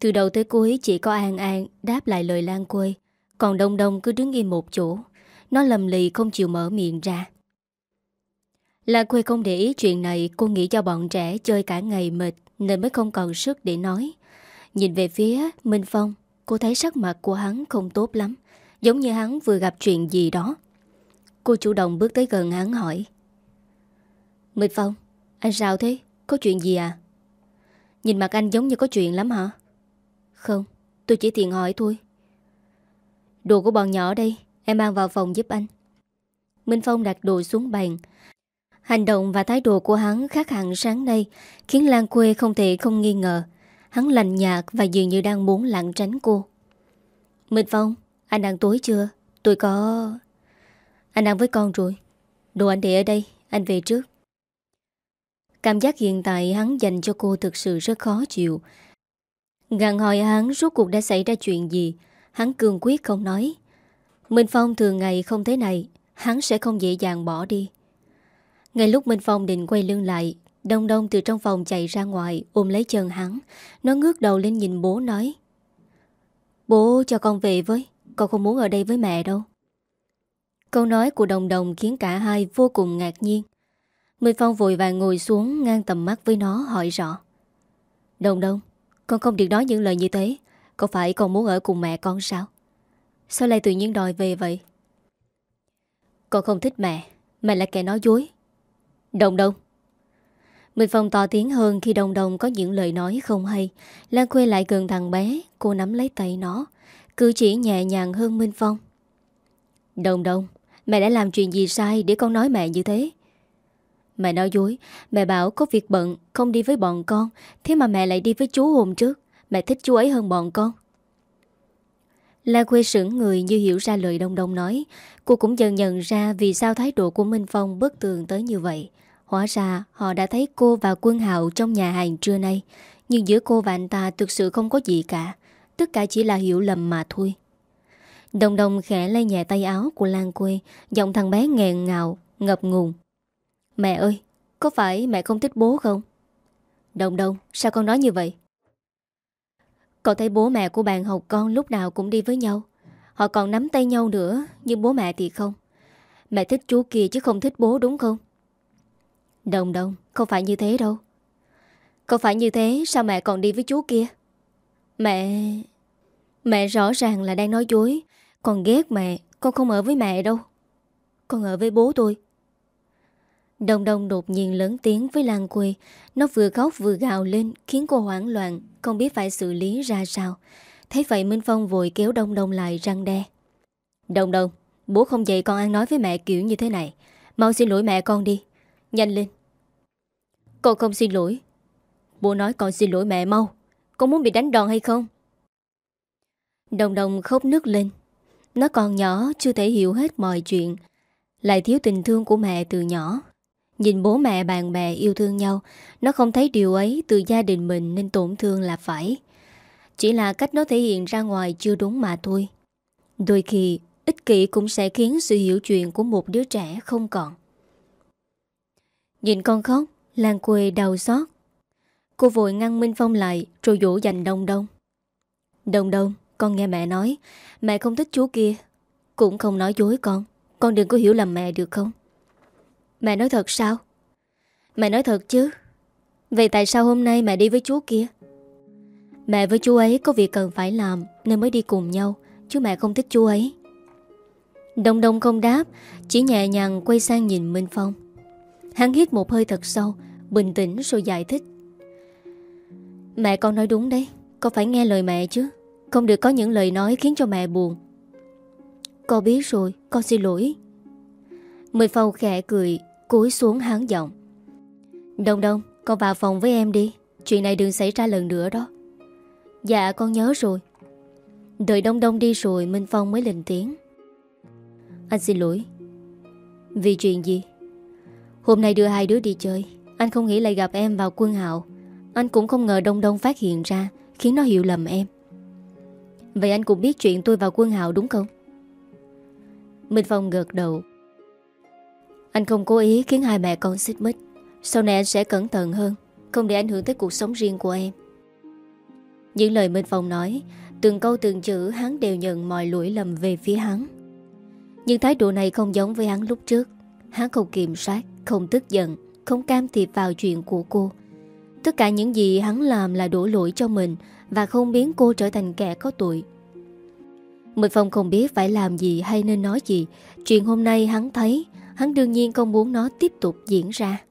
Từ đầu tới cuối chỉ có An An Đáp lại lời Lan Quê, Còn Đông Đông cứ đứng im một chỗ Nó lầm lì không chịu mở miệng ra Lan Quê không để ý chuyện này, Cô nghĩ cho bọn trẻ chơi cả ngày mệt Nên mới không còn sức để nói Nhìn về phía Minh Phong, Cô thấy sắc mặt của hắn không tốt lắm, Giống như hắn vừa gặp chuyện gì đó Cô chủ động bước tới gần hắn hỏi Minh Phong, Anh sao thế? Có chuyện gì à? Nhìn mặt anh giống như có chuyện lắm hả? Không, tôi chỉ tiện hỏi thôi. Đồ của bọn nhỏ đây Em mang vào phòng giúp anh. Minh Phong đặt đồ xuống bàn. Hành động và thái độ của hắn khác hẳn sáng nay Khiến Lan Quê không thể không nghi ngờ. Hắn lành nhạt và dường như đang muốn lặng tránh cô. Minh Phong Anh ăn tối chưa? Tôi có... Anh ăn với con rồi. Đồ anh để ở đây Anh về trước. Cảm giác hiện tại hắn dành cho cô thực sự rất khó chịu. Gặn hỏi hắn rốt cuộc đã xảy ra chuyện gì, Hắn cường quyết không nói. Minh Phong thường ngày không thế này, Hắn sẽ không dễ dàng bỏ đi. Ngay lúc Minh Phong định quay lưng lại, Đông đông từ trong phòng chạy ra ngoài, Ôm lấy chân hắn. Nó ngước đầu lên nhìn bố nói, Bố cho con về với, Con không muốn ở đây với mẹ đâu. Câu nói của đồng đồng khiến cả hai vô cùng ngạc nhiên. Minh Phong vội vàng ngồi xuống ngang tầm mắt với nó, hỏi rõ Đồng đồng con không được nói những lời như thế. Có phải con muốn ở cùng mẹ con sao? Sao lại tự nhiên đòi về vậy? Con không thích mẹ Mẹ là kẻ nói dối. Đồng đồng. Minh Phong to tiếng hơn khi đồng đồng có những lời nói không hay. Lan Khuê lại gần thằng bé, Cô nắm lấy tay nó. Cử chỉ nhẹ nhàng hơn Minh Phong. Đồng đồng, Mẹ đã làm chuyện gì sai để con nói mẹ như thế? Mẹ nói dối. Mẹ bảo có việc bận, Không đi với bọn con. Thế mà mẹ lại đi với chú hôm trước. Mẹ thích chú ấy hơn bọn con. La quê sững người như hiểu ra lời Đông Đông nói. Cô cũng dần nhận ra Vì sao thái độ của Minh Phong bất tường tới như vậy. Hóa ra, họ đã thấy cô và Quân Hạo Trong nhà hàng trưa nay. Nhưng giữa cô và anh ta thực sự không có gì cả. Tất cả chỉ là hiểu lầm mà thôi. Đồng đồng khẽ lay nhẹ tay áo của Lan Quê. Giọng thằng bé nghẹn ngào, Ngập ngùng Mẹ ơi, Có phải mẹ không thích bố không? Đồng đồng sao con nói như vậy? Cậu thấy bố mẹ của bạn học con lúc nào cũng đi với nhau. Họ còn nắm tay nhau nữa, Nhưng bố mẹ thì không. Mẹ thích chú kia chứ không thích bố đúng không? Đồng đồng Không phải như thế đâu. Không phải như thế, sao mẹ còn đi với chú kia? Mẹ Mẹ rõ ràng là đang nói dối. Con ghét mẹ, Con không ở với mẹ đâu. Con ở với bố tôi. Đồng đồng đột nhiên lớn tiếng với Lan Quê. Nó vừa khóc vừa gào lên, Khiến cô hoảng loạn, Không biết phải xử lý ra sao. Thấy vậy, Minh Phong vội kéo Đông Đông lại răng đe. Đông Đông, Bố không dạy con ăn nói với mẹ kiểu như thế này. Mau xin lỗi mẹ con đi. Nhanh lên. Con không xin lỗi. Bố nói con xin lỗi mẹ mau. Con muốn bị đánh đòn hay không? Đồng đồng khóc nước lên. Nó còn nhỏ, chưa thể hiểu hết mọi chuyện. Lại thiếu tình thương của mẹ từ nhỏ. Nhìn bố mẹ, bạn bè yêu thương nhau, Nó không thấy điều ấy từ gia đình mình Nên tổn thương là phải. Chỉ là cách nó thể hiện ra ngoài chưa đúng mà thôi. Đôi khi, Ích kỷ cũng sẽ khiến sự hiểu chuyện Của một đứa trẻ không còn. Nhìn con khóc Lan quê đau xót. Cô vội ngăn Minh Phong lại, Rồi dỗ dành đông đông. Đông đông, con nghe mẹ nói, Mẹ không thích chú kia. Cũng không nói dối con Con đừng có hiểu lầm mẹ được không? Mẹ nói thật sao? Mẹ nói thật chứ. Vậy tại sao hôm nay mẹ đi với chú kia? Mẹ với chú ấy có việc cần phải làm Nên mới đi cùng nhau, Chứ mẹ không thích chú ấy. Đông đông không đáp, Chỉ nhẹ nhàng quay sang nhìn Minh Phong. Hắn hít một hơi thật sâu, Bình tĩnh rồi giải thích. Mẹ con nói đúng đấy, Con phải nghe lời mẹ chứ, Không được có những lời nói khiến cho mẹ buồn. Con biết rồi, Con xin lỗi. Mười phong khẽ cười Cúi xuống háng giọng. Đông đông, con vào phòng với em đi. Chuyện này đừng xảy ra lần nữa đó. Dạ con nhớ rồi. Đợi đông đông đi rồi Minh Phong mới lên tiếng. Anh xin lỗi. Vì chuyện gì? Hôm nay đưa hai đứa đi chơi. Anh không nghĩ lại gặp em vào quân hạo. Anh cũng không ngờ Đông Đông phát hiện ra, Khiến nó hiểu lầm em. Vậy anh cũng biết chuyện tôi vào quân hạo đúng không? Minh Phong gật đầu. Anh không cố ý khiến hai mẹ con xích mích. Sau này anh sẽ cẩn thận hơn, Không để ảnh hưởng tới cuộc sống riêng của em. Những lời Minh Phong nói, Từng câu từng chữ hắn đều nhận mọi lỗi lầm về phía hắn. Nhưng thái độ này không giống với hắn lúc trước. Hắn không kiểm soát Không tức giận, Không cam thiệp vào chuyện của cô. Tất cả những gì hắn làm là đổ lỗi cho mình Và không biến cô trở thành kẻ có tội. Minh Phong không biết phải làm gì hay nên nói gì. Chuyện hôm nay hắn thấy Hắn đương nhiên không muốn nó tiếp tục diễn ra.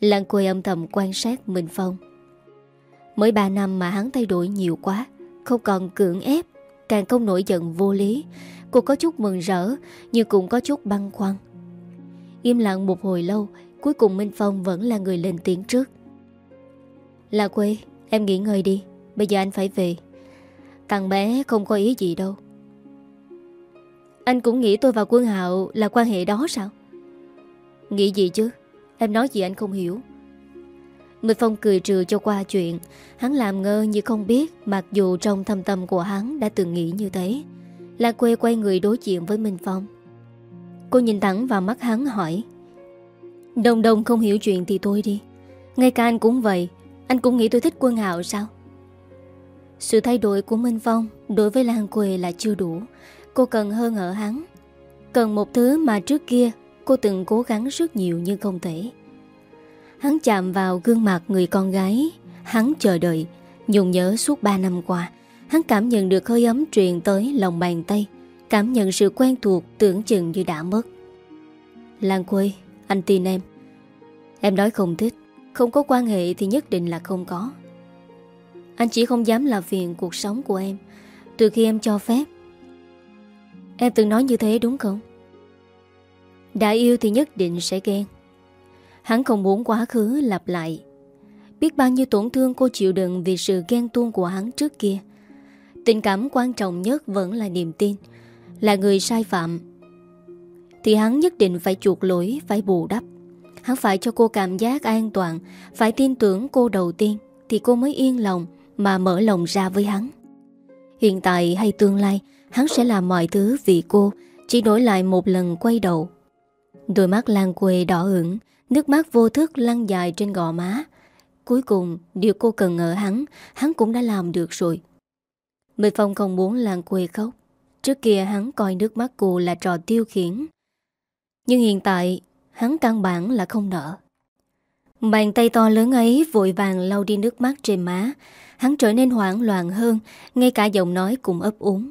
Lan quê âm thầm quan sát Minh Phong. Mới 3 năm mà hắn thay đổi nhiều quá, Không còn cưỡng ép, Càng không nổi giận vô lý. Cô có chút mừng rỡ, Nhưng cũng có chút băng khoăn. Im lặng một hồi lâu, Cuối cùng Minh Phong vẫn là người lên tiếng trước. Là quê, Em nghỉ ngơi đi, Bây giờ anh phải về. Thằng bé không có ý gì đâu. Anh cũng nghĩ tôi và quân hạo Là quan hệ đó sao? Nghĩ gì chứ? Em nói gì anh không hiểu. Minh Phong cười trừ cho qua chuyện. Hắn làm ngơ như không biết, Mặc dù trong thâm tâm của hắn đã từng nghĩ như thế. Lan quê quay người đối diện với Minh Phong. Cô nhìn thẳng vào mắt hắn hỏi Đồng đồng không hiểu chuyện thì thôi đi. Ngay cả anh cũng vậy, Anh cũng nghĩ tôi thích quân hạo sao? Sự thay đổi của Minh Phong Đối với Lan Quê là chưa đủ. Cô cần hơn ở hắn. Cần một thứ mà trước kia Cô từng cố gắng rất nhiều nhưng không thể. Hắn chạm vào gương mặt người con gái. Hắn chờ đợi, Nhung nhớ suốt 3 năm qua. Hắn cảm nhận được hơi ấm truyền tới lòng bàn tay. Cảm nhận sự quen thuộc, tưởng chừng như đã mất. Lan Quê, Anh tin em. Em nói không thích. Không có quan hệ thì nhất định là không có. Anh chỉ không dám làm phiền cuộc sống của em. Từ khi em cho phép Em từng nói như thế đúng không? Đã yêu thì nhất định sẽ ghen. Hắn không muốn quá khứ lặp lại. Biết bao nhiêu tổn thương cô chịu đựng Vì sự ghen tuông của hắn trước kia. Tình cảm quan trọng nhất vẫn là niềm tin, Là người sai phạm. Thì hắn nhất định phải chuộc lỗi, Phải bù đắp. Hắn phải cho cô cảm giác an toàn, Phải tin tưởng cô đầu tiên, Thì cô mới yên lòng Mà mở lòng ra với hắn. Hiện tại hay tương lai Hắn sẽ làm mọi thứ vì cô, Chỉ đổi lại một lần quay đầu. Đôi mắt Lan quê đỏ ửng, Nước mắt vô thức lăn dài trên gò má. Cuối cùng, Điều cô cần ở hắn Hắn cũng đã làm được rồi. Minh Phong không muốn Lan quê khóc. Trước kia hắn coi nước mắt cô là trò tiêu khiển. Nhưng hiện tại, Hắn căn bản là không nợ. Bàn tay to lớn ấy vội vàng lau đi nước mắt trên má. Hắn trở nên hoảng loạn hơn, Ngay cả giọng nói cũng ấp úng.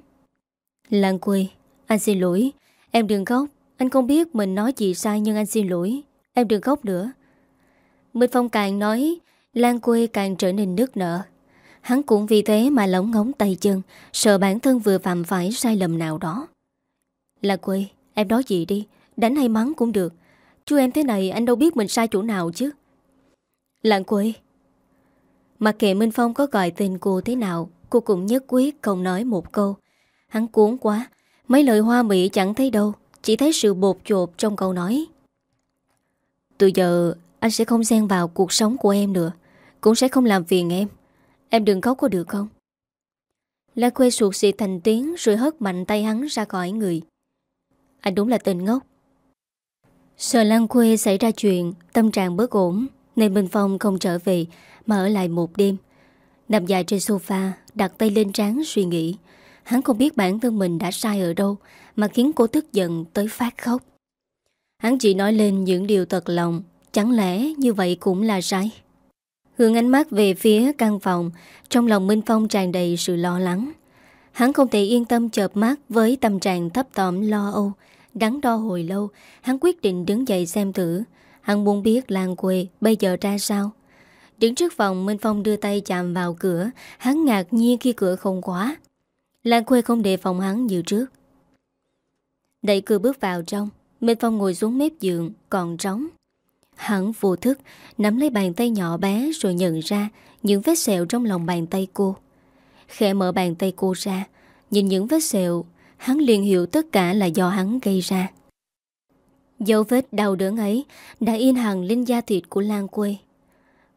Lan quê Anh xin lỗi. Em đừng khóc. Anh không biết mình nói gì sai nhưng anh xin lỗi. Em đừng khóc nữa. Minh Phong càng nói, Lan quê càng trở nên nước nở. Hắn cũng vì thế mà lóng ngóng tay chân, Sợ bản thân vừa phạm phải sai lầm nào đó. Lan quê Em nói gì đi? Đánh hay mắng cũng được. Chú em thế này, anh đâu biết mình sai chỗ nào chứ? Lan quê Mặc kệ Minh Phong có gọi tên cô thế nào, Cô cũng nhất quyết không nói một câu. Hắn cuốn quá. Mấy lời hoa mỹ chẳng thấy đâu, Chỉ thấy sự bột chột trong câu nói. Từ giờ, Anh sẽ không xen vào cuộc sống của em nữa, Cũng sẽ không làm phiền em. Em đừng khóc có được không? La quê suột xịt thành tiếng Rồi hất mạnh tay hắn ra khỏi người. Anh đúng là tên ngốc. Sợ Lan quê xảy ra chuyện, Tâm trạng bớt ổn, Nên Minh Phong không trở về, Mà ở lại một đêm. Nằm dài trên sofa, Đặt tay lên trán suy nghĩ. Hắn không biết bản thân mình đã sai ở đâu, Mà khiến cô tức giận tới phát khóc. Hắn chỉ nói lên những điều thật lòng, Chẳng lẽ như vậy cũng là sai? Hướng ánh mắt về phía căn phòng, Trong lòng Minh Phong tràn đầy sự lo lắng. Hắn không thể yên tâm chợp mắt Với tâm trạng thấp tỏm lo âu, Đắn đo hồi lâu, Hắn quyết định đứng dậy xem thử. Hắn muốn biết làng quê bây giờ ra sao. Đứng trước phòng, Minh Phong đưa tay chạm vào cửa, Hắn ngạc nhiên khi cửa không khóa. Lan Khuê không đề phòng hắn như trước Đẩy cửa bước vào trong, Minh Phong ngồi xuống mép giường, Còn trống Hắn vô thức, Nắm lấy bàn tay nhỏ bé Rồi nhận ra những vết sẹo trong lòng bàn tay cô Khẽ mở bàn tay cô ra, Nhìn những vết sẹo, Hắn liền hiểu tất cả là do hắn gây ra Dấu vết đau đớn ấy đã in hằng lên da thịt của Lan quê.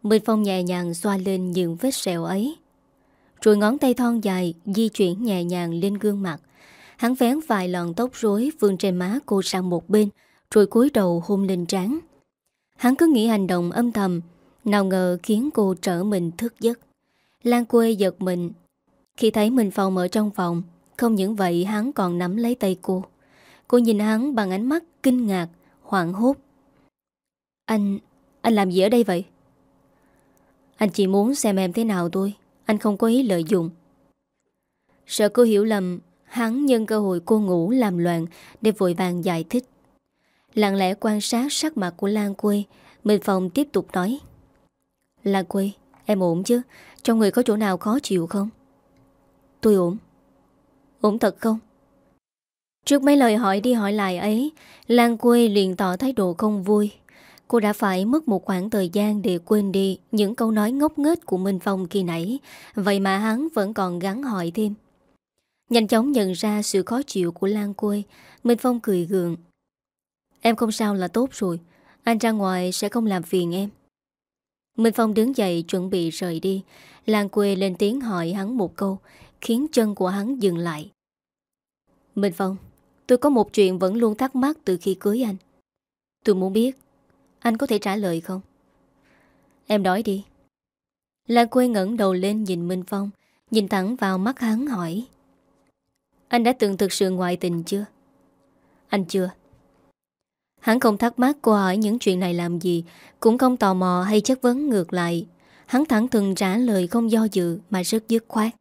Minh Phong nhẹ nhàng xoa lên những vết sẹo ấy. Rồi ngón tay thon dài di chuyển nhẹ nhàng lên gương mặt. Hắn vén vài lọn tóc rối vương trên má cô sang một bên, rồi cúi đầu hôn lên trán. Hắn cứ nghĩ hành động âm thầm, nào ngờ khiến cô trở mình thức giấc. Lan quê giật mình. Khi thấy mình phòng ở trong phòng, không những vậy hắn còn nắm lấy tay cô. Cô nhìn hắn bằng ánh mắt kinh ngạc, hoảng hốt. Anh, anh làm gì ở đây vậy? Anh chỉ muốn xem em thế nào thôi, anh không có ý lợi dụng. Sợ cô hiểu lầm, hắn nhân cơ hội cô ngủ làm loạn để vội vàng giải thích. Lặng lẽ quan sát sắc mặt của Lan Quê, Minh Phong tiếp tục nói. Lan Quê, em ổn chứ? Trong người có chỗ nào khó chịu không? Tôi ổn. Ổn thật không? Trước mấy lời hỏi đi hỏi lại ấy, Lan Quê liền tỏ thái độ không vui. Cô đã phải mất một khoảng thời gian để quên đi những câu nói ngốc nghếch của Minh Phong kỳ nãy, vậy mà hắn vẫn còn gắn hỏi thêm. Nhanh chóng nhận ra sự khó chịu của Lan Quê, Minh Phong cười gượng. Em không sao là tốt rồi, anh ra ngoài sẽ không làm phiền em. Minh Phong đứng dậy chuẩn bị rời đi, Lan Quê lên tiếng hỏi hắn một câu, khiến chân của hắn dừng lại. Minh Phong, tôi có một chuyện vẫn luôn thắc mắc từ khi cưới anh. Tôi muốn biết, anh có thể trả lời không? Em nói đi. Lan Quê ngẩng đầu lên nhìn Minh Phong, nhìn thẳng vào mắt hắn hỏi. Anh đã từng thực sự ngoại tình chưa? Anh chưa. Hắn không thắc mắc cô hỏi những chuyện này làm gì, cũng không tò mò hay chất vấn ngược lại. Hắn thẳng thừng trả lời không do dự mà rất dứt khoát.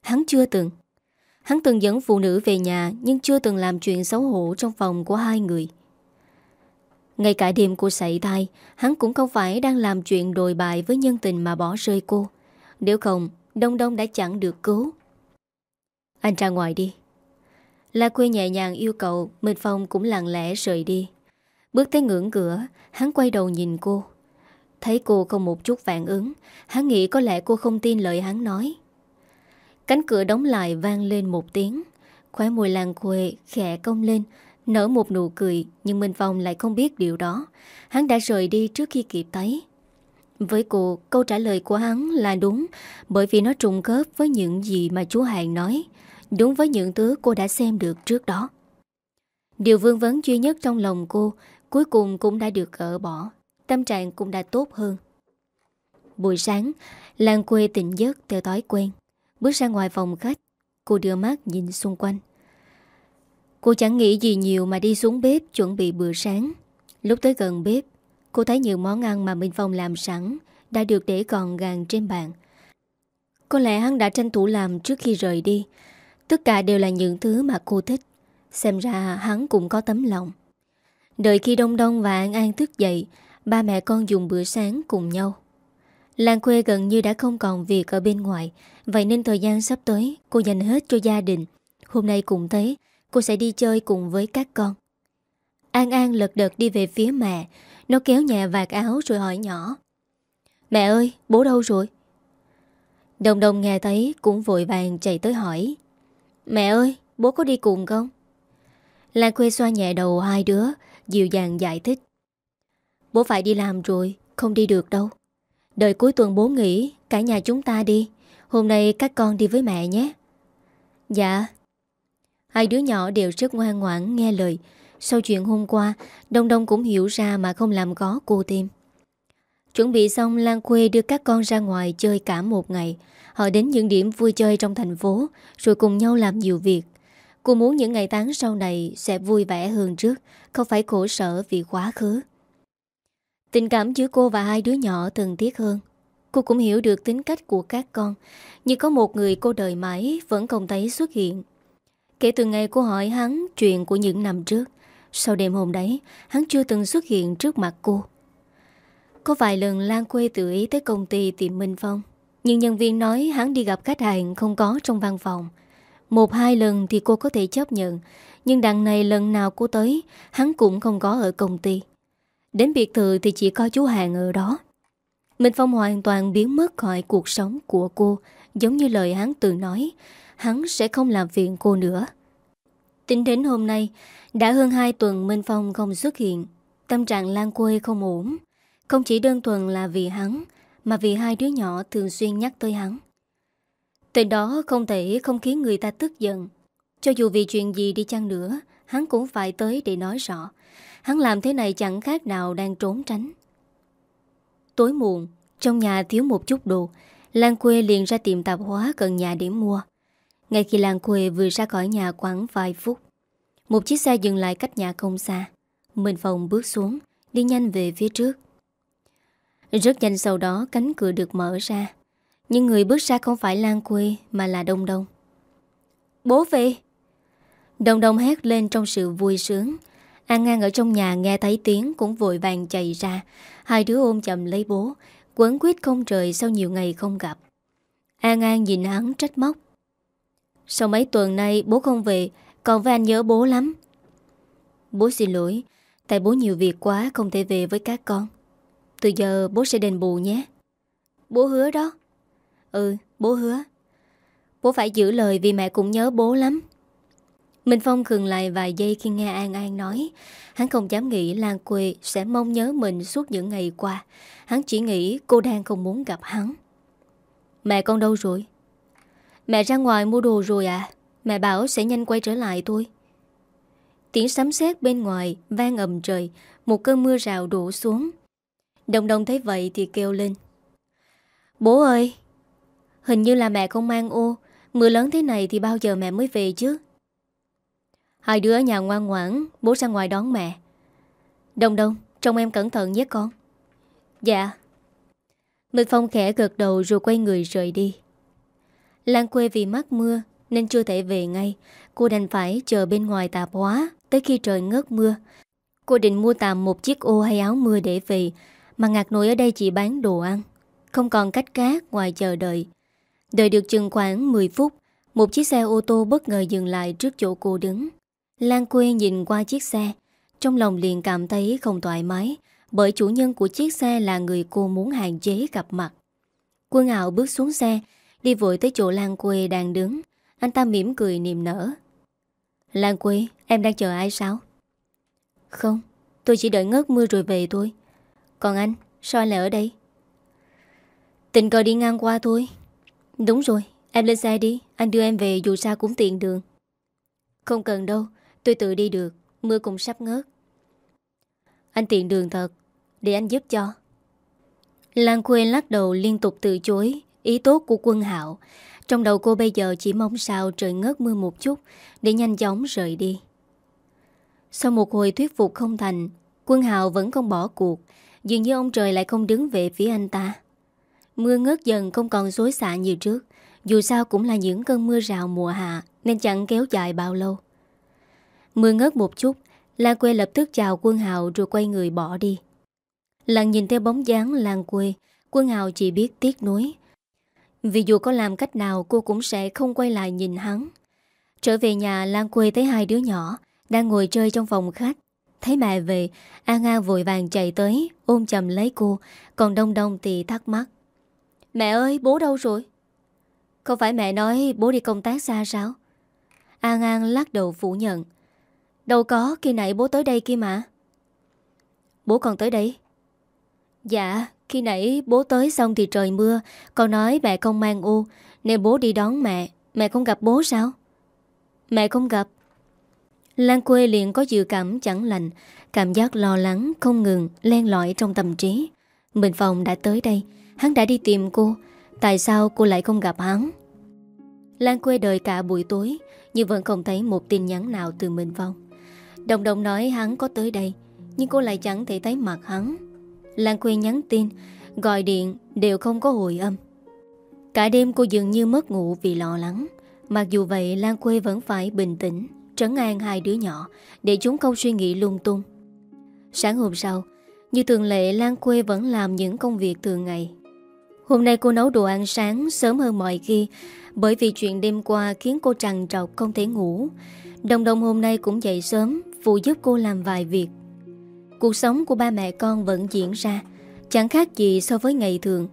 Hắn chưa từng. Hắn từng dẫn phụ nữ về nhà nhưng chưa từng làm chuyện xấu hổ trong phòng của hai người. Ngay cả đêm cô xảy thai, hắn cũng không phải đang làm chuyện đồi bại với nhân tình mà bỏ rơi cô. Nếu không, Đông Đông đã chẳng được cứu. Anh ra ngoài đi. La Quê nhẹ nhàng yêu cầu, Minh Phong cũng lặng lẽ rời đi. Bước tới ngưỡng cửa, hắn quay đầu nhìn cô. Thấy cô không một chút phản ứng, hắn nghĩ có lẽ cô không tin lời hắn nói. Cánh cửa đóng lại vang lên một tiếng Khóe môi làng quê khẽ cong lên Nở một nụ cười, Nhưng Minh Phong lại không biết điều đó. Hắn đã rời đi trước khi kịp thấy. Với cô, câu trả lời của hắn là đúng, Bởi vì nó trùng khớp với những gì mà chú Hàng nói, Đúng với những thứ cô đã xem được trước đó. Điều vương vấn duy nhất trong lòng cô, Cuối cùng cũng đã được gỡ bỏ, Tâm trạng cũng đã tốt hơn. Buổi sáng, Làng quê tỉnh giấc theo thói quen. Bước ra ngoài phòng khách, Cô đưa mắt nhìn xung quanh. Cô chẳng nghĩ gì nhiều mà đi xuống bếp chuẩn bị bữa sáng. Lúc tới gần bếp, Cô thấy nhiều món ăn mà Minh Phong làm sẵn Đã được để gọn gàng trên bàn. Có lẽ hắn đã tranh thủ làm trước khi rời đi. Tất cả đều là những thứ mà cô thích. Xem ra hắn cũng có tấm lòng. Đợi khi Đông Đông và An An thức dậy, Ba mẹ con dùng bữa sáng cùng nhau. Làng quê gần như đã không còn việc ở bên ngoài, Vậy nên thời gian sắp tới, Cô dành hết cho gia đình. Hôm nay cũng thấy Cô sẽ đi chơi cùng với các con. An An lật đật đi về phía mẹ. Nó kéo nhà vạt áo rồi hỏi nhỏ. Mẹ ơi, bố đâu rồi? Đồng đồng nghe thấy Cũng vội vàng chạy tới hỏi. Mẹ ơi, bố có đi cùng không? Lan khuê xoa nhẹ đầu hai đứa, Dịu dàng giải thích. Bố phải đi làm rồi, Không đi được đâu. Đợi cuối tuần bố nghỉ, Cả nhà chúng ta đi. Hôm nay các con đi với mẹ nhé. Dạ. Hai đứa nhỏ đều rất ngoan ngoãn, nghe lời. Sau chuyện hôm qua, Đông Đông cũng hiểu ra mà không làm có cô thêm. Chuẩn bị xong, Lan Khuê đưa các con ra ngoài chơi cả một ngày. Họ đến những điểm vui chơi trong thành phố, Rồi cùng nhau làm nhiều việc. Cô muốn những ngày tháng sau này sẽ vui vẻ hơn trước, Không phải khổ sở vì quá khứ. Tình cảm giữa cô và hai đứa nhỏ thân thiết hơn. Cô cũng hiểu được tính cách của các con, Nhưng có một người cô đợi mãi Vẫn không thấy xuất hiện. Kể từ ngày cô hỏi hắn Chuyện của những năm trước, Sau đêm hôm đấy, Hắn chưa từng xuất hiện trước mặt cô. Có vài lần Lan quê tự ý tới công ty tìm Minh Phong, Nhưng nhân viên nói hắn đi gặp khách hàng Không có trong văn phòng. Một hai lần thì cô có thể chấp nhận, Nhưng đằng này lần nào cô tới, Hắn cũng không có ở công ty. Đến biệt thự thì chỉ có chú Hàng ở đó. Minh Phong hoàn toàn biến mất khỏi cuộc sống của cô, Giống như lời hắn từng nói Hắn sẽ không làm phiền cô nữa. Tính đến hôm nay, Đã hơn 2 tuần Minh Phong không xuất hiện, Tâm trạng Lan quê không ổn. Không chỉ đơn thuần là vì hắn, Mà vì hai đứa nhỏ thường xuyên nhắc tới hắn. Tên đó không thể không khiến người ta tức giận. Cho dù vì chuyện gì đi chăng nữa, Hắn cũng phải tới để nói rõ. Hắn làm thế này chẳng khác nào đang trốn tránh. Tối muộn, Trong nhà thiếu một chút đồ Lan quê liền ra tiệm tạp hóa gần nhà để mua. Ngay khi Lan quê vừa ra khỏi nhà khoảng vài phút, Một chiếc xe dừng lại cách nhà không xa. Minh Phong bước xuống, Đi nhanh về phía trước. Rất nhanh sau đó, cánh cửa được mở ra. Nhưng người bước ra không phải Lan quê, Mà là Đông Đông. Bố về. Đông Đông hét lên trong sự vui sướng. An Ngang ở trong nhà nghe thấy tiếng Cũng vội vàng chạy ra. Hai đứa ôm chậm lấy bố, Quấn quyết không trời sau nhiều ngày không gặp. An An nhìn hắn trách móc. Sau mấy tuần nay bố không về, Còn với anh nhớ bố lắm. Bố xin lỗi, Tại bố nhiều việc quá không thể về với các con. Từ giờ bố sẽ đền bù nhé. Bố hứa đó. Ừ bố hứa. Bố phải giữ lời vì mẹ cũng nhớ bố lắm. Minh Phong khừng lại vài giây khi nghe An An nói, Hắn không dám nghĩ Lan Quê sẽ mong nhớ mình suốt những ngày qua. Hắn chỉ nghĩ cô đang không muốn gặp hắn. Mẹ con đâu rồi? Mẹ ra ngoài mua đồ rồi à? Mẹ bảo sẽ nhanh quay trở lại thôi Tiếng sấm sét bên ngoài vang ầm trời, Một cơn mưa rào đổ xuống. Đồng đồng thấy vậy thì kêu lên. Bố ơi, Hình như là mẹ không mang ô, Mưa lớn thế này thì bao giờ mẹ mới về chứ? Hai đứa ở nhà ngoan ngoãn, Bố ra ngoài đón mẹ. Đông đông Trông em cẩn thận nhé con. Dạ. Mịch Phong khẽ gật đầu rồi quay người rời đi. Lan quê vì mắc mưa, Nên chưa thể về ngay. Cô đành phải chờ bên ngoài tạp hóa, Tới khi trời ngớt mưa. Cô định mua tạm một chiếc ô hay áo mưa để về, Mà ngạc nổi ở đây chỉ bán đồ ăn. Không còn cách khác ngoài chờ đợi. Đợi được chừng khoảng 10 phút, Một chiếc xe ô tô bất ngờ dừng lại trước chỗ cô đứng. Lan quê nhìn qua chiếc xe, Trong lòng liền cảm thấy không thoải mái, Bởi chủ nhân của chiếc xe là người cô muốn hạn chế gặp mặt. Quân ảo bước xuống xe Đi vội tới chỗ Lan quê đang đứng. Anh ta mỉm cười niềm nở. Lan quê, em đang chờ ai sao? Không, Tôi chỉ đợi ngớt mưa rồi về thôi. Còn anh, sao anh lại ở đây? Tình cờ đi ngang qua thôi. Đúng rồi, Em lên xe đi, Anh đưa em về dù sao cũng tiện đường. Không cần đâu, Tôi tự đi được, Mưa cũng sắp ngớt. Anh tiện đường thật, Để anh giúp cho. Lan Quê lắc đầu liên tục từ chối. Ý tốt của quân hạo. Trong đầu cô bây giờ chỉ mong sao trời ngớt mưa một chút, Để nhanh chóng rời đi. Sau một hồi thuyết phục không thành, Quân hạo vẫn không bỏ cuộc. Dường như ông trời lại không đứng về phía anh ta. Mưa ngớt dần không còn xối xả như trước. Dù sao cũng là những cơn mưa rào mùa hạ, Nên chẳng kéo dài bao lâu. Mưa ngớt một chút Lan quê lập tức chào quân hào rồi quay người bỏ đi. Lan nhìn theo bóng dáng Lan quê, Quân hào chỉ biết tiếc nuối. Vì dù có làm cách nào cô cũng sẽ không quay lại nhìn hắn. Trở về nhà Lan quê thấy hai đứa nhỏ Đang ngồi chơi trong phòng khách. Thấy mẹ về An An vội vàng chạy tới Ôm chầm lấy cô Còn Đông Đông thì thắc mắc. Mẹ ơi bố đâu rồi? Không phải mẹ nói bố đi công tác xa sao? An An lắc đầu phủ nhận. Đâu có, khi nãy bố tới đây kia mà. Bố còn tới đây? Dạ, khi nãy bố tới xong thì trời mưa, con nói mẹ không mang ô, nên bố đi đón mẹ. Mẹ không gặp bố sao? Mẹ không gặp. Lan quê liền có dự cảm chẳng lành, cảm giác lo lắng không ngừng len lỏi trong tâm trí. Mình Phong đã tới đây, hắn đã đi tìm cô, tại sao cô lại không gặp hắn? Lan quê đợi cả buổi tối, nhưng vẫn không thấy một tin nhắn nào từ Minh Phong. Đồng đồng nói hắn có tới đây Nhưng cô lại chẳng thể thấy mặt hắn Lan Quyên nhắn tin, Gọi điện, đều không có hồi âm. Cả đêm cô dường như mất ngủ vì lo lắng. Mặc dù vậy, Lan Quê vẫn phải bình tĩnh, Trấn an hai đứa nhỏ, Để chúng không suy nghĩ lung tung. Sáng hôm sau, Như thường lệ, Lan Quê vẫn làm những công việc thường ngày. Hôm nay cô nấu đồ ăn sáng sớm hơn mọi khi, Bởi vì chuyện đêm qua khiến cô trằn trọc không thể ngủ. Đồng đồng hôm nay cũng dậy sớm, Phụ giúp cô làm vài việc. Cuộc sống của ba mẹ con vẫn diễn ra, Chẳng khác gì so với ngày thường.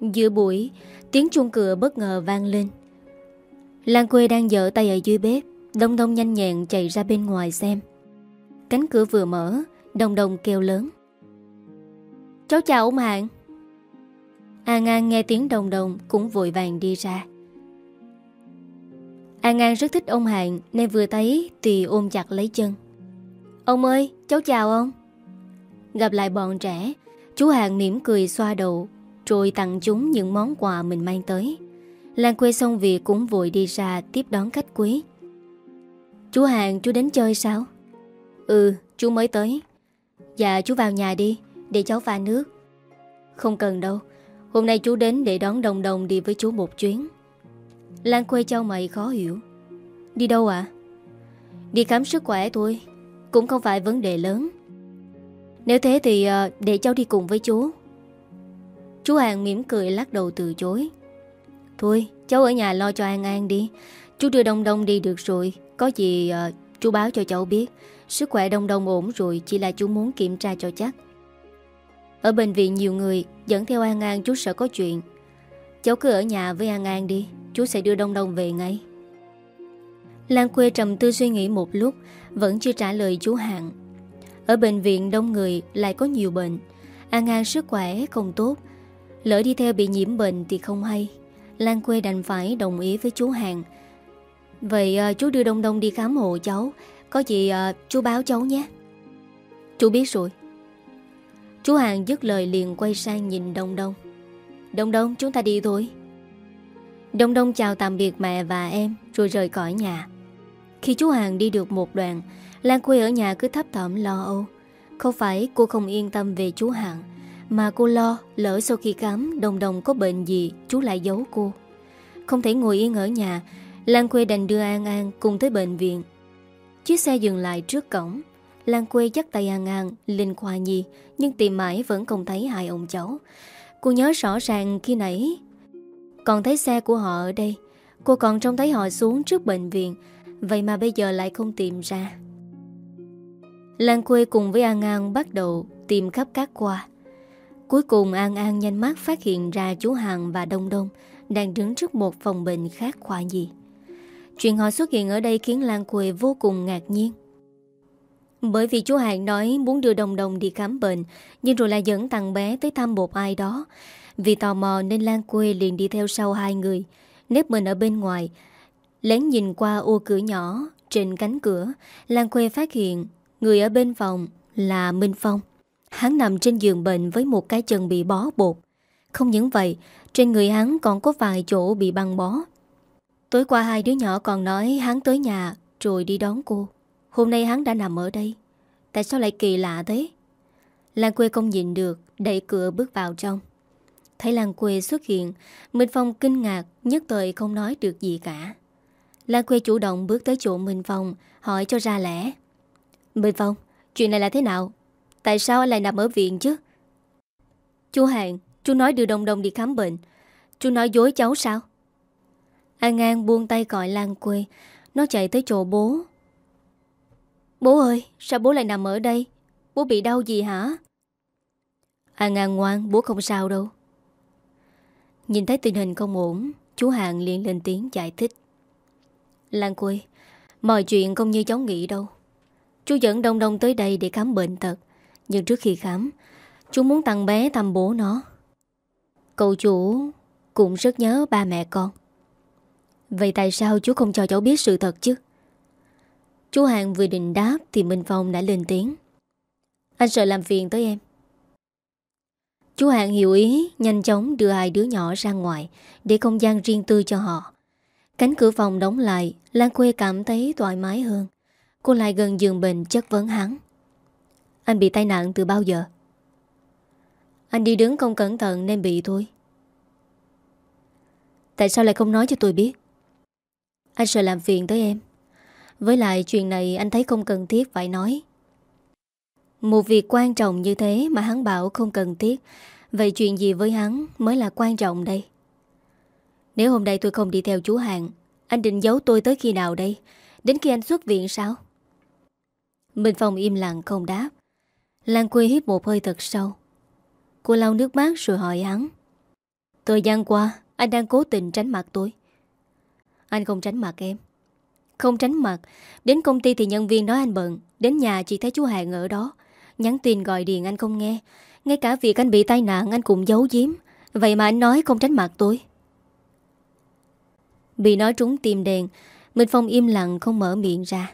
Giữa buổi, Tiếng chuông cửa bất ngờ vang lên. Lan quê đang dở tay ở dưới bếp, Đông Đông nhanh nhẹn chạy ra bên ngoài xem. Cánh cửa vừa mở Đông Đông kêu lớn. Cháu chào ông Hạng. An An nghe tiếng Đông Đông Cũng vội vàng đi ra. An An rất thích ông Hạng Nên vừa thấy thì ôm chặt lấy chân. Ông ơi cháu chào ông. Gặp lại bọn trẻ, Chú hàng mỉm cười xoa đầu, Rồi tặng chúng những món quà mình mang tới. Lan quê xong việc cũng vội đi ra Tiếp đón khách quý. Chú hàng, chú đến chơi sao? Ừ chú mới tới. Dạ chú vào nhà đi, Để cháu pha nước. Không cần đâu, Hôm nay chú đến để đón đồng đồng đi với chú một chuyến. Lan quê châu mày khó hiểu. Đi đâu ạ? À? Đi khám sức khỏe thôi. Cũng không phải vấn đề lớn. Nếu thế thì ờ, để cháu đi cùng với chú. Chú Hàng mỉm cười lắc đầu từ chối. Thôi cháu ở nhà lo cho An An đi. Chú đưa Đông Đông đi được rồi. Có gì uh, chú báo cho cháu biết. Sức khỏe Đông Đông ổn rồi Chỉ là chú muốn kiểm tra cho chắc. Ở bệnh viện nhiều người Dẫn theo An An chú sợ có chuyện. Cháu cứ ở nhà với An An đi Chú sẽ đưa Đông Đông về ngay. Lan quê trầm tư suy nghĩ một lúc vẫn chưa trả lời chú Hạng. Ở bệnh viện đông người lại có nhiều bệnh. An An sức khỏe không tốt. Lỡ đi theo bị nhiễm bệnh thì không hay. Lan quê đành phải đồng ý với chú Hạng. Vậy à, chú đưa Đông Đông đi khám hộ cháu. Có gì à, chú báo cháu nhé. Chú biết rồi. Chú hạng dứt lời liền quay sang nhìn Đông Đông. Đông Đông chúng ta đi thôi. Đông Đông chào tạm biệt mẹ và em Rồi rời khỏi nhà. Khi chú Hàng đi được một đoạn, Lan quê ở nhà cứ thấp thỏm lo âu. Không phải cô không yên tâm về chú Hàng Mà cô lo lỡ sau khi khám Đồng đồng có bệnh gì, Chú lại giấu cô. Không thể ngồi yên ở nhà, Lan quê đành đưa An An cùng tới bệnh viện. Chiếc xe dừng lại trước cổng. Lan quê dắt tay An An lên khoa nhi, Nhưng tìm mãi vẫn không thấy hai ông cháu. Cô nhớ rõ ràng khi nãy, Còn thấy xe của họ ở đây. Cô còn trông thấy họ xuống trước bệnh viện. Vậy mà bây giờ lại không tìm ra Lan Khuê cùng với An An bắt đầu tìm khắp các khoa Cuối cùng An An nhanh mắt phát hiện ra chú Hằng và Đông Đông Đang đứng trước một phòng bệnh khác khoa gì. Chuyện họ xuất hiện ở đây khiến Lan Khuê vô cùng ngạc nhiên. Bởi vì chú Hằng nói muốn đưa Đồng Đồng đi khám bệnh, nhưng rồi lại dẫn thằng bé tới thăm một ai đó. Vì tò mò nên Lan Quê liền đi theo sau hai người, nếp mình ở bên ngoài. Lén nhìn qua ô cửa nhỏ, trên cánh cửa, Lan Quê phát hiện người ở bên phòng là Minh Phong. Hắn nằm trên giường bệnh với một cái chân bị bó bột. Không những vậy, trên người hắn còn có vài chỗ bị băng bó. Tối qua hai đứa nhỏ còn nói hắn tới nhà rồi đi đón cô. Hôm nay hắn đã nằm ở đây. Tại sao lại kỳ lạ thế? Lan quê không nhìn được, đẩy cửa bước vào trong. Thấy Lan quê xuất hiện, Minh Phong kinh ngạc, nhất thời không nói được gì cả. Lan quê chủ động bước tới chỗ Minh Phong, hỏi cho ra lẽ. Minh Phong, chuyện này là thế nào? Tại sao anh lại nằm ở viện chứ? Chú Hạng, chú nói đưa đồng đồng đi khám bệnh. Chú nói dối cháu sao? An An buông tay gọi Lan quê Nó chạy tới chỗ bố Bố ơi sao bố lại nằm ở đây Bố bị đau gì hả An An ngoan bố không sao đâu Nhìn thấy tình hình không ổn Chú Hạng liền lên tiếng giải thích Lan quê Mọi chuyện không như cháu nghĩ đâu Chú dẫn Đông Đông tới đây để khám bệnh tật Nhưng trước khi khám Chú muốn tặng bé thăm bố nó Cậu chủ cũng rất nhớ ba mẹ con Vậy tại sao chú không cho cháu biết sự thật chứ? Chú Hàng vừa định đáp thì Minh Phong đã lên tiếng. Anh sợ làm phiền tới em. Chú Hàng hiểu ý, nhanh chóng đưa hai đứa nhỏ ra ngoài để không gian riêng tư cho họ. Cánh cửa phòng đóng lại, Lan khuê cảm thấy thoải mái hơn. Cô lại gần giường bệnh chất vấn hắn. Anh bị tai nạn từ bao giờ? Anh đi đứng không cẩn thận nên bị thôi. Tại sao lại không nói cho tôi biết? Anh sợ làm phiền tới em Với lại chuyện này anh thấy không cần thiết phải nói Một việc quan trọng như thế mà hắn bảo không cần thiết Vậy chuyện gì với hắn mới là quan trọng đây nếu hôm nay tôi không đi theo chú Hàng, Anh định giấu tôi tới khi nào đây? Đến khi anh xuất viện sao? Minh Phong im lặng không đáp. Lan Quy hít một hơi thật sâu. Cô lau nước mắt rồi hỏi hắn. Thời gian qua, Anh đang cố tình tránh mặt tôi. Anh không tránh mặt em. Không tránh mặt, Đến công ty thì nhân viên nói anh bận. Đến nhà chỉ thấy chú Hàng ở đó. Nhắn tin gọi điện anh không nghe. Ngay cả việc anh bị tai nạn anh cũng giấu giếm. Vậy mà anh nói không tránh mặt tôi. Bị nói trúng tim đèn Minh Phong im lặng không mở miệng ra.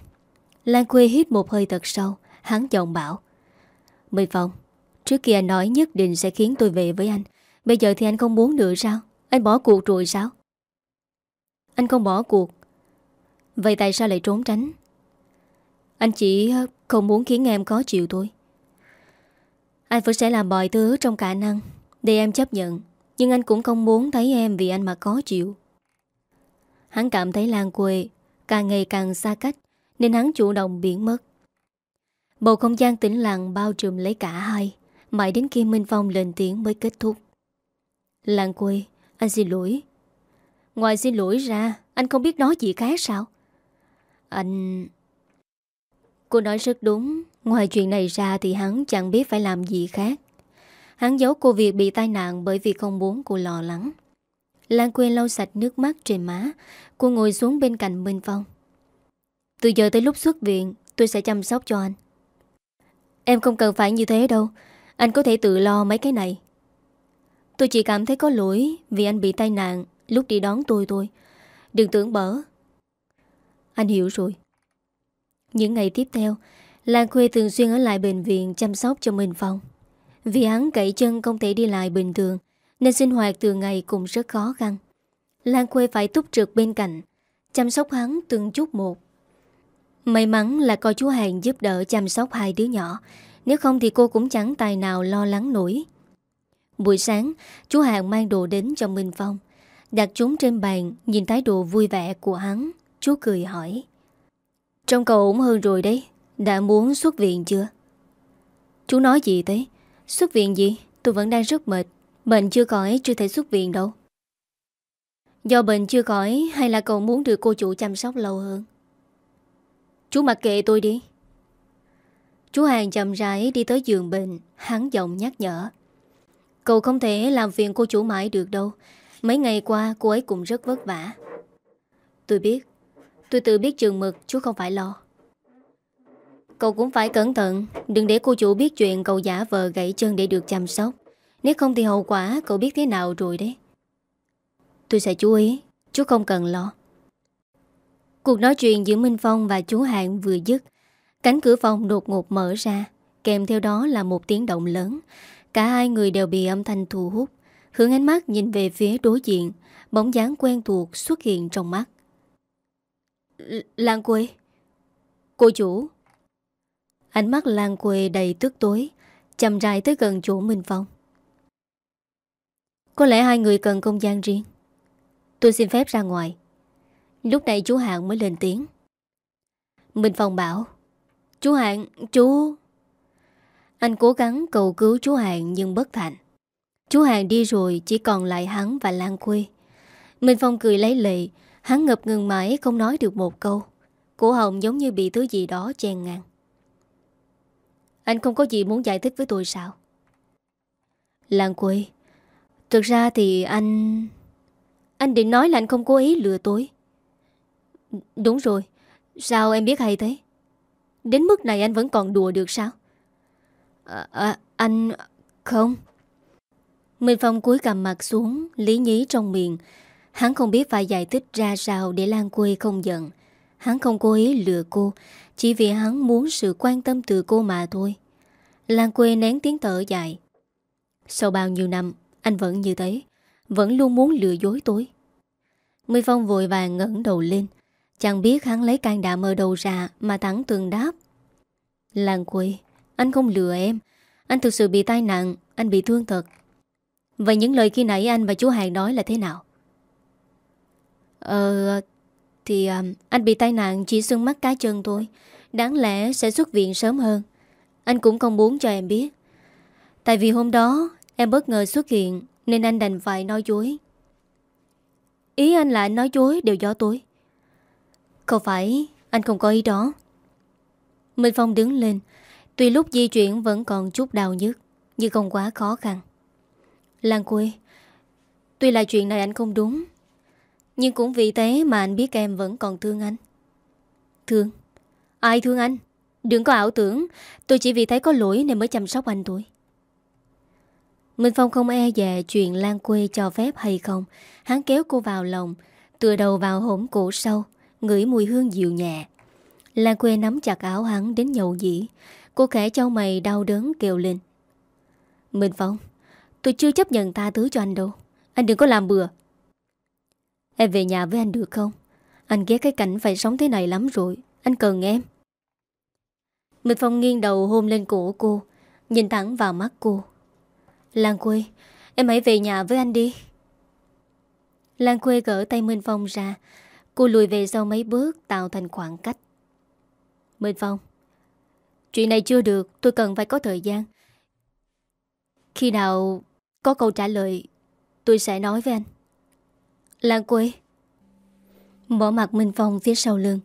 Lan Khuê hít một hơi thật sâu, Hắn giọng bảo. Minh Phong, Trước kia anh nói nhất định sẽ khiến tôi về với anh. Bây giờ thì anh không muốn nữa sao? Anh bỏ cuộc rồi sao? Anh không bỏ cuộc. Vậy tại sao lại trốn tránh? Anh chỉ không muốn khiến em có chịu tôi Anh vẫn sẽ làm mọi thứ trong khả năng Để em chấp nhận, Nhưng anh cũng không muốn thấy em vì anh mà có chịu. Hắn cảm thấy Lan Quê càng ngày càng xa cách nên hắn chủ động biến mất. Bầu không gian tĩnh lặng bao trùm lấy cả hai, mãi đến khi Minh Phong lên tiếng mới kết thúc. Lan Quê, anh xin lỗi. Ngoài xin lỗi ra, anh không biết nói gì khác sao? Anh... Cô nói rất đúng, ngoài chuyện này ra thì hắn chẳng biết phải làm gì khác. Hắn giấu cô việc bị tai nạn bởi vì không muốn cô lo lắng. Lan Quyên lau sạch nước mắt trên má. Cô ngồi xuống bên cạnh Minh Phong. Từ giờ tới lúc xuất viện, Tôi sẽ chăm sóc cho anh. Em không cần phải như thế đâu. Anh có thể tự lo mấy cái này. Tôi chỉ cảm thấy có lỗi Vì anh bị tai nạn Lúc đi đón tôi thôi. Đừng tưởng bở Anh hiểu rồi. Những ngày tiếp theo, Lan Khuê thường xuyên ở lại bệnh viện chăm sóc cho Minh Phong. Vì hắn cậy chân không thể đi lại bình thường nên sinh hoạt từ ngày cũng rất khó khăn. Lan Khuê phải túc trực bên cạnh, chăm sóc hắn từng chút một. May mắn là có chú Hàng giúp đỡ chăm sóc hai đứa nhỏ, nếu không thì cô cũng chẳng tài nào lo lắng nổi. Buổi sáng, chú Hàng mang đồ đến cho Minh Phong. Đặt chúng trên bàn, nhìn thái độ vui vẻ của hắn, chú cười hỏi. Trong cậu ổn hơn rồi đấy, đã muốn xuất viện chưa? Chú nói gì thế? Xuất viện gì? Tôi vẫn đang rất mệt, Bệnh chưa khỏi, chưa thể xuất viện đâu. Do bệnh chưa khỏi Hay là cậu muốn được cô chủ chăm sóc lâu hơn? Chú mặc kệ tôi đi. Chú Hàng chậm rãi đi tới giường bệnh, Hắn giọng nhắc nhở. Cậu không thể làm phiền cô chủ mãi được đâu. Mấy ngày qua, cô ấy cũng rất vất vả. Tôi biết. Tôi tự biết trường mực, chú không phải lo. Cậu cũng phải cẩn thận, Đừng để cô chủ biết chuyện cậu giả vờ gãy chân để được chăm sóc nếu không thì hậu quả cậu biết thế nào rồi đấy. Tôi sẽ chú ý, Chú không cần lo. Cuộc nói chuyện giữa Minh Phong và chú Hạng vừa dứt, Cánh cửa phòng đột ngột mở ra, Kèm theo đó là một tiếng động lớn. Cả hai người đều bị âm thanh thu hút, Hướng ánh mắt nhìn về phía đối diện, Bóng dáng quen thuộc xuất hiện trong mắt. Lan quê, Cô chủ. Ánh mắt Lan quê đầy tức tối Chầm rãi tới gần chỗ Minh Phong có lẽ hai người cần không gian riêng. Tôi xin phép ra ngoài. Lúc này chú Hạng mới lên tiếng. Minh Phong bảo Chú Hạng, chú Anh cố gắng cầu cứu chú Hạng nhưng bất thành. Chú Hạng đi rồi Chỉ còn lại hắn và Lan Khuê. Minh Phong cười lấy lệ Hắn ngập ngừng mãi không nói được một câu. Cổ hồng giống như bị thứ gì đó chen ngang. Anh không có gì muốn giải thích với tôi sao? Lan Quê Thực ra thì anh... Anh định nói là anh không cố ý lừa tôi. Đúng rồi Sao em biết hay thế? Đến mức này anh vẫn còn đùa được sao? À, à, Anh... Không. Minh Phong cúi cầm mặt xuống Lý nhí trong miệng. Hắn không biết phải giải thích ra sao Để Lan Quê không giận. Hắn không cố ý lừa cô Chỉ vì hắn muốn sự quan tâm từ cô mà thôi. Lan Quê nén tiếng thở dài. Sau bao nhiêu năm anh vẫn như thế Vẫn luôn muốn lừa dối tôi. Mười Phong vội vàng ngẩng đầu lên. Chẳng biết hắn lấy can đảm ở đầu ra Mà thẳng tường đáp. Làng quê Anh không lừa em. Anh thực sự bị tai nạn Anh bị thương thật. Vậy những lời khi nãy anh và chú Hàng nói là thế nào? Ờ Thì um, anh bị tai nạn chỉ xương mắt cá chân thôi. Đáng lẽ sẽ xuất viện sớm hơn. Anh cũng không muốn cho em biết. Tại vì hôm đó Em bất ngờ xuất hiện, Nên anh đành phải nói dối. Ý anh là anh nói dối đều do tôi. Không phải, Anh không có ý đó. Minh Phong đứng lên, Tuy lúc di chuyển vẫn còn chút đau nhức, Nhưng không quá khó khăn. Lan quê, Tuy là chuyện này anh không đúng, Nhưng cũng vì thế mà anh biết em vẫn còn thương anh. Thương? Ai thương anh? Đừng có ảo tưởng, Tôi chỉ vì thấy có lỗi nên mới chăm sóc anh thôi. Minh Phong không e dè chuyện Lan quê cho phép hay không. Hắn kéo cô vào lòng, Tựa đầu vào hổm cổ sâu Ngửi mùi hương dịu nhẹ. Lan quê nắm chặt áo hắn đến nhậu dĩ Cô khẽ cho mày đau đớn kêu lên. Minh Phong, Tôi chưa chấp nhận tha thứ cho anh đâu. Anh đừng có làm bừa. Em về nhà với anh được không? Anh ghét cái cảnh phải sống thế này lắm rồi. Anh cần em. Minh Phong nghiêng đầu hôn lên cổ cô, Nhìn thẳng vào mắt cô. Lan Quê Em hãy về nhà với anh đi. Lan Quê gỡ tay Minh Phong ra. Cô lùi về sau mấy bước, Tạo thành khoảng cách. Minh Phong, Chuyện này chưa được, Tôi cần phải có thời gian. Khi nào có câu trả lời, Tôi sẽ nói với anh. Lan Quê Bỏ mặt Minh Phong phía sau lưng.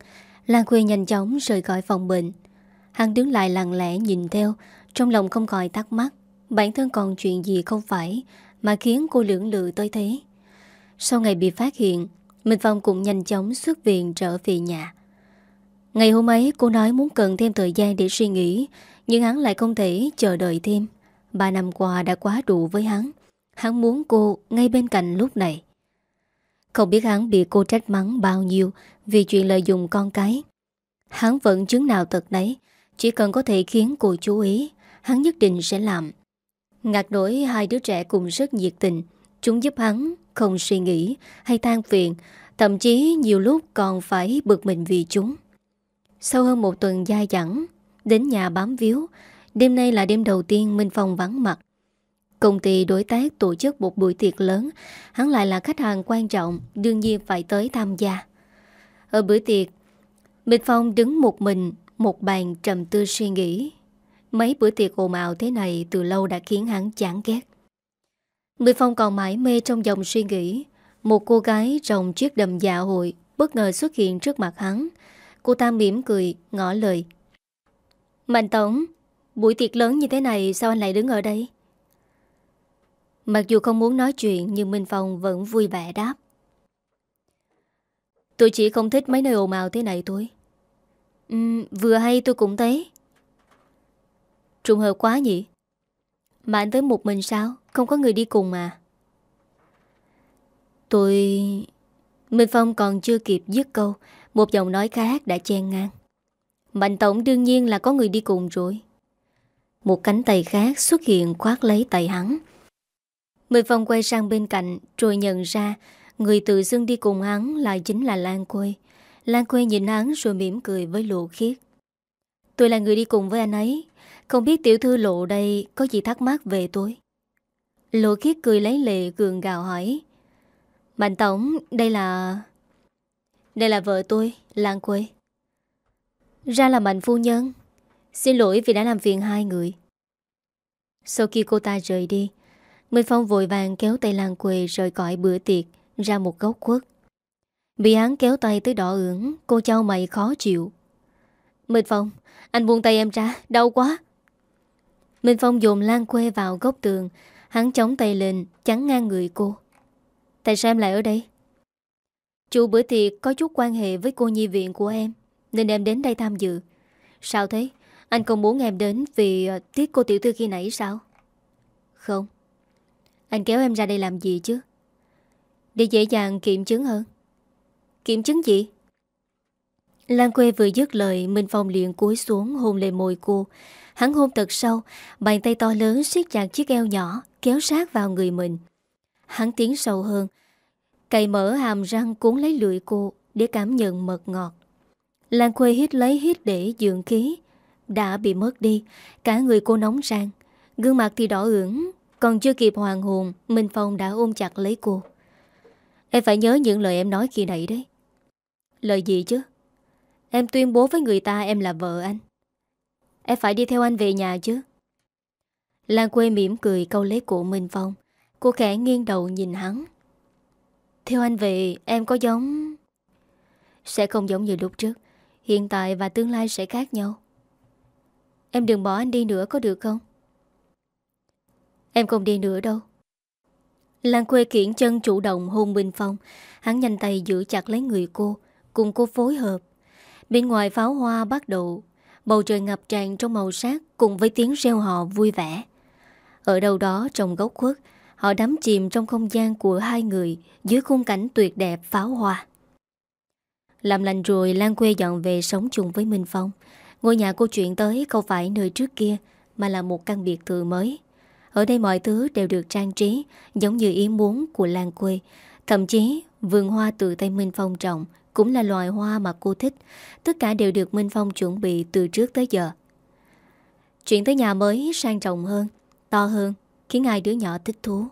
Lan Quê nhanh chóng rời khỏi phòng bệnh. Hắn đứng lại lặng lẽ nhìn theo, Trong lòng không khỏi thắc mắc. Bản thân còn chuyện gì không phải Mà khiến cô lưỡng lự tới thế? Sau ngày bị phát hiện, Minh Phong cũng nhanh chóng xuất viện trở về nhà. Ngày hôm ấy, cô nói muốn cần thêm thời gian để suy nghĩ, Nhưng hắn lại không thể chờ đợi thêm. Ba năm qua đã quá đủ với hắn. Hắn muốn cô ngay bên cạnh lúc này. Không biết hắn bị cô trách mắng bao nhiêu Vì chuyện lợi dụng con cái. Hắn vẫn chứng nào tật đấy Chỉ cần có thể khiến cô chú ý, Hắn nhất định sẽ làm. Ngạc nổi hai đứa trẻ cùng rất nhiệt tình. Chúng giúp hắn không suy nghĩ Hay than phiền, Thậm chí nhiều lúc còn phải bực mình vì chúng. Sau hơn một tuần dai dẳng, Đến nhà bám víu, Đêm nay là đêm đầu tiên Minh Phong vắng mặt. Công ty đối tác tổ chức một buổi tiệc lớn, Hắn lại là khách hàng quan trọng, Đương nhiên phải tới tham gia. Ở bữa tiệc, Minh Phong đứng một mình, Một bàn trầm tư suy nghĩ. Mấy bữa tiệc ồn ào thế này Từ lâu đã khiến hắn chán ghét. Minh Phong còn mãi mê trong dòng suy nghĩ. Một cô gái rồng chiếc đầm dạ hội Bất ngờ xuất hiện trước mặt hắn. Cô ta mỉm cười ngỏ lời. Mạnh Tổng Buổi tiệc lớn như thế này Sao anh lại đứng ở đây? Mặc dù không muốn nói chuyện Nhưng Minh Phong vẫn vui vẻ đáp. Tôi chỉ không thích mấy nơi ồn ào thế này thôi. Uhm, Vừa hay tôi cũng thấy. Trùng hợp quá nhỉ? Mà anh tới một mình sao? Không có người đi cùng mà. Tôi... Minh Phong còn chưa kịp dứt câu, Một giọng nói khác đã chen ngang. Mạnh Tổng đương nhiên là có người đi cùng rồi. Một cánh tay khác xuất hiện khoát lấy tay hắn. Minh Phong quay sang bên cạnh Rồi nhận ra Người tự dưng đi cùng hắn lại chính là Lan Quê. Lan Quê nhìn hắn rồi mỉm cười với lộ khiết. Tôi là người đi cùng với anh ấy. Không biết tiểu thư lộ đây Có gì thắc mắc về tôi Lộ khiết cười lấy lệ gường gào hỏi Mạnh Tổng Đây là Đây là vợ tôi Lan Quê Ra là Mạnh Phu Nhân Xin lỗi vì đã làm phiền hai người Sau khi cô ta rời đi Minh Phong vội vàng kéo tay Lan Quê rời khỏi bữa tiệc ra một góc quất. Bị hắn kéo tay tới đỏ ửng, cô trao mày khó chịu. Minh Phong, anh buông tay em ra, đau quá. Minh Phong dồn Lan Khuê vào góc tường, hắn chống tay lên, chắn ngang người cô. Tại sao em lại ở đây? Chủ bữa tiệc có chút quan hệ với cô nhi viện của em, nên em đến đây tham dự. Sao thế? Anh không muốn em đến vì ờ, tiếc cô tiểu thư khi nãy sao? Không. Anh kéo em ra đây làm gì chứ? Để dễ dàng kiểm chứng hơn Kiểm chứng gì? Lan quê vừa dứt lời Minh Phong liền cúi xuống hôn lên môi cô Hắn hôn thật sâu, Bàn tay to lớn siết chặt chiếc eo nhỏ, Kéo sát vào người mình. Hắn tiến sâu hơn, Cày mở hàm răng cuốn lấy lưỡi cô Để cảm nhận mật ngọt. Lan Khuê hít lấy hít để dưỡng khí, Đã bị mất đi, Cả người cô nóng rang, Gương mặt thì đỏ ửng, Còn chưa kịp hoàng hồn, Minh Phong đã ôm chặt lấy cô. Em phải nhớ những lời em nói khi nãy đấy. Lời gì chứ? Em tuyên bố với người ta em là vợ anh. Em phải đi theo anh về nhà chứ. Lan quê mỉm cười câu lấy cổ Minh Phong. Cô khẽ nghiêng đầu nhìn hắn. Theo anh về, em có giống Sẽ không giống như lúc trước. Hiện tại và tương lai sẽ khác nhau. Em đừng bỏ anh đi nữa, có được không? Em không đi nữa đâu. Lan quê kiển chân chủ động hôn Minh Phong. Hắn nhanh tay giữ chặt lấy người cô, Cùng cô phối hợp. Bên ngoài pháo hoa bắt đầu Bầu trời ngập tràn trong màu sắc Cùng với tiếng reo hò vui vẻ. Ở đâu đó trong góc khuất, Họ đắm chìm trong không gian của hai người Dưới khung cảnh tuyệt đẹp pháo hoa. Làm lành rồi Lan quê dọn về sống chung với Minh Phong. Ngôi nhà cô chuyển tới không phải nơi trước kia, Mà là một căn biệt thự mới. Ở đây mọi thứ đều được trang trí, Giống như ý muốn của Lan quê Thậm chí, vườn hoa từ tay Minh Phong trồng cũng là loài hoa mà cô thích. Tất cả đều được Minh Phong chuẩn bị từ trước tới giờ. Chuyện tới nhà mới sang trọng hơn, To hơn, Khiến hai đứa nhỏ thích thú.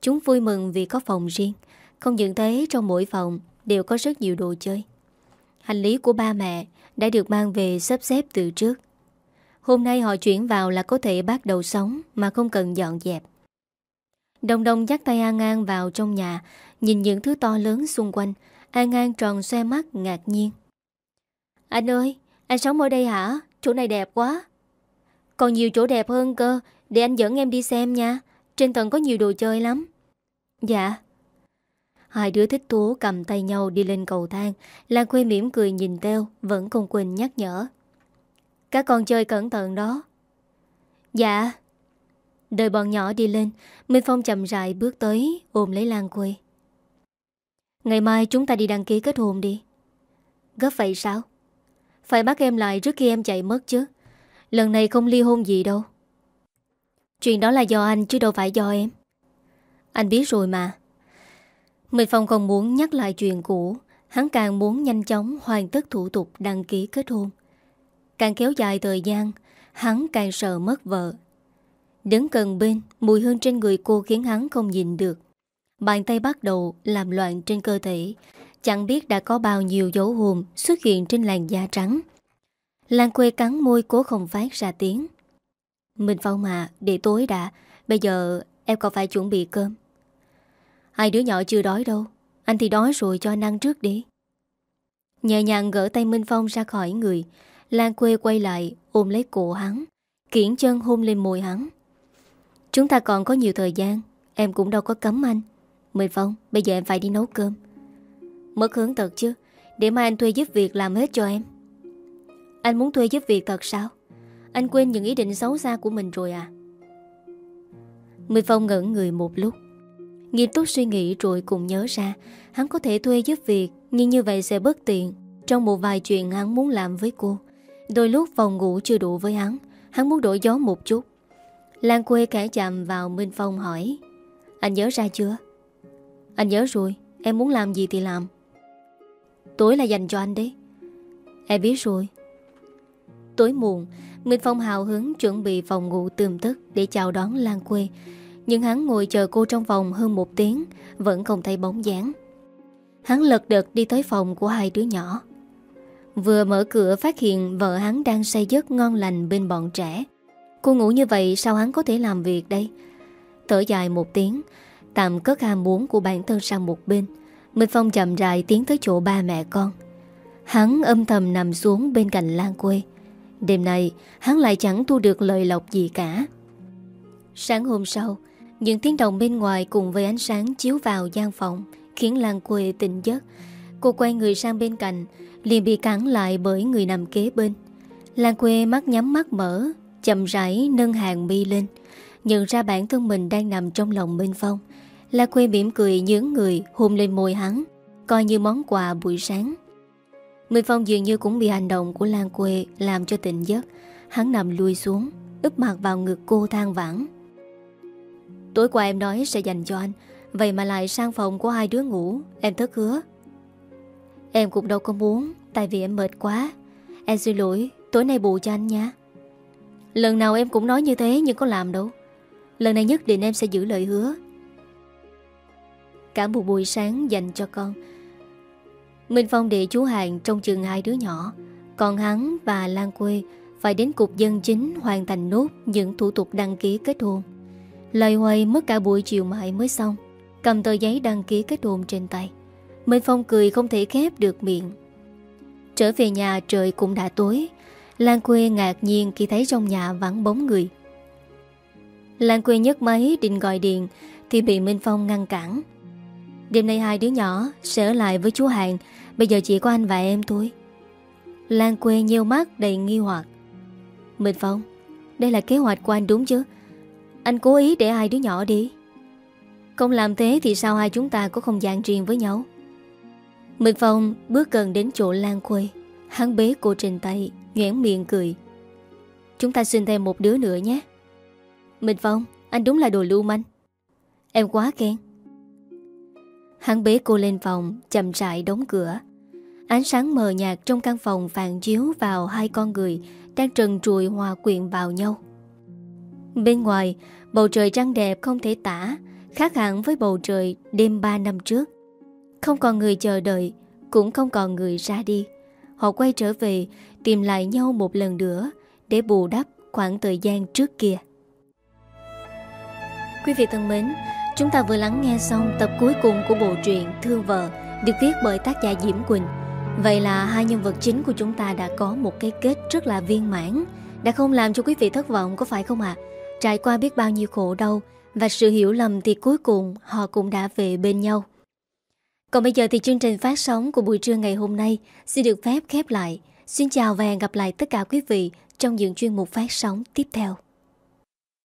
Chúng vui mừng vì có phòng riêng. Không những thế, trong mỗi phòng Đều có rất nhiều đồ chơi. Hành lý của ba mẹ Đã được mang về sắp xếp từ trước. Hôm nay họ chuyển vào là có thể bắt đầu sống Mà không cần dọn dẹp. Đồng đồng dắt tay An ngang vào trong nhà, Nhìn những thứ to lớn xung quanh. An An tròn xoe mắt ngạc nhiên. Anh ơi, Anh sống ở đây hả? Chỗ này đẹp quá. Còn nhiều chỗ đẹp hơn cơ, Để anh dẫn em đi xem nha. Trên tầng có nhiều đồ chơi lắm. Dạ. Hai đứa thích thú cầm tay nhau đi lên cầu thang. Lan Khuê mỉm cười nhìn Teo Vẫn không quên nhắc nhở. Các con chơi cẩn thận đó. Dạ. Đợi bọn nhỏ đi lên, Minh Phong chậm rãi bước tới, Ôm lấy Lan Khuê. Ngày mai chúng ta đi đăng ký kết hôn đi. Gấp vậy sao? Phải bắt em lại trước khi em chạy mất chứ. Lần này không ly hôn gì đâu. Chuyện đó là do anh chứ đâu phải do em. Anh biết rồi mà. Minh Phong không muốn nhắc lại chuyện cũ. Hắn càng muốn nhanh chóng hoàn tất thủ tục đăng ký kết hôn. Càng kéo dài thời gian, Hắn càng sợ mất vợ. Đứng gần bên, Mùi hương trên người cô khiến hắn không nhìn được. Bàn tay bắt đầu làm loạn trên cơ thể. Chẳng biết đã có bao nhiêu dấu hồn Xuất hiện trên làn da trắng. Lan quê cắn môi cố không phát ra tiếng. Minh Phong mà, Để tối đã. Bây giờ em còn phải chuẩn bị cơm? Hai đứa nhỏ chưa đói đâu. Anh thì đói rồi cho anh ăn trước đi. Nhẹ nhàng gỡ tay Minh Phong ra khỏi người. Lan quê quay lại, Ôm lấy cổ hắn. Kiển chân hôn lên môi hắn. Chúng ta còn có nhiều thời gian. Em cũng đâu có cấm anh. Minh Phong, bây giờ em phải đi nấu cơm. Mất hướng thật chứ, Để mai anh thuê giúp việc làm hết cho em. Anh muốn thuê giúp việc thật sao? Anh quên những ý định xấu xa của mình rồi à? Minh Phong ngẩn người một lúc. Nghiêm túc suy nghĩ rồi cùng nhớ ra, Hắn có thể thuê giúp việc, Nhưng như vậy sẽ bất tiện. Trong một vài chuyện hắn muốn làm với cô, Đôi lúc phòng ngủ chưa đủ với hắn Hắn muốn đổi gió một chút. Lan quê kẻ chạm vào Minh Phong hỏi, Anh nhớ ra chưa? Anh nhớ rồi, Em muốn làm gì thì làm. Tối là dành cho anh đấy. Em biết rồi. Tối muộn Minh Phong hào hứng chuẩn bị phòng ngủ tươm tức Để chào đón Lan quê. Nhưng hắn ngồi chờ cô trong phòng hơn một tiếng, Vẫn không thấy bóng dáng. Hắn lật đật đi tới phòng của hai đứa nhỏ. Vừa mở cửa phát hiện vợ hắn đang say giấc ngon lành bên bọn trẻ. Cô ngủ như vậy sao hắn có thể làm việc đây? Thở dài một tiếng Tạm cất ham muốn của bản thân sang một bên. Minh Phong chậm rãi tiến tới chỗ ba mẹ con. Hắn âm thầm nằm xuống bên cạnh Lan quê. Đêm nay, hắn lại chẳng thu được lời lộc gì cả. Sáng hôm sau, Những tiếng động bên ngoài cùng với ánh sáng chiếu vào gian phòng Khiến Lan quê tỉnh giấc. Cô quay người sang bên cạnh, liền bị cản lại bởi người nằm kế bên. Lan quê mắt nhắm mắt mở, Chậm rãi nâng hàng mi lên, Nhận ra bản thân mình đang nằm trong lòng Minh Phong. La quê mỉm cười nhướng người, Hôn lên môi hắn, Coi như món quà buổi sáng. Minh Phong dường như cũng bị hành động của Lan quê Làm cho tỉnh giấc. Hắn nằm lui xuống, úp mặt vào ngực cô than vãn. Tối qua em nói sẽ dành cho anh, Vậy mà lại sang phòng của hai đứa ngủ, Em thất hứa. Em cũng đâu có muốn, Tại vì em mệt quá. Em xin lỗi, Tối nay bù cho anh nha. Lần nào em cũng nói như thế nhưng có làm đâu. Lần này nhất định em sẽ giữ lời hứa. Cả một buổi sáng dành cho con. Minh Phong để chú Hàng trong trường hai đứa nhỏ. Còn hắn và Lan Quê Phải đến cục dân chính hoàn thành nốt Những thủ tục đăng ký kết hôn. Lời hoài mất cả buổi chiều mãi mới xong, Cầm tờ giấy đăng ký kết hôn trên tay. Minh Phong cười không thể khép được miệng. Trở về nhà, trời cũng đã tối. Lan Quê ngạc nhiên khi thấy trong nhà vắng bóng người. Lan Quê nhấc máy định gọi điện Thì bị Minh Phong ngăn cản. Đêm nay hai đứa nhỏ sẽ ở lại với chú Hàng. Bây giờ chỉ có anh và em thôi. Lan quê nheo mắt đầy nghi hoặc. Minh Phong Đây là kế hoạch của anh đúng chứ? Anh cố ý để hai đứa nhỏ đi. Không làm thế thì sao hai chúng ta có không gian riêng với nhau? Minh Phong bước gần đến chỗ Lan quê. Hắn bế cô trên tay Nhoảng miệng cười. Chúng ta xin thêm một đứa nữa nhé. Minh Phong Anh đúng là đồ lưu manh. Em quá khen. Hắn bế cô lên phòng Chậm rãi đóng cửa Ánh sáng mờ nhạt trong căn phòng phản chiếu vào hai con người đang trần trùi hòa quyện vào nhau. Bên ngoài, bầu trời trăng đẹp không thể tả, khác hẳn với bầu trời đêm 3 năm trước. Không còn người chờ đợi, cũng không còn người ra đi. Họ quay trở về, tìm lại nhau một lần nữa để bù đắp khoảng thời gian trước kia. Quý vị thân mến, chúng ta vừa lắng nghe xong tập cuối cùng của bộ truyện Thương Vợ, được viết bởi tác giả Diễm Quỳnh. Vậy là hai nhân vật chính của chúng ta đã có một cái kết rất là viên mãn, Đã không làm cho quý vị thất vọng, có phải không ạ? À? Trải qua biết bao nhiêu khổ đau Và sự hiểu lầm thì cuối cùng họ cũng đã về bên nhau Còn bây giờ thì chương trình phát sóng của buổi trưa ngày hôm nay Xin được phép khép lại Xin chào và hẹn gặp lại tất cả quý vị trong những chuyên mục phát sóng tiếp theo